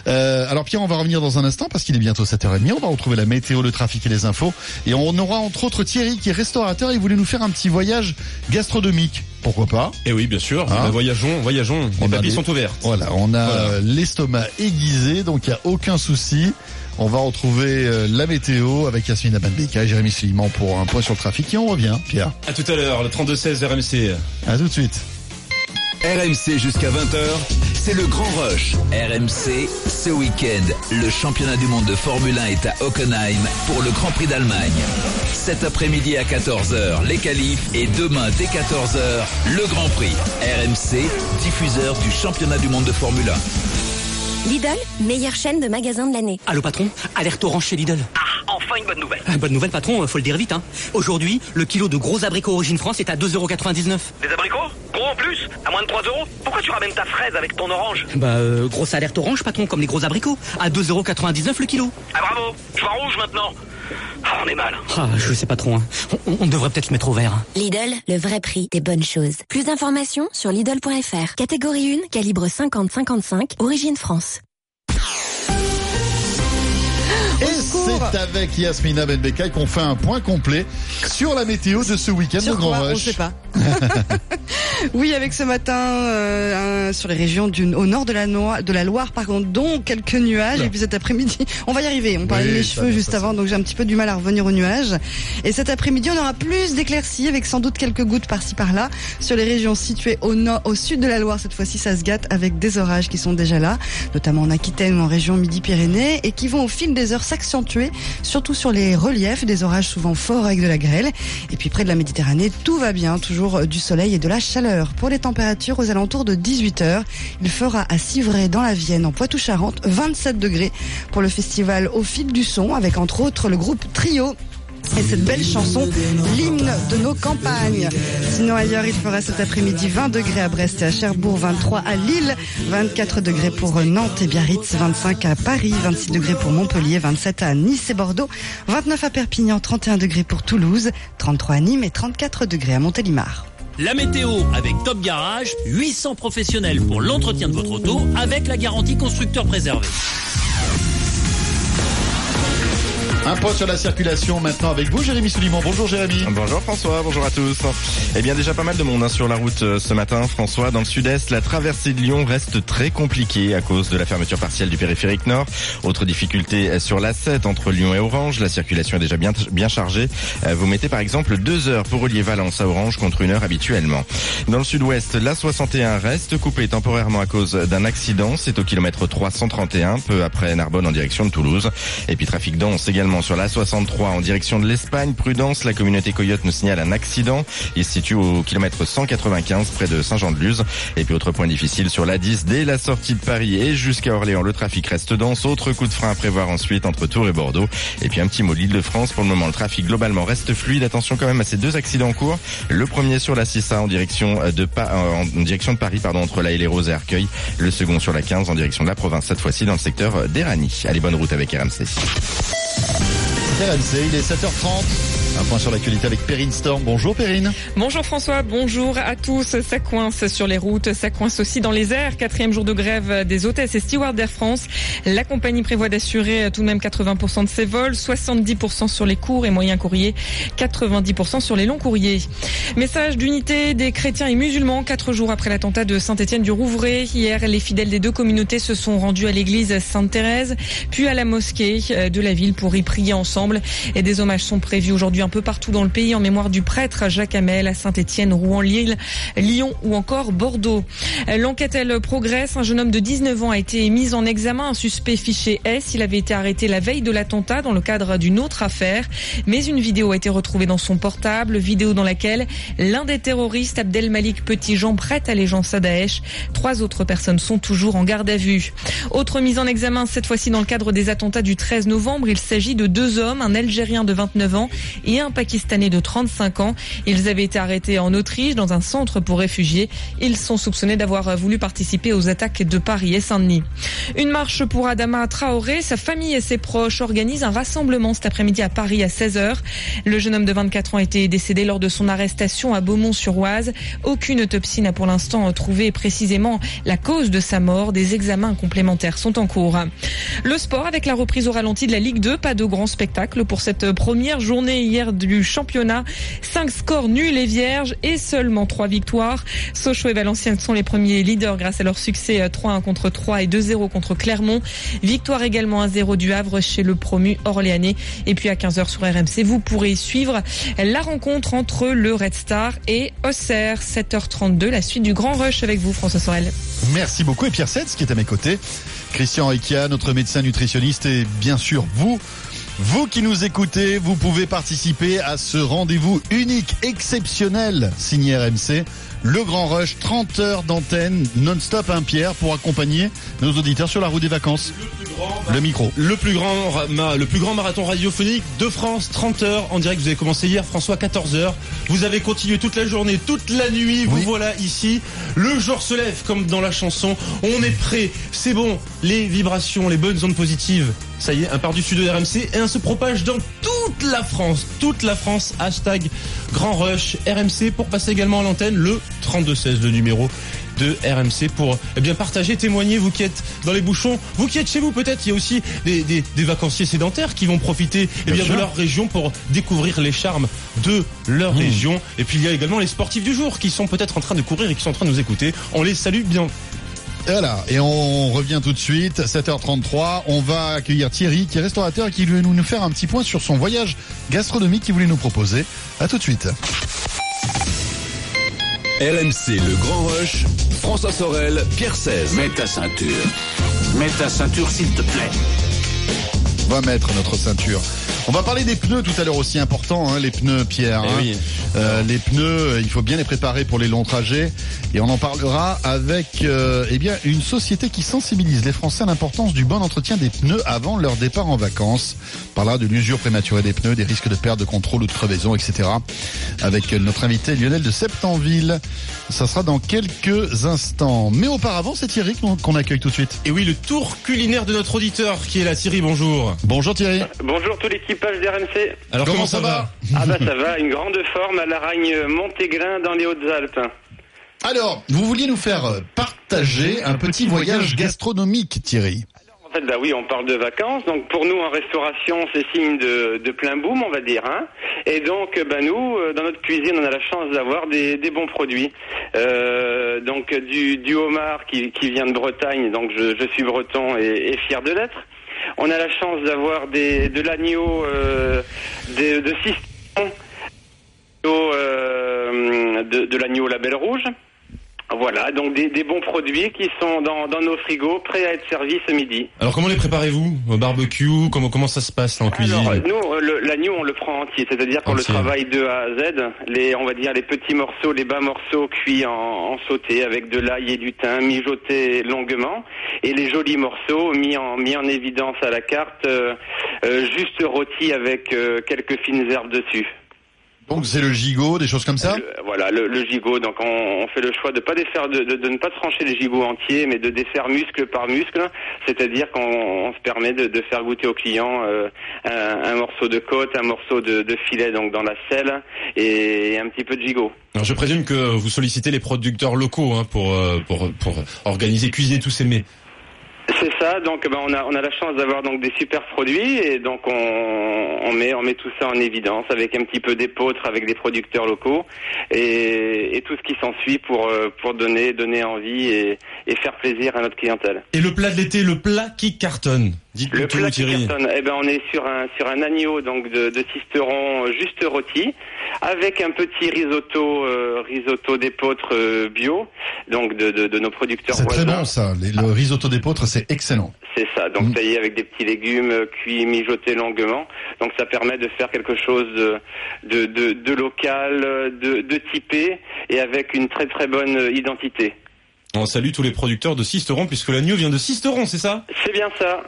Euh, alors Pierre, on va revenir dans un instant parce qu'il est bientôt 7h30. On va retrouver la météo, le trafic et les infos. Et on aura entre autres Thierry qui est restaurateur. Il voulait nous faire un petit voyage gastronomique. Pourquoi pas? Et oui, bien sûr. Hein? Bah, voyageons, voyageons. Les On des- sont ouverts. Voilà, on a Voilà. l'estomac aiguisé, donc il n'y a aucun souci. On va retrouver euh, la météo avec Yasmine Abanbeka et Jérémy Suliman pour un point sur le trafic. Et on revient, Pierre. À tout à l'heure, le 32-16 RMC. À tout de suite. RMC jusqu'à 20h, c'est le grand rush. RMC, ce week-end, le championnat du monde de Formule 1 est à Hockenheim pour le Grand Prix d'Allemagne. Cet après-midi à 14h, les qualifs et demain dès 14h, le Grand Prix. RMC, diffuseur du championnat du monde de Formule 1. Lidl, meilleure chaîne de magasins de l'année. Allô patron, alerte orange chez Lidl. Ah, enfin une bonne nouvelle. Ah, Bonne nouvelle patron, faut le dire vite. Hein. Aujourd'hui, le kilo de gros abricots Origine France est à 2,99€. Des abricots Gros en plus À moins de 3 euros Pourquoi tu ramènes ta fraise avec ton orange Bah euh, grosse alerte orange patron, comme les gros abricots, à 2,99€ le kilo. Ah bravo Je vois rouge maintenant Ah, on est mal. Ah, je sais pas trop. Hein. On, on devrait peut-être se mettre au vert. hein. Lidl, le vrai prix des bonnes choses. Plus d'informations sur Lidl.fr. Catégorie 1, calibre 50-55, origine France. Et c'est avec Yasmina Benbeka qu'on fait un point complet sur la météo de ce week-end de Grand On Rush. sait pas. Oui, avec ce matin euh, sur les régions du, au nord de la, Noire- de la Loire, par contre, dont quelques nuages. Et puis cet après-midi, on va y arriver. On parlait Oui, de mes cheveux juste avant, donc j'ai un petit peu du mal à revenir aux nuages. Et cet après-midi, on aura plus d'éclaircies, avec sans doute quelques gouttes par-ci par-là sur les régions situées au nord, au sud de la Loire. Cette fois-ci, ça se gâte avec des orages qui sont déjà là, notamment en Aquitaine ou en région Midi-Pyrénées, et qui vont au fil des heures s'accentuer, surtout sur les reliefs, des orages souvent forts avec de la grêle. Et puis près de la Méditerranée, tout va bien, toujours du soleil et de la chaleur. Pour les températures aux alentours de 18 heures, il fera à Civray dans la Vienne, en Poitou-Charentes, 27 degrés pour le festival Au fil du son, avec entre autres le groupe Trio. Et cette belle chanson, l'hymne de nos campagnes. Sinon ailleurs, il fera cet après-midi 20 degrés à Brest et à Cherbourg, 23 à Lille, 24 degrés pour Nantes et Biarritz, 25 à Paris, 26 degrés pour Montpellier, 27 à Nice et Bordeaux, 29 à Perpignan, 31 degrés pour Toulouse, 33 à Nîmes et 34 degrés à Montélimar. La météo avec Top Garage, 800 professionnels pour l'entretien de votre auto avec la garantie constructeur préservé. Un point sur la circulation maintenant avec vous, Jérémy Souliman. Bonjour Jérémy. Bonjour François, bonjour à tous. Eh bien déjà pas mal de monde hein, sur la route euh, ce matin. François, dans le sud-est, la traversée de Lyon reste très compliquée à cause de la fermeture partielle du périphérique nord. Autre difficulté euh, sur la 7 entre Lyon et Orange. La circulation est déjà bien, bien chargée. Euh, Vous mettez par exemple deux heures pour relier Valence à Orange contre une heure habituellement. Dans le sud-ouest, la 61 reste coupée temporairement à cause d'un accident. C'est au kilomètre 331, peu après Narbonne en direction de Toulouse. Et puis trafic dense également sur la 63 en direction de l'Espagne. Prudence, la communauté Coyote nous signale un accident. Il se situe au kilomètre 195 près de Saint-Jean-de-Luz. Et puis autre point difficile sur la 10, dès la sortie de Paris et jusqu'à Orléans, le trafic reste dense. Autre coup de frein à prévoir ensuite entre Tours et Bordeaux. Et puis un petit mot de l'île de France. Pour le moment, le trafic globalement reste fluide. Attention quand même à ces deux accidents en cours. Le premier sur la 6A en direction de, Pa- euh, en direction de Paris, pardon, entre La et les Roses et Arcueil. Le second sur la 15 en direction de la province, cette fois-ci dans le secteur d'Eranie. Allez, bonne route avec RMC. RMC, il est 7h30. Un point sur l'actualité avec Perrine Storm. Bonjour Perrine. Bonjour François, bonjour à tous. Ça coince sur les routes, ça coince aussi dans les airs. Quatrième jour de grève des hôtesses et stewards d'Air France. La compagnie prévoit d'assurer tout de même 80% de ses vols, 70% sur les courts et moyens courriers, 90% sur les longs courriers. Message d'unité des chrétiens et musulmans. Quatre jours après l'attentat de Saint-Étienne du Rouvray, hier, les fidèles des deux communautés se sont rendus à l'église Sainte-Thérèse, puis à la mosquée de la ville pour y prier ensemble. Et des hommages sont prévus aujourd'hui un peu partout dans le pays en mémoire du prêtre Jacques Hamel à Saint-Étienne, Rouen, Lille, Lyon ou encore Bordeaux. L'enquête elle progresse. Un jeune homme de 19 ans a été mis en examen, un suspect fiché S. Il avait été arrêté la veille de l'attentat dans le cadre d'une autre affaire, mais une vidéo a été retrouvée dans son portable, vidéo dans laquelle l'un des terroristes, Abdelmalik Petitjean, prête allégeance à Daesh. Trois autres personnes sont toujours en garde à vue. Autre mise en examen, cette fois-ci dans le cadre des attentats du 13 novembre. Il s'agit de deux hommes, un Algérien de 29 ans et un Pakistanais de 35 ans. Ils avaient été arrêtés en Autriche dans un centre pour réfugiés. Ils sont soupçonnés d'avoir voulu participer aux attaques de Paris et Saint-Denis. Une marche pour Adama Traoré. Sa famille et ses proches organisent un rassemblement cet après-midi à Paris à 16h. Le jeune homme de 24 ans été décédé lors de son arrestation à Beaumont-sur-Oise. Aucune autopsie n'a pour l'instant trouvé précisément la cause de sa mort. Des examens complémentaires sont en cours. Le sport avec la reprise au ralenti de la Ligue 2. Pas de grand spectacle pour cette première journée hier du championnat. Cinq scores nuls et vierges et seulement trois victoires. Sochaux et Valenciennes sont les premiers leaders grâce à leur succès 3-1 contre 3 et 2-0 contre Clermont. Victoire également 1-0 du Havre chez le promu Orléanais. Et puis à 15h sur RMC, vous pourrez suivre la rencontre entre le Red Star et Auxerre. 7h32, la suite du Grand Rush avec vous, François Sorel. Merci beaucoup. Et Pierre Setz qui est à mes côtés. Christian Rikia, notre médecin nutritionniste et bien sûr vous. Vous qui nous écoutez, vous pouvez participer à ce rendez-vous unique, exceptionnel, signé RMC. Le Grand Rush, 30 heures d'antenne non-stop, un Pierre, pour accompagner nos auditeurs sur la route des vacances. Le, micro. Le plus grand, le plus grand marathon radiophonique de France, 30 heures en direct. Vous avez commencé hier, François, 14 heures. Vous avez continué toute la journée, toute la nuit. Vous voilà ici. Le jour se lève comme dans la chanson. On est prêt. C'est bon. Les vibrations, les bonnes ondes positives. Ça y est, un part du sud de RMC et un se propage dans toute la France. Toute la France. Hashtag Grand Rush RMC pour passer également à l'antenne le 3216, le numéro de RMC pour eh bien partager, témoigner, vous qui êtes dans les bouchons, vous qui êtes chez vous peut-être, il y a aussi des, des, des, vacanciers sédentaires qui vont profiter eh bien, de leur région pour découvrir les charmes de leur région. Et puis il y a également les sportifs du jour qui sont peut-être en train de courir et qui sont en train de nous écouter. On les salue bien. Et voilà, et on revient tout de suite, 7h33, on va accueillir Thierry qui est restaurateur et qui veut nous faire un petit point sur son voyage gastronomique qu'il voulait nous proposer. À tout de suite. RMC Le Grand Rush, François Sorel, Pierre 16. Mets ta ceinture. Mets ta ceinture s'il te plaît. On va mettre notre ceinture. On va parler des pneus tout à l'heure aussi important, hein, les pneus Pierre. Eh hein. oui. Euh, les pneus, il faut bien les préparer pour les longs trajets. Et on en parlera avec euh, eh bien une société qui sensibilise les Français à l'importance du bon entretien des pneus avant leur départ en vacances. On parlera de l'usure prématurée des pneus, des risques de perte de contrôle ou de crevaison, etc. Avec notre invité Lionel de Septenville. Ça sera dans quelques instants. Mais auparavant, c'est Thierry qu'on qu'on accueille tout de suite. Et oui, le tour culinaire de notre auditeur qui est là. Thierry, bonjour. Bonjour Thierry. Bonjour tout l'équipage d'RMC. Alors comment, ça, va, Ah bah ça va, une grande forme à l'Aragne Montéglin dans les Hautes-Alpes. Alors, vous vouliez nous faire partager un petit voyage gastronomique, Thierry. En fait, bah oui, on parle de vacances. Donc pour nous, en restauration, c'est signe de, de plein boom, on va dire. Hein et donc, bah nous, euh, dans notre cuisine, on a la chance d'avoir des, des bons produits. Euh, donc du, du homard qui, qui vient de Bretagne. Donc je, je suis breton et, et fier de l'être. On a la chance d'avoir des, de l'agneau euh, de, euh, de, de l'agneau label rouge. Voilà, donc des, des bons produits qui sont dans, dans nos frigos, prêts à être servis ce midi. Alors comment les préparez-vous Au barbecue? Comment comment ça se passe là, en cuisine? Alors, nous, euh, le- l'agneau, on le prend entier, c'est-à-dire qu'on le travaille de A à Z. Les, on va dire les petits morceaux, les bas morceaux cuits en, en sauté avec de l'ail et du thym, mijotés longuement, et les jolis morceaux mis en mis en évidence à la carte, euh, euh, juste rôtis avec euh, quelques fines herbes dessus. Donc c'est le gigot, des choses comme ça Le- voilà, le, le gigot. Donc on, on fait le choix de pas défaire, de, de, de ne pas trancher le gigot entier, mais de défaire muscle par muscle. C'est-à-dire qu'on on se permet de, de faire goûter au client euh, un, un morceau de côte, un morceau de, filet, donc dans la selle, et un petit peu de gigot. Alors je présume que vous sollicitez les producteurs locaux hein, pour, euh, pour pour organiser, cuisiner tous ces mets. C'est ça. Donc ben, on a on a la chance d'avoir donc des super produits et donc on, on met on met tout ça en évidence avec un petit peu d'épeautre avec des producteurs locaux et, tout ce qui s'ensuit pour euh, pour donner donner envie et faire plaisir à notre clientèle. Et le plat de l'été, le plat qui cartonne? Dites-nous Le plat qui Thierry. cartonne, eh ben on est sur un sur un agneau donc de, de cisteron euh, juste rôti avec un petit risotto euh, risotto d'épeautre euh, bio donc de, de, de nos producteurs C'est très bon ça. Les- Le risotto d'épeautre, c'est excellent. C'est ça, donc taillé avec des petits légumes euh, cuits, mijotés longuement. Donc ça permet de faire quelque chose de, de, de, de local, de, de typé et avec une très très bonne identité. On salue tous les producteurs de Sisteron puisque l'agneau vient de Sisteron, c'est ça? C'est bien ça.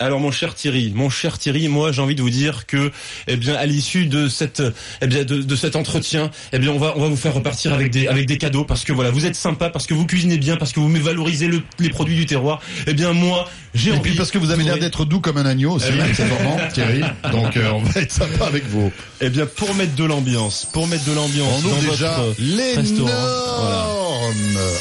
Alors mon cher Thierry, mon cher Thierry, moi j'ai envie de vous dire que eh bien à l'issue de cette eh bien de, cet entretien, eh bien on va on va vous faire repartir avec des avec des cadeaux parce que voilà, vous êtes sympa parce que vous cuisinez bien parce que vous valorisez le- les produits du terroir. Eh bien moi, j'ai Et envie puis parce que vous avez l'air d'être doux comme un agneau Eh oui. accessoirement, Thierry. Donc euh, on va être sympa avec vous. Eh bien, pour mettre de l'ambiance, pour mettre de l'ambiance dans déjà votre l'énorme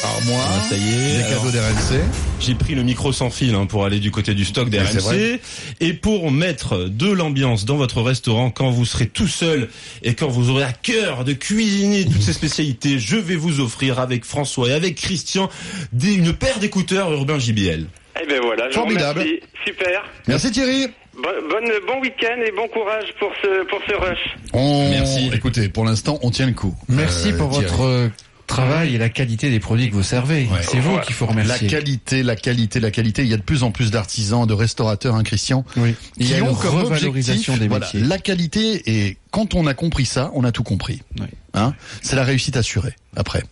armoire Ah, ça y est. des cadeaux d'RMC. J'ai pris le micro sans fil hein, pour aller du côté du stock des Oui, c'est RMC vrai. et pour mettre de l'ambiance dans votre restaurant quand vous serez tout seul et quand vous aurez à cœur de cuisiner toutes ces spécialités, je vais vous offrir avec François et avec Christian des, une paire d'écouteurs Urbain JBL. Eh ben voilà, je Formidable. Super. Merci Thierry. Bon, bonne, bon week-end et bon courage pour ce, pour ce rush. On... Merci. Écoutez, pour l'instant, on tient le coup. Merci Euh, pour Thierry. votre euh, travail et la qualité des produits que vous servez. Ouais. C'est vous Ouais. qu'il faut La remercier. qualité, la qualité, la qualité. Il y a de plus en plus d'artisans, de restaurateurs, hein, Christian, Oui. Il y qui a une revalorisation objectif des voilà, métiers. la qualité. Et quand on a compris ça, on a tout compris. Oui. Hein? C'est la réussite assurée. Après.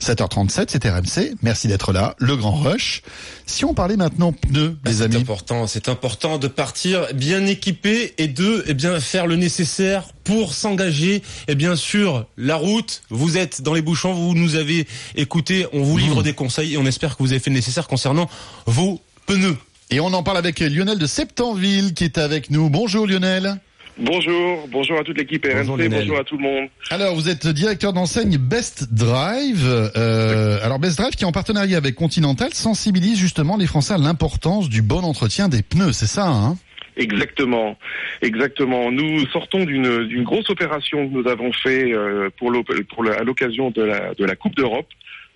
7h37, c'était RMC. Merci d'être là. Le grand rush. Si on parlait maintenant pneus, les c'est amis. important, c'est important de partir bien équipé et de eh bien faire le nécessaire pour s'engager et bien sûr la route. Vous êtes dans les bouchons, vous nous avez écouté, on vous livre des conseils et on espère que vous avez fait le nécessaire concernant vos pneus. Et on en parle avec Lionel de Septemville qui est avec nous. Bonjour Lionel. Bonjour, bonjour à toute l'équipe RMC, bonjour à tout le monde. Alors, vous êtes directeur d'enseigne Best Drive. Euh, alors, Best Drive qui, en partenariat avec Continental, sensibilise justement les Français à l'importance du bon entretien des pneus. C'est ça, hein? Exactement, exactement. Nous sortons d'une grosse opération que nous avons fait euh, pour, pour à l'occasion de la, de la Coupe d'Europe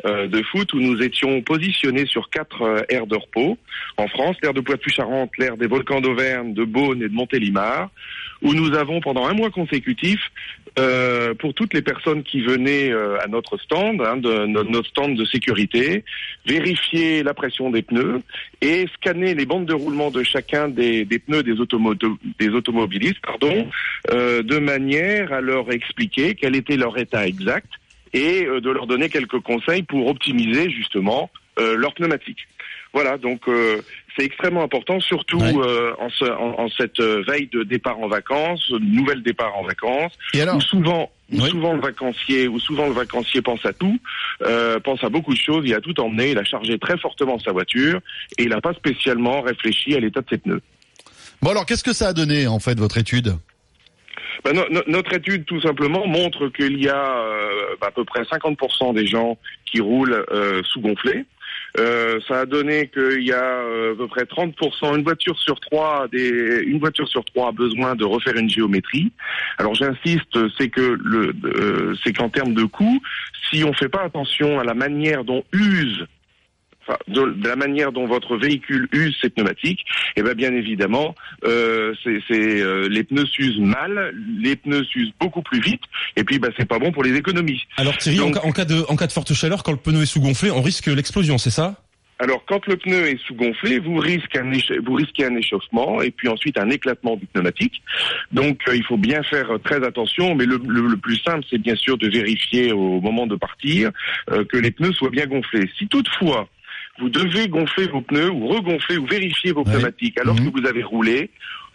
euh, de foot où nous étions positionnés sur quatre aires de repos en France, l'aire de Poitou-Charentes, l'aire des volcans d'Auvergne, de Beaune et de Montélimar, où nous avons pendant un mois consécutif, euh, pour toutes les personnes qui venaient euh, à notre stand, hein, de, no- notre stand de sécurité, vérifier la pression des pneus et scanner les bandes de roulement de chacun des, des pneus des automobilistes, pardon, euh, de manière à leur expliquer quel était leur état exact et euh, de leur donner quelques conseils pour optimiser justement euh, leur pneumatique. Voilà, donc euh, c'est extrêmement important, surtout Ouais. euh, en, ce- en- en cette euh, veille de départ en vacances, nouvel départ en vacances, Et alors où souvent, où Oui. souvent le vacancier, où souvent le vacancier pense à tout, euh, pense à beaucoup de choses, il a tout emmené, il a chargé très fortement sa voiture et il n'a pas spécialement réfléchi à l'état de ses pneus. Bon, alors, qu'est-ce que ça a donné, en fait, votre étude? Ben, no- no- notre étude, tout simplement, montre qu'il y a euh, à peu près 50% des gens qui roulent euh, sous-gonflés. Euh, ça a donné qu'il y a euh, à peu près 30%, une voiture sur trois, des, une voiture sur trois a besoin de refaire une géométrie. Alors j'insiste, c'est que le, euh, c'est qu'en termes de coût, si on fait pas attention à la manière dont use Enfin, de, de la manière dont votre véhicule use ses pneumatiques, et ben bien évidemment, euh, c'est, euh, les pneus s'usent mal, les pneus s'usent beaucoup plus vite, et puis ben, c'est pas bon pour les économies. Alors Thierry, en, Donc- cas, en cas de en cas de forte chaleur, quand le pneu est sous-gonflé, on risque l'explosion, c'est ça? Alors, quand le pneu est sous-gonflé, vous risquez, un écha- vous risquez un échauffement et puis ensuite un éclatement du pneumatique. Donc, euh, il faut bien faire très attention. Mais le, le- le plus simple, c'est bien sûr de vérifier au moment de partir euh, que les pneus soient bien gonflés. Si toutefois vous devez gonfler vos pneus ou regonfler ou vérifier vos pneumatiques alors que vous avez roulé,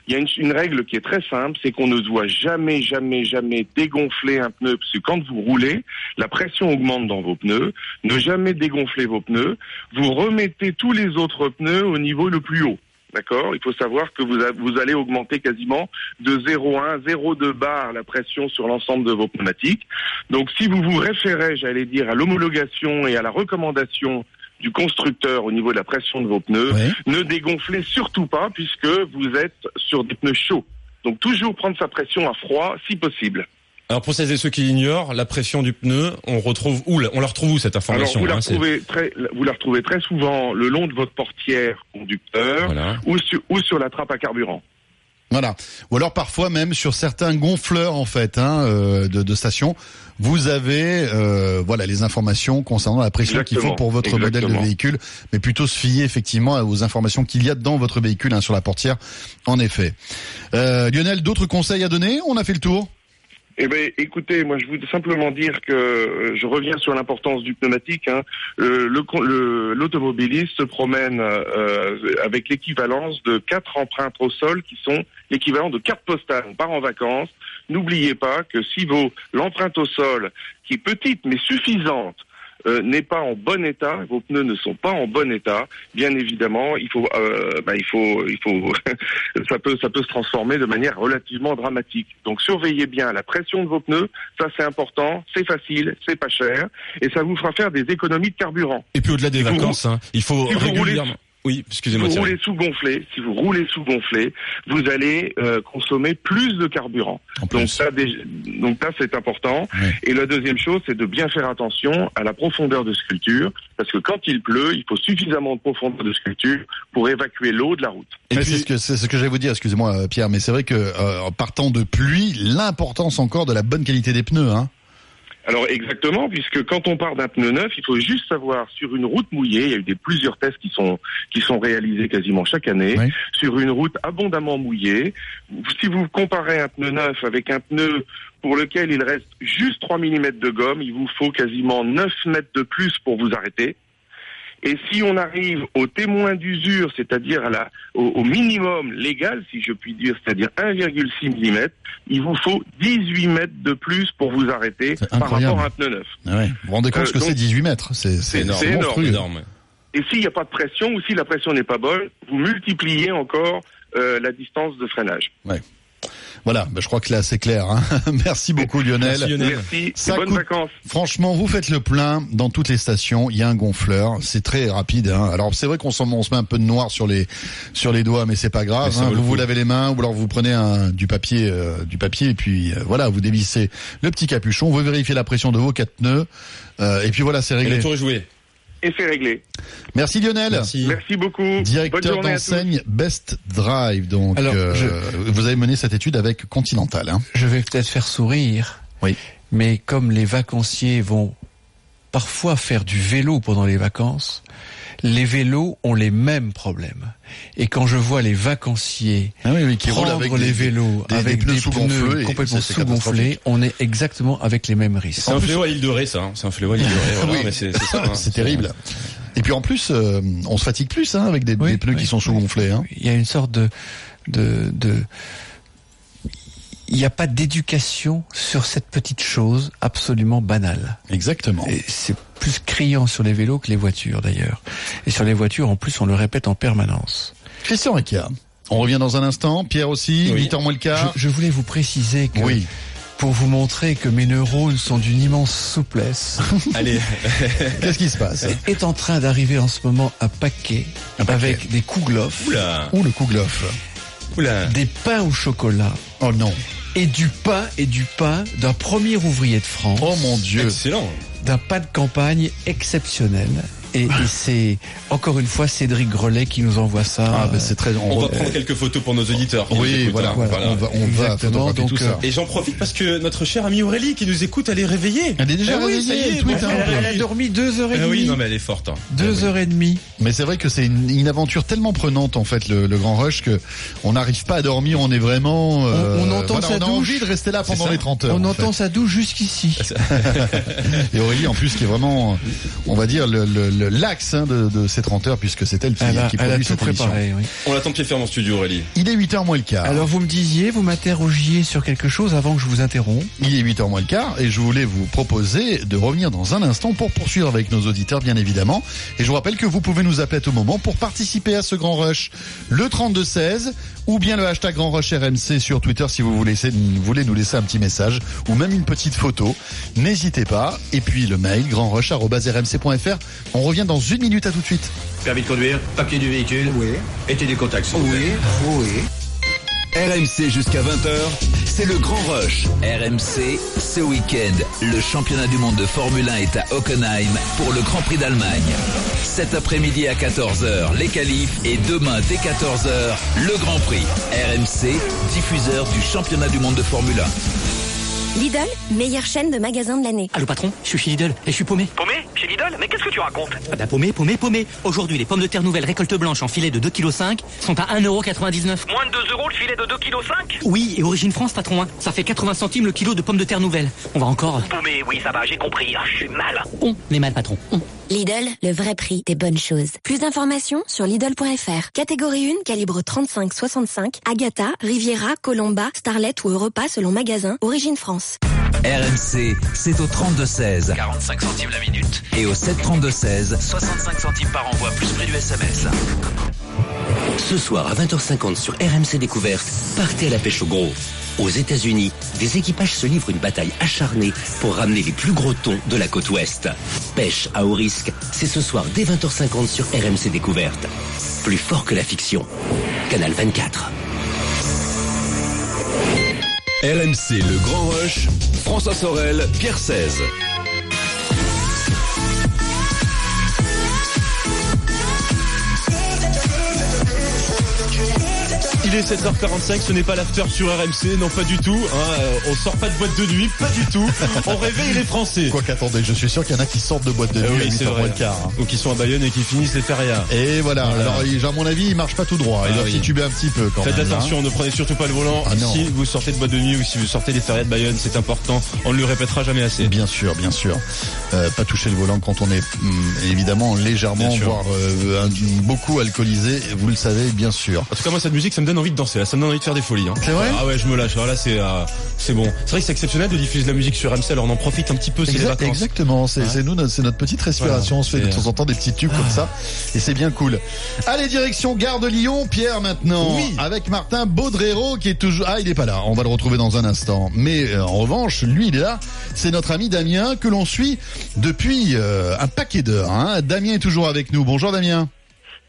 il y a une, une règle qui est très simple, c'est qu'on ne doit jamais, jamais, jamais dégonfler un pneu, parce que quand vous roulez, la pression augmente dans vos pneus. Ne jamais dégonfler vos pneus. Vous remettez tous les autres pneus au niveau le plus haut. D'accord? Il faut savoir que vous, vous allez augmenter quasiment de 0,1, 0,2 bar la pression sur l'ensemble de vos pneumatiques. Donc si vous vous référez, j'allais dire, à l'homologation et à la recommandation du constructeur au niveau de la pression de vos pneus, ne dégonflez surtout pas puisque vous êtes sur des pneus chauds. Donc toujours prendre sa pression à froid si possible. Alors pour celles et ceux qui l'ignorent, la pression du pneu, on retrouve où On la retrouve où cette Alors information vous la, hein, c'est- retrouvez très, vous la retrouvez très souvent le long de votre portière conducteur ou, sur, ou sur la trappe à carburant. Voilà. Ou alors parfois même sur certains gonfleurs en fait hein, euh, de, de stations, vous avez euh, voilà les informations concernant la pression qu'il faut pour votre modèle de véhicule, mais plutôt se fier effectivement aux informations qu'il y a dans votre véhicule hein, sur la portière. En effet. Euh, Lionel, d'autres conseils à donner? On a fait le tour. Eh ben, écoutez, moi, je voudrais simplement dire que euh, je reviens sur l'importance du pneumatique. hein. L'automobiliste se promène euh, avec l'équivalence de quatre empreintes au sol qui sont l'équivalent de cartes postales. On part en vacances. N'oubliez pas que si vos l'empreinte au sol, qui est petite mais suffisante, euh, n'est pas en bon état, vos pneus ne sont pas en bon état, bien évidemment, il faut, euh, bah, il faut, il faut, ça peut, ça peut se transformer de manière relativement dramatique. Donc surveillez bien la pression de vos pneus, ça c'est important, c'est facile, c'est pas cher, et ça vous fera faire des économies de carburant. Et puis au-delà des Si vous vacances, hein, il faut si régulièrement. Oui, Si excusez-moi. vous Thierry. roulez sous gonflé, si vous roulez sous gonflé, vous allez euh, consommer plus de carburant. Donc ça, donc ça c'est important. Et la deuxième chose, c'est de bien faire attention à la profondeur de sculpture, parce que quand il pleut, il faut suffisamment de profondeur de sculpture pour évacuer l'eau de la route. Mais c'est ce que c'est ce que j'allais vous dire. Excusez-moi, euh, Pierre, mais c'est vrai que euh, en partant de pluie, l'importance encore de la bonne qualité des pneus. Hein. Alors exactement, puisque quand on part d'un pneu neuf, il faut juste savoir sur une route mouillée, il y a eu des plusieurs tests qui sont qui sont réalisés quasiment chaque année, sur une route abondamment mouillée. Si vous comparez un pneu neuf avec un pneu pour lequel il reste juste 3 mm de gomme, il vous faut quasiment 9 mètres de plus pour vous arrêter. Et si on arrive au témoin d'usure, c'est-à-dire à la, au, au minimum légal, si je puis dire, c'est-à-dire 1,6 mm, il vous faut 18 mètres de plus pour vous arrêter par rapport à un pneu neuf. Ah ouais. Vous vous rendez compte Euh, ce que c'est 18 mètres C'est monstrueux. énorme. Et s'il n'y a pas de pression ou si la pression n'est pas bonne, vous multipliez encore euh, la distance de freinage. Ouais. Voilà, bah, je crois que là c'est clair. hein. Merci beaucoup Lionel. Merci, Lionel. Merci, Ça bonnes coûte- vacances. Franchement, vous faites le plein dans toutes les stations. Il y a un gonfleur, c'est très rapide. Hein. Alors c'est vrai qu'on s'en- on se met un peu de noir sur les sur les doigts, mais c'est pas grave. Hein. Vous vous lavez les mains ou alors vous prenez un, du papier euh, du papier et puis euh, voilà, vous dévissez le petit capuchon. Vous vérifiez la pression de vos quatre pneus euh, et puis voilà, c'est Et réglé. le tour est joué. Et c'est réglé. Merci Lionel. Merci. Merci beaucoup. Directeur d'enseigne Best Drive. Donc, Alors, euh, je- vous avez mené cette étude avec Continental. Hein. Je vais peut-être faire sourire. Oui. Mais comme les vacanciers vont parfois faire du vélo pendant les vacances, les vélos ont les mêmes problèmes. Et quand je vois les vacanciers Ah oui, oui, qui roulent prendre avec les des- vélos des- avec pneus des pneus et complètement sous-gonflés, on est exactement avec les mêmes risques. C'est un fléau à l'île de Ré, ça. hein. C'est un fléau à l'île de Ré. Voilà, Oui. mais c'est c'est ça. hein. C'est terrible. Et puis en plus, euh, on se fatigue plus hein, avec des, des pneus qui sont sous-gonflés. Hein. Il y a une sorte de, de, de il n'y a pas d'éducation sur cette petite chose absolument banale. Exactement. Et c'est plus criant sur les vélos que les voitures d'ailleurs. Et sur les voitures, en plus, on le répète en permanence. Christian Ricard. On revient dans un instant. Pierre aussi, 8h moins le quart. Je, je voulais vous préciser que Oui. pour vous montrer que mes neurones sont d'une immense souplesse. Allez. Qu'est-ce qui se passe Est en train d'arriver en ce moment un paquet, avec des kouglof. Oula. Ou le kouglof. Oula. Des pains au chocolat. Oh non. Et du pain et du pain d'un premier ouvrier de France. Oh mon Dieu. Excellent. D'un pain de campagne exceptionnel. Et, et c'est encore une fois Cédric Grelet qui nous envoie ça. Ah, ben c'est très. On va re- prendre quelques photos pour nos auditeurs. Oui, voilà, hein. voilà, on va, on va Exactement, donc, tout ça. Et j'en profite parce que notre chère amie Aurélie qui nous écoute, elle est réveillée. Elle est déjà Ah oui, réveillée, elle a Elle a dormi deux heures et Ah demie. oui, non mais elle est forte. hein. Deux heures et demie. Mais c'est vrai que c'est une, une aventure tellement prenante en fait le, le Grand Rush que on n'arrive pas à dormir, on est vraiment. euh, On- on entend voilà, sa on a douche. envie de rester là pendant les 30 heures. On en entend fait. sa douche jusqu'ici. Et Aurélie en plus qui est vraiment, on va dire le- l'axe hein, de, de ces 30 heures puisque c'est elle qui, Elle a, qui elle a cette émission. préparé. oui. On l'attend pied ferme en studio Aurélie. Il est 8h moins le quart. Alors vous me disiez, vous m'interrogiez sur quelque chose avant que je vous interrompe. Il est 8h moins le quart et je voulais vous proposer de revenir dans un instant pour poursuivre avec nos auditeurs bien évidemment. Et je vous rappelle que vous pouvez nous appeler à tout moment pour participer à ce grand rush le 3216 ou bien le hashtag grand rush RMC sur Twitter si vous voulez, vous voulez nous laisser un petit message ou même une petite photo. N'hésitez pas. Et puis le mail grandrush.rmc.fr. On revient dans une minute à tout de suite. Permis de conduire, papier du véhicule. Oui. Et tes contacts. Oui, oui. RMC jusqu'à 20h, c'est le grand rush. RMC, ce week-end, le championnat du monde de Formule 1 est à Hockenheim pour le Grand Prix d'Allemagne. Cet après-midi à 14h, les qualifs et demain dès 14h, le Grand Prix. RMC, diffuseur du championnat du monde de Formule 1. Lidl, meilleure chaîne de magasins de l'année. Allô patron, je suis chez Lidl et je suis paumé. Paumé Chez Lidl Mais qu'est-ce que tu racontes Ah bah paumé, paumé, paumé. Aujourd'hui, les pommes de terre nouvelles récolte blanche en filet de 2,5 kg sont à 1,99€. Moins de 2 euros le filet de 2,5 kg Oui, et origine France, patron. hein. Ça fait 80 centimes le kilo de pommes de terre nouvelles. On va encore... Paumé, oui, ça va, j'ai compris. Ah, Je suis mal. On est mal, patron. On. Lidl, le vrai prix des bonnes choses. Plus d'informations sur Lidl.fr. Catégorie 1, calibre 35-65, Agatha, Riviera, Colomba, Starlet ou Europa selon magasin, origine France. RMC, c'est au 32-16 45 centimes la minute. et au 732-16 65 centimes par envoi, plus prix du SMS. Ce soir à 20h50 sur RMC Découverte, partez à la pêche au gros. Aux États-Unis, des équipages se livrent une bataille acharnée pour ramener les plus gros thons de la côte ouest. Pêche à haut risque, c'est ce soir dès 20h50 sur RMC Découverte. Plus fort que la fiction. Canal 24. RMC Le Grand Rush, François Sorel, Pierre 16. Il est 7h45, ce n'est pas l'after sur RMC, non pas du tout. hein, euh, on sort pas de boîte de nuit, pas du tout. On réveille les Français. Quoi qu'attendez, je suis sûr qu'il y en a qui sortent de boîte de Eh nuit oui, à c'est 8h vrai. moins le quart. hein. Ou qui sont à Bayonne et qui finissent les férias. Et voilà. Voilà. Alors, il- à mon avis, il marche pas tout droit. Il Ah doit oui. tituber un petit peu quand Faites même. attention, hein. ne prenez surtout pas le volant. Ah si vous sortez de boîte de nuit ou si vous sortez des férias de Bayonne, c'est important. On ne le répétera jamais assez. Bien sûr, bien sûr. Euh, pas toucher le volant quand on est hum, évidemment légèrement, voire euh, beaucoup alcoolisé. Vous le savez, bien sûr. En tout cas, moi, cette musique, ça me donne envie de danser. là. Ça me donne envie de faire des folies. hein. C'est vrai Ah ouais, je me lâche. Alors là, c'est euh, c'est bon. C'est vrai que c'est exceptionnel de diffuser de la musique sur MC. Alors on en profite un petit peu. C'est les Exact- vacances. exactement, c'est nous, notre- c'est notre petite respiration. Voilà, on se fait de Ah. temps en temps des petits tubes comme ça, et c'est bien cool. Allez, direction Gare de Lyon, Pierre maintenant, Oui. avec Martin Baudrero qui est toujours. Ah, il est pas là. On va le retrouver dans un instant. Mais euh, en revanche, lui, il est là. C'est notre ami Damien que l'on suit depuis euh, un paquet d'heures. hein. Damien est toujours avec nous. Bonjour Damien.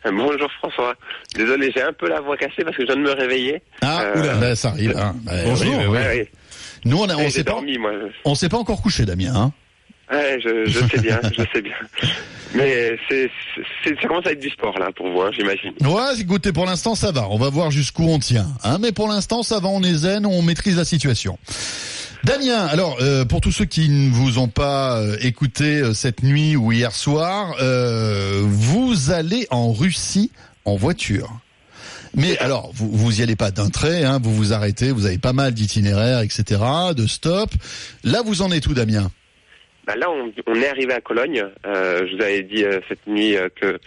Bonjour François. Désolé, j'ai un peu la voix cassée parce que je viens de me réveiller. Ah, Euh, oula, bah, ça arrive. hein. Bah, Bonjour. oui. Ouais. Nous, on a, on s'est pas, dormi, moi. on s'est pas encore couché, Damien. Hein. Ouais, je, je sais bien, je sais bien. Mais c'est, c'est, ça commence à être du sport là pour vous, hein, j'imagine. Ouais, écoutez, pour l'instant, ça va. On va voir jusqu'où on tient. Hein, mais pour l'instant, ça va, on est zen, on maîtrise la situation. Damien, alors, euh, pour tous ceux qui ne vous ont pas euh, écouté euh, cette nuit ou hier soir, vous allez en Russie en voiture. Mais alors, vous vous y allez pas d'un trait, hein, vous vous arrêtez, vous avez pas mal d'itinéraires, etc., de stop. Là, vous en êtes où, Damien? Bah là, on, est arrivé à Cologne. Je vous avais dit cette nuit que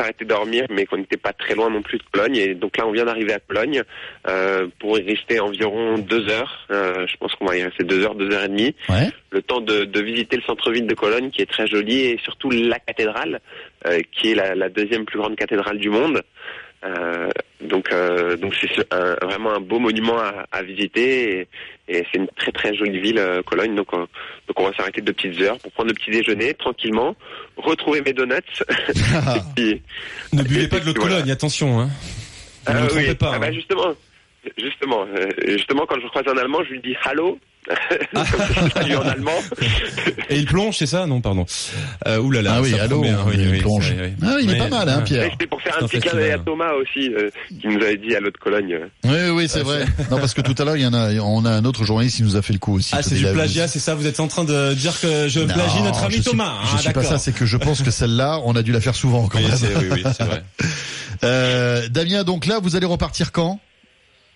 on s'arrêtait dormir, mais qu'on n'était pas très loin non plus de Cologne. Et donc là, on vient d'arriver à Cologne euh, pour y rester environ deux heures. Euh, je pense qu'on va y rester deux heures, deux heures et demie. Ouais. Le temps de, de visiter le centre-ville de Cologne, qui est très joli, et surtout la cathédrale, euh, qui est la, la deuxième plus grande cathédrale du monde. Euh, donc, euh, donc c'est ce- un- vraiment un beau monument à, à visiter et, et c'est une très très jolie ville, euh, Cologne. Donc, on, donc on va s'arrêter deux petites heures pour prendre le petit déjeuner tranquillement, retrouver mes donuts. puis- Ne buvez pas de l'eau de voilà. Cologne, attention. Hein. Ne Ah oui. pas. Ah bah hein. justement, justement, euh, justement quand je croise un Allemand, je lui dis Hallo. Je salue en allemand. Et il plonge, c'est ça? Non, pardon. Euh, ouh là là. Ah oui, ça allô, promet, hein, oui, il oui, plonge. oui. Ah, il est pas mal, hein, ah. Pierre. C'était pour faire un un petit d'œil à Thomas aussi, euh, qui nous avait dit à l'autre Cologne. Oui, oui, c'est vrai. Non, parce que tout à l'heure, il y en a, on a un autre journaliste qui nous a fait le coup aussi. Ah, c'est du plagiat, c'est ça? Vous êtes en train de dire que je Non, plagie notre ami je suis- Thomas Je hein, suis pas ça, c'est que je pense que celle-là, on a dû la faire souvent quand Oui, même. c'est- oui, oui, c'est vrai. Euh, Damien, donc là, vous allez repartir quand?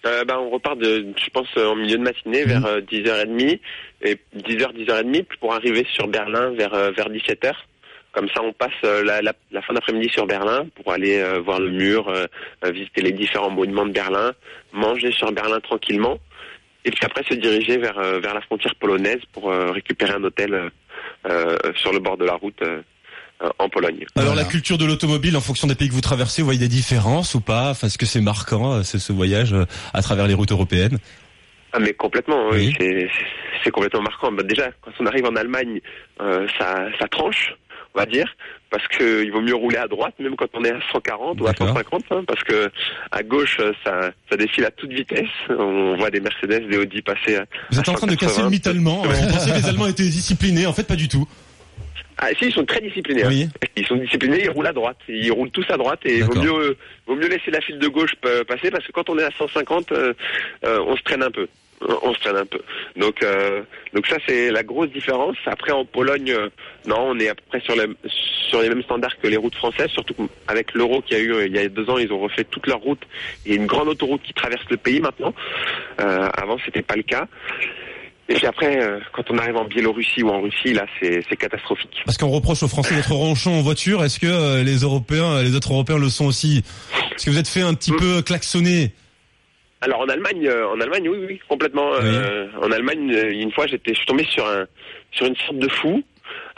Euh, ben, on repart de, je pense, euh, en milieu de matinée vers euh, 10h30 et 10h, 10h30 pour arriver sur Berlin vers euh, vers 17h. Comme ça, on passe la, la, la fin d'après-midi sur Berlin pour aller euh, voir le mur, euh, visiter les différents monuments de Berlin, manger sur Berlin tranquillement, et puis après se diriger vers vers la frontière polonaise pour euh, récupérer un hôtel sur le bord de la route en Pologne. Alors la culture de l'automobile, en fonction des pays que vous traversez, vous voyez des différences ou pas? Enfin, Est-ce que c'est marquant, euh, ce, ce voyage euh, à travers les routes européennes? Ah mais complètement, oui, c'est c'est complètement marquant. Bah, déjà, quand on arrive en Allemagne, euh, ça, ça tranche, on va dire, parce que il vaut mieux rouler à droite, même quand on est à 140 ou à 150, hein, parce que à gauche, ça, ça défile à toute vitesse. On voit des Mercedes, des Audi passer. À, Vous êtes en train de casser le mythe allemand. On pensait que les Allemands étaient disciplinés. En fait, pas du tout. Ah si, ils sont très disciplinés. hein. Oui. Ils sont disciplinés, ils roulent à droite. Ils roulent tous à droite et vaut mieux, vaut mieux laisser la file de gauche pa- passer parce que quand on est à 150, euh, euh, on se traîne un peu. On se traîne un peu. Donc, euh, donc ça c'est la grosse différence. Après en Pologne, euh, non, on est à peu près sur les sur les mêmes standards que les routes françaises. Surtout avec l'euro qu'il y a eu il y a deux ans, ils ont refait toute leur route. Il y a une grande autoroute qui traverse le pays maintenant. Euh, avant c'était pas le cas. Et puis après, euh, quand on arrive en Biélorussie ou en Russie, là, c'est catastrophique. Parce qu'on reproche aux Français d'être ronchons en voiture. Est-ce que euh, les Européens, les autres Européens le sont aussi? Est-ce que vous êtes fait un petit peu klaxonner? Alors en Allemagne, euh, en Allemagne, oui, oui, complètement. Euh, en Allemagne, euh, une fois, j'étais, je suis tombé sur un, sur une sorte de fou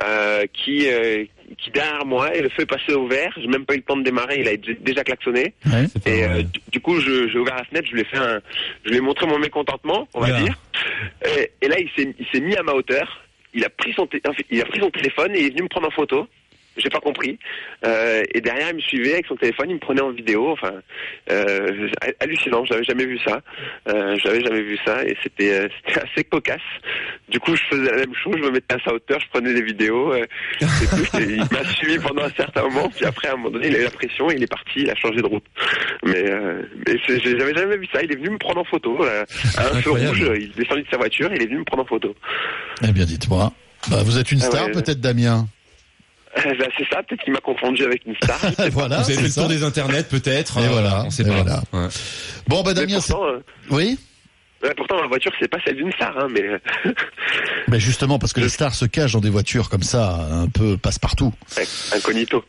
euh, qui, euh, qui derrière moi, et le fait passer au vert. J'ai même pas eu le temps de démarrer, il a dé- déjà klaxonné. Et euh, du, du coup, je- j'ai ouvert la fenêtre, je lui ai fait un, je lui ai montré mon mécontentement, on va Voilà. dire. Et, et là, il s'est, mis à ma hauteur. Il a pris son, il a pris son téléphone et il est venu me prendre en photo. J'ai pas compris. Euh, et derrière, il me suivait avec son téléphone, il me prenait en vidéo. Enfin, euh, hallucinant. J'avais jamais vu ça. Euh, j'avais jamais vu ça et c'était, euh, c'était assez cocasse. Du coup, je faisais la même chose. Je me mettais à sa hauteur, je prenais des vidéos. euh, et tout. Et il m'a suivi pendant un certain moment. Puis après, à un moment donné, il a eu la pression, il est parti, il a changé de route. Mais, euh, mais j'avais jamais vu ça. Il est venu me prendre en photo à un feu rouge. Il est descendu de sa voiture, il est venu me prendre en photo. Eh bien, dites-moi. Bah, vous êtes une Ah star, ouais. peut-être, Damien? Euh, bah, c'est ça. Peut-être qu'il m'a confondu avec une star. Voilà. Vous avez c'est fait le tour des internets, peut-être. Et euh, voilà. On sait pas. voilà. Ouais. Bon, bah, Damien, pourtant, euh, oui ouais, pourtant, ma voiture, c'est pas celle d'une star, hein, mais Mais justement, parce que les stars se cachent dans des voitures comme ça, un peu passe-partout. ouais, incognito.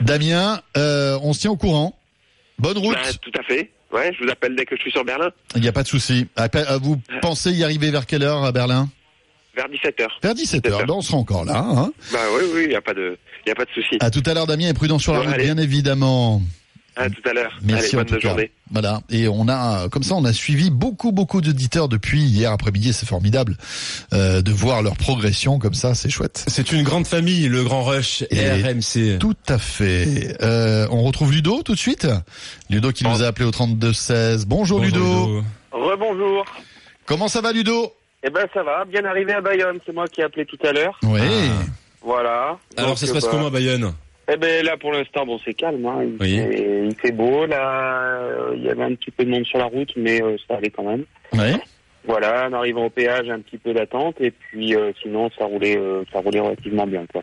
Damien, euh, on se tient au courant. Bonne route. Bah, tout à fait. Ouais, je vous appelle dès que je suis sur Berlin. Il n'y a pas de souci. Euh, Vous pensez y arriver vers quelle heure à Berlin? Vers 17h. Vers 17h. Ben, on sera encore là. Hein Bah oui, oui, il n'y a pas de, y a pas de souci. à tout à l'heure, Damien, et prudent sur la route, bien évidemment. À tout à l'heure. Merci Allez, en cas. Voilà. Et on a, comme ça, on a suivi beaucoup, beaucoup d'auditeurs depuis hier après-midi. C'est formidable euh, de voir leur progression comme ça. C'est chouette. C'est une grande famille, le Grand Rush Et RMC. Tout à fait. Euh, on retrouve Ludo tout de suite. Ludo qui nous a appelé au 32 16. Bonjour, Ludo. Rebonjour. Comment ça va Ludo? Eh ben ça va, bien arrivé à Bayonne, c'est moi qui ai appelé tout à l'heure. Oui. Voilà. Alors, Donc, ça se euh, passe bah, comment à Bayonne Eh ben là pour l'instant bon c'est calme, hein. il, Oui. fait, il fait beau là, euh, il y avait un petit peu de monde sur la route mais euh, ça allait quand même. Oui. Voilà, en arrivant au péage un petit peu d'attente et puis euh, sinon ça roulait euh, ça roulait relativement bien quoi.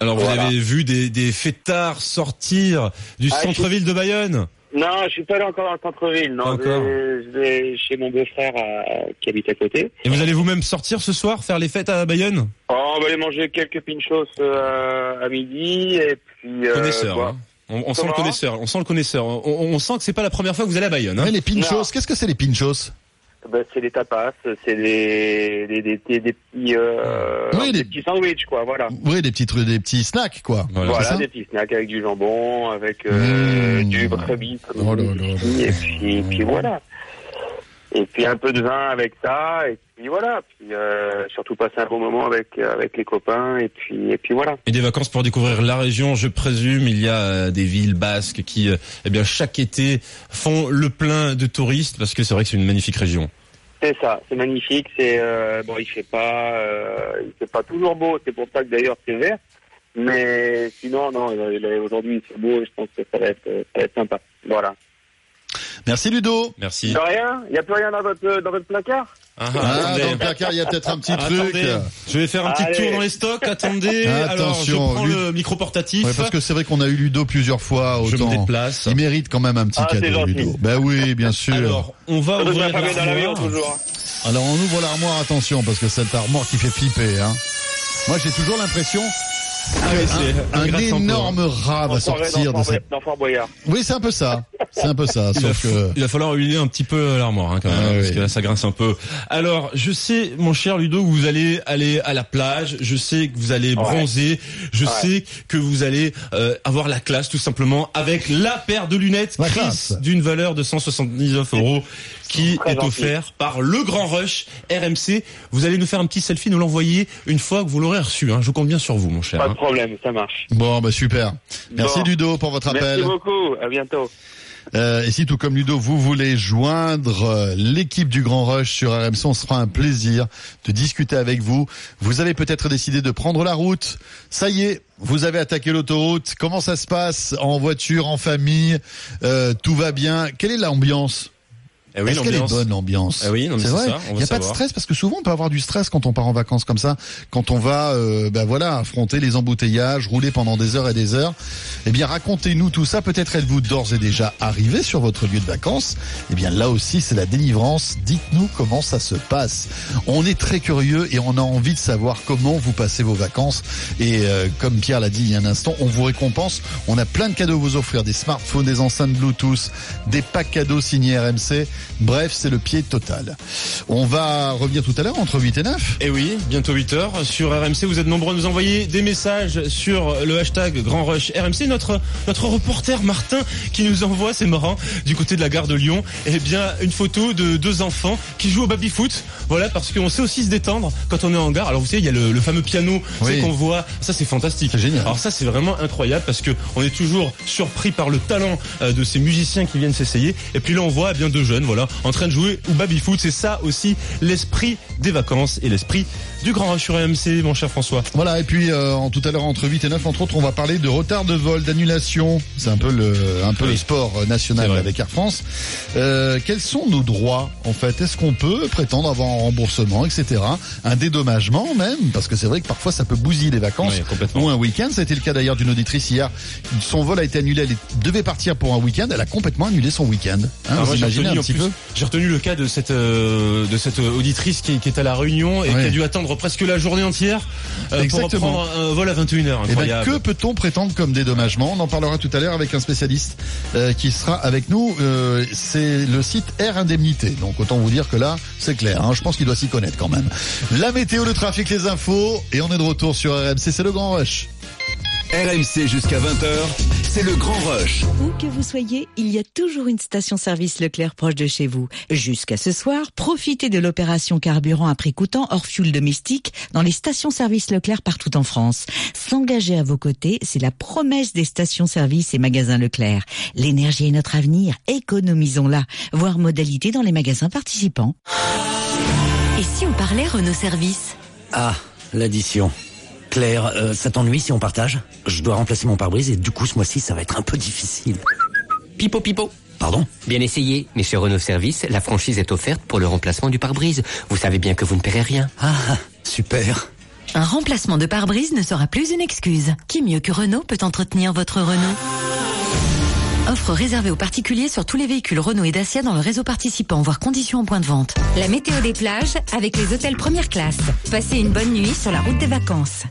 Alors, vous avez vu des, des fêtards sortir du Ah, centre-ville de Bayonne Non, je suis pas allé encore dans le centre-ville, non. Encore. Je, je vais chez mon beau-frère euh, qui habite à côté. Et vous allez vous-même sortir ce soir, faire les fêtes à Bayonne? Oh, on va aller manger quelques pinchos euh, à midi et puis. euh, Connaisseur. quoi. hein. On, on sent le connaisseur. On sent le connaisseur. On, on sent que c'est pas la première fois que vous allez à Bayonne. Hein Ouais, les pinchos. Qu'est-ce que c'est les pinchos? Ben, c'est des tapas, c'est des, des, des, des, des petits, euh, Oui, des des- petits sandwichs, quoi, voilà. Oui, des petits trucs, des petits snacks, quoi. Voilà. C'est Voilà, ça des petits snacks avec du jambon, avec euh, Mmh. du brebis, comme Oh et puis, et puis voilà. Et puis un peu de vin avec ça, et puis voilà. Puis euh, surtout passer un bon moment avec avec les copains, et puis et puis voilà. Et des vacances pour découvrir la région, je présume. Il y a euh, des villes basques qui, euh, eh bien, chaque été font le plein de touristes parce que c'est vrai que c'est une magnifique région. C'est ça, c'est magnifique. C'est euh, bon, il fait pas, euh, il fait pas toujours beau. C'est pour ça que d'ailleurs c'est vert. Mais sinon, non, aujourd'hui c'est beau. Et je pense que ça va être, euh, ça va être sympa. Voilà. Merci Ludo. Merci. De rien. Il y a plus rien dans votre dans votre placard? Ah, Ah, dans le placard, il y a peut-être un petit truc. Attendez, je vais faire un petit Allez. tour dans les stocks. Attendez. Alors, je Attention, prends le micro portatif. Ouais, parce que c'est vrai qu'on a eu Ludo plusieurs fois. Je me Autant. déplace. Il mérite quand même un petit Ah, cadeau. Ludo. Ben oui, bien sûr. Alors, on va Ça ouvrir l'armoire. toujours. Alors on ouvre l'armoire, attention, parce que c'est l'armoire qui fait flipper. Hein. Moi j'ai toujours l'impression Ah oui, c'est un, un gratte-sang énorme rat va sortir dans de cette... Oui c'est un peu ça, c'est un peu ça, Il va, sauf que... il va falloir huiler un petit peu l'armoire hein, quand même, Ah parce oui. que là ça grince un peu. Alors, je sais, mon cher Ludo, que vous allez aller à la plage. Je sais que vous allez bronzer. Je Ouais. sais que vous allez euh, avoir la classe, tout simplement, avec la paire de lunettes La Chris d'une valeur de 179 euros. Qui Très est gentil. offert par le Grand Rush RMC. Vous allez nous faire un petit selfie, nous l'envoyer une fois que vous l'aurez reçu. hein. Je compte bien sur vous, mon cher. Pas de hein. problème, ça marche. Bon, bah super. Merci Bon. Ludo pour votre appel. Merci beaucoup, à bientôt. Euh, et si tout comme Ludo, vous voulez joindre euh, l'équipe du Grand Rush sur RMC, on se fera un plaisir de discuter avec vous. Vous avez peut-être décidé de prendre la route. Ça y est, vous avez attaqué l'autoroute. Comment ça se passe en voiture, en famille? Euh, Tout va bien Quelle est l'ambiance? Eh oui, Est-ce qu'elle est bonne l'ambiance Eh oui, c'est vrai. Il n'y a pas de stress parce que souvent on peut avoir du stress quand on part en vacances comme ça, quand on va, euh, ben voilà, affronter les embouteillages, rouler pendant des heures et des heures. Eh bien, racontez-nous tout ça. Peut-être êtes-vous d'ores et déjà arrivé sur votre lieu de vacances. Eh bien, là aussi, c'est la délivrance. Dites-nous comment ça se passe. On est très curieux et on a envie de savoir comment vous passez vos vacances. Et euh, comme Pierre l'a dit il y a un instant, on vous récompense. On a plein de cadeaux à vous offrir des smartphones, des enceintes Bluetooth, des packs cadeaux signés RMC. Bref, c'est le pied total. On va revenir tout à l'heure entre 8 et 9. Et oui, bientôt 8 heures sur RMC. Vous êtes nombreux à nous envoyer des messages sur le hashtag Grand Rush RMC. Notre notre reporter Martin qui nous envoie, c'est marrant, du côté de la gare de Lyon, eh bien une photo de deux enfants qui jouent au baby foot. Voilà, parce qu'on sait aussi se détendre quand on est en gare. Alors vous savez, il y a le, le fameux piano Oui. qu'on voit. Ça c'est fantastique. C'est génial. Alors ça c'est vraiment incroyable parce que on est toujours surpris par le talent euh, de ces musiciens qui viennent s'essayer. Et puis là on voit eh bien deux jeunes, voilà, en train de jouer au baby foot. C'est ça aussi l'esprit des vacances et l'esprit du Grand Rush sur RMC, mon cher François. Voilà, et puis euh, en- tout à l'heure entre 8 et 9, entre autres, on va parler de retard de vol, d'annulation. C'est un peu le un peu Oui. le sport euh, national avec Air France. Euh, quels sont nos droits en fait? Est-ce qu'on peut prétendre avoir un remboursement, etc. Un dédommagement même, parce que c'est vrai que parfois ça peut bousiller les vacances Oui, complètement. ou un week-end. C'était le cas d'ailleurs d'une auditrice hier. Son vol a été annulé. Elle devait partir pour un week-end. Elle a complètement annulé son week-end. Hein, Alors vous imaginez un petit plus, J'ai retenu le cas de cette euh, de cette auditrice qui, qui est à la Réunion et Ouais. qui a dû attendre presque la journée entière euh, pour reprendre un vol à 21h. Eh ben, que peut-on prétendre comme dédommagement? On en parlera tout à l'heure avec un spécialiste euh, qui sera avec nous. C'est le site Air Indemnité. Donc autant vous dire que là, c'est clair. hein. je pense qu'il doit s'y connaître quand même. La météo, le trafic, les infos. Et on est de retour sur RMC. C'est le Grand Rush. RMC jusqu'à 20h, c'est le grand rush. Où que vous soyez, il y a toujours une station-service Leclerc proche de chez vous. Jusqu'à ce soir, profitez de l'opération carburant à prix coûtant hors fuel domestique dans les stations-service Leclerc partout en France. S'engager à vos côtés, c'est la promesse des stations-service et magasins Leclerc. L'énergie est notre avenir, économisons-la. Voir modalité dans les magasins participants. Et si on parlait Renault Service? Ah, l'addition. Claire, euh, ça t'ennuie si on partage? Je dois remplacer mon pare-brise et du coup ce mois-ci ça va être un peu difficile. Pipo pipo. Pardon? Bien essayé, mais chez Renault Service, la franchise est offerte pour le remplacement du pare-brise. Vous savez bien que vous ne paierez rien. Ah, super. Un remplacement de pare-brise ne sera plus une excuse. Qui mieux que Renault peut entretenir votre Renault? Offre réservée aux particuliers sur tous les véhicules Renault et Dacia dans le réseau participant, voire conditions en point de vente. La météo des plages avec les hôtels première classe. Passez une bonne nuit sur la route des vacances.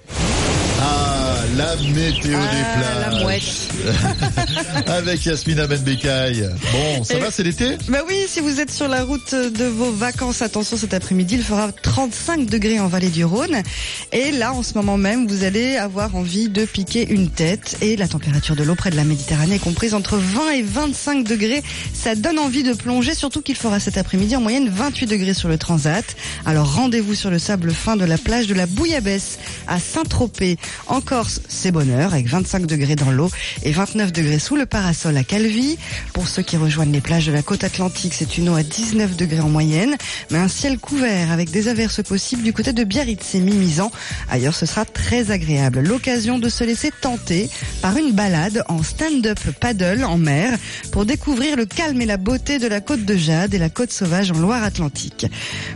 Ah, la météo Ah, des plages. la mouette. avec Yasmina Benbekaï. Bon, ça Et- va, c'est l'été? Bah oui, si vous êtes sur la route de vos vacances, attention cet après-midi, il fera 35 degrés en vallée du Rhône. Et là, en ce moment même, vous allez avoir envie de piquer une tête. Et la température de l'eau près de la Méditerranée est comprise entre 20 et 25 degrés. Ça donne envie de plonger, surtout qu'il fera cet après-midi en moyenne 28 degrés sur le Transat. Alors rendez-vous sur le sable fin de la plage de la Bouillabaisse à Saint-Tropez. En Corse, c'est bonheur avec 25 degrés dans l'eau et 29 degrés sous le parasol à Calvi. Pour ceux qui rejoignent les plages de la côte atlantique, c'est une eau à 19 degrés en moyenne, mais un ciel couvert avec des averses possibles du côté de Biarritz et Mimizan. Ailleurs, ce sera très agréable. L'occasion de se laisser tenter par une balade en stand-up paddle en mer pour découvrir le calme et la beauté de la côte de Jade et la côte sauvage en Loire-Atlantique.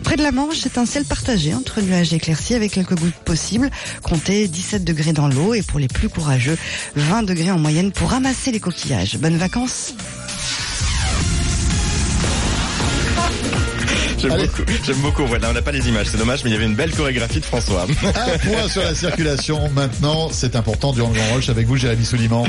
Près de la Manche, c'est un ciel partagé entre nuages et éclaircies avec quelques gouttes possibles. Comptez 17 degrés dans l'eau et pour les plus courageux, 20 degrés en moyenne pour ramasser les coquillages. Bonnes vacances J'aime beaucoup. J'aime beaucoup. Voilà, on n'a pas les images, c'est dommage, mais il y avait une belle chorégraphie de François. Un point sur la circulation. Maintenant, c'est important durant le Grand Rush avec vous, Jérémy Souliman.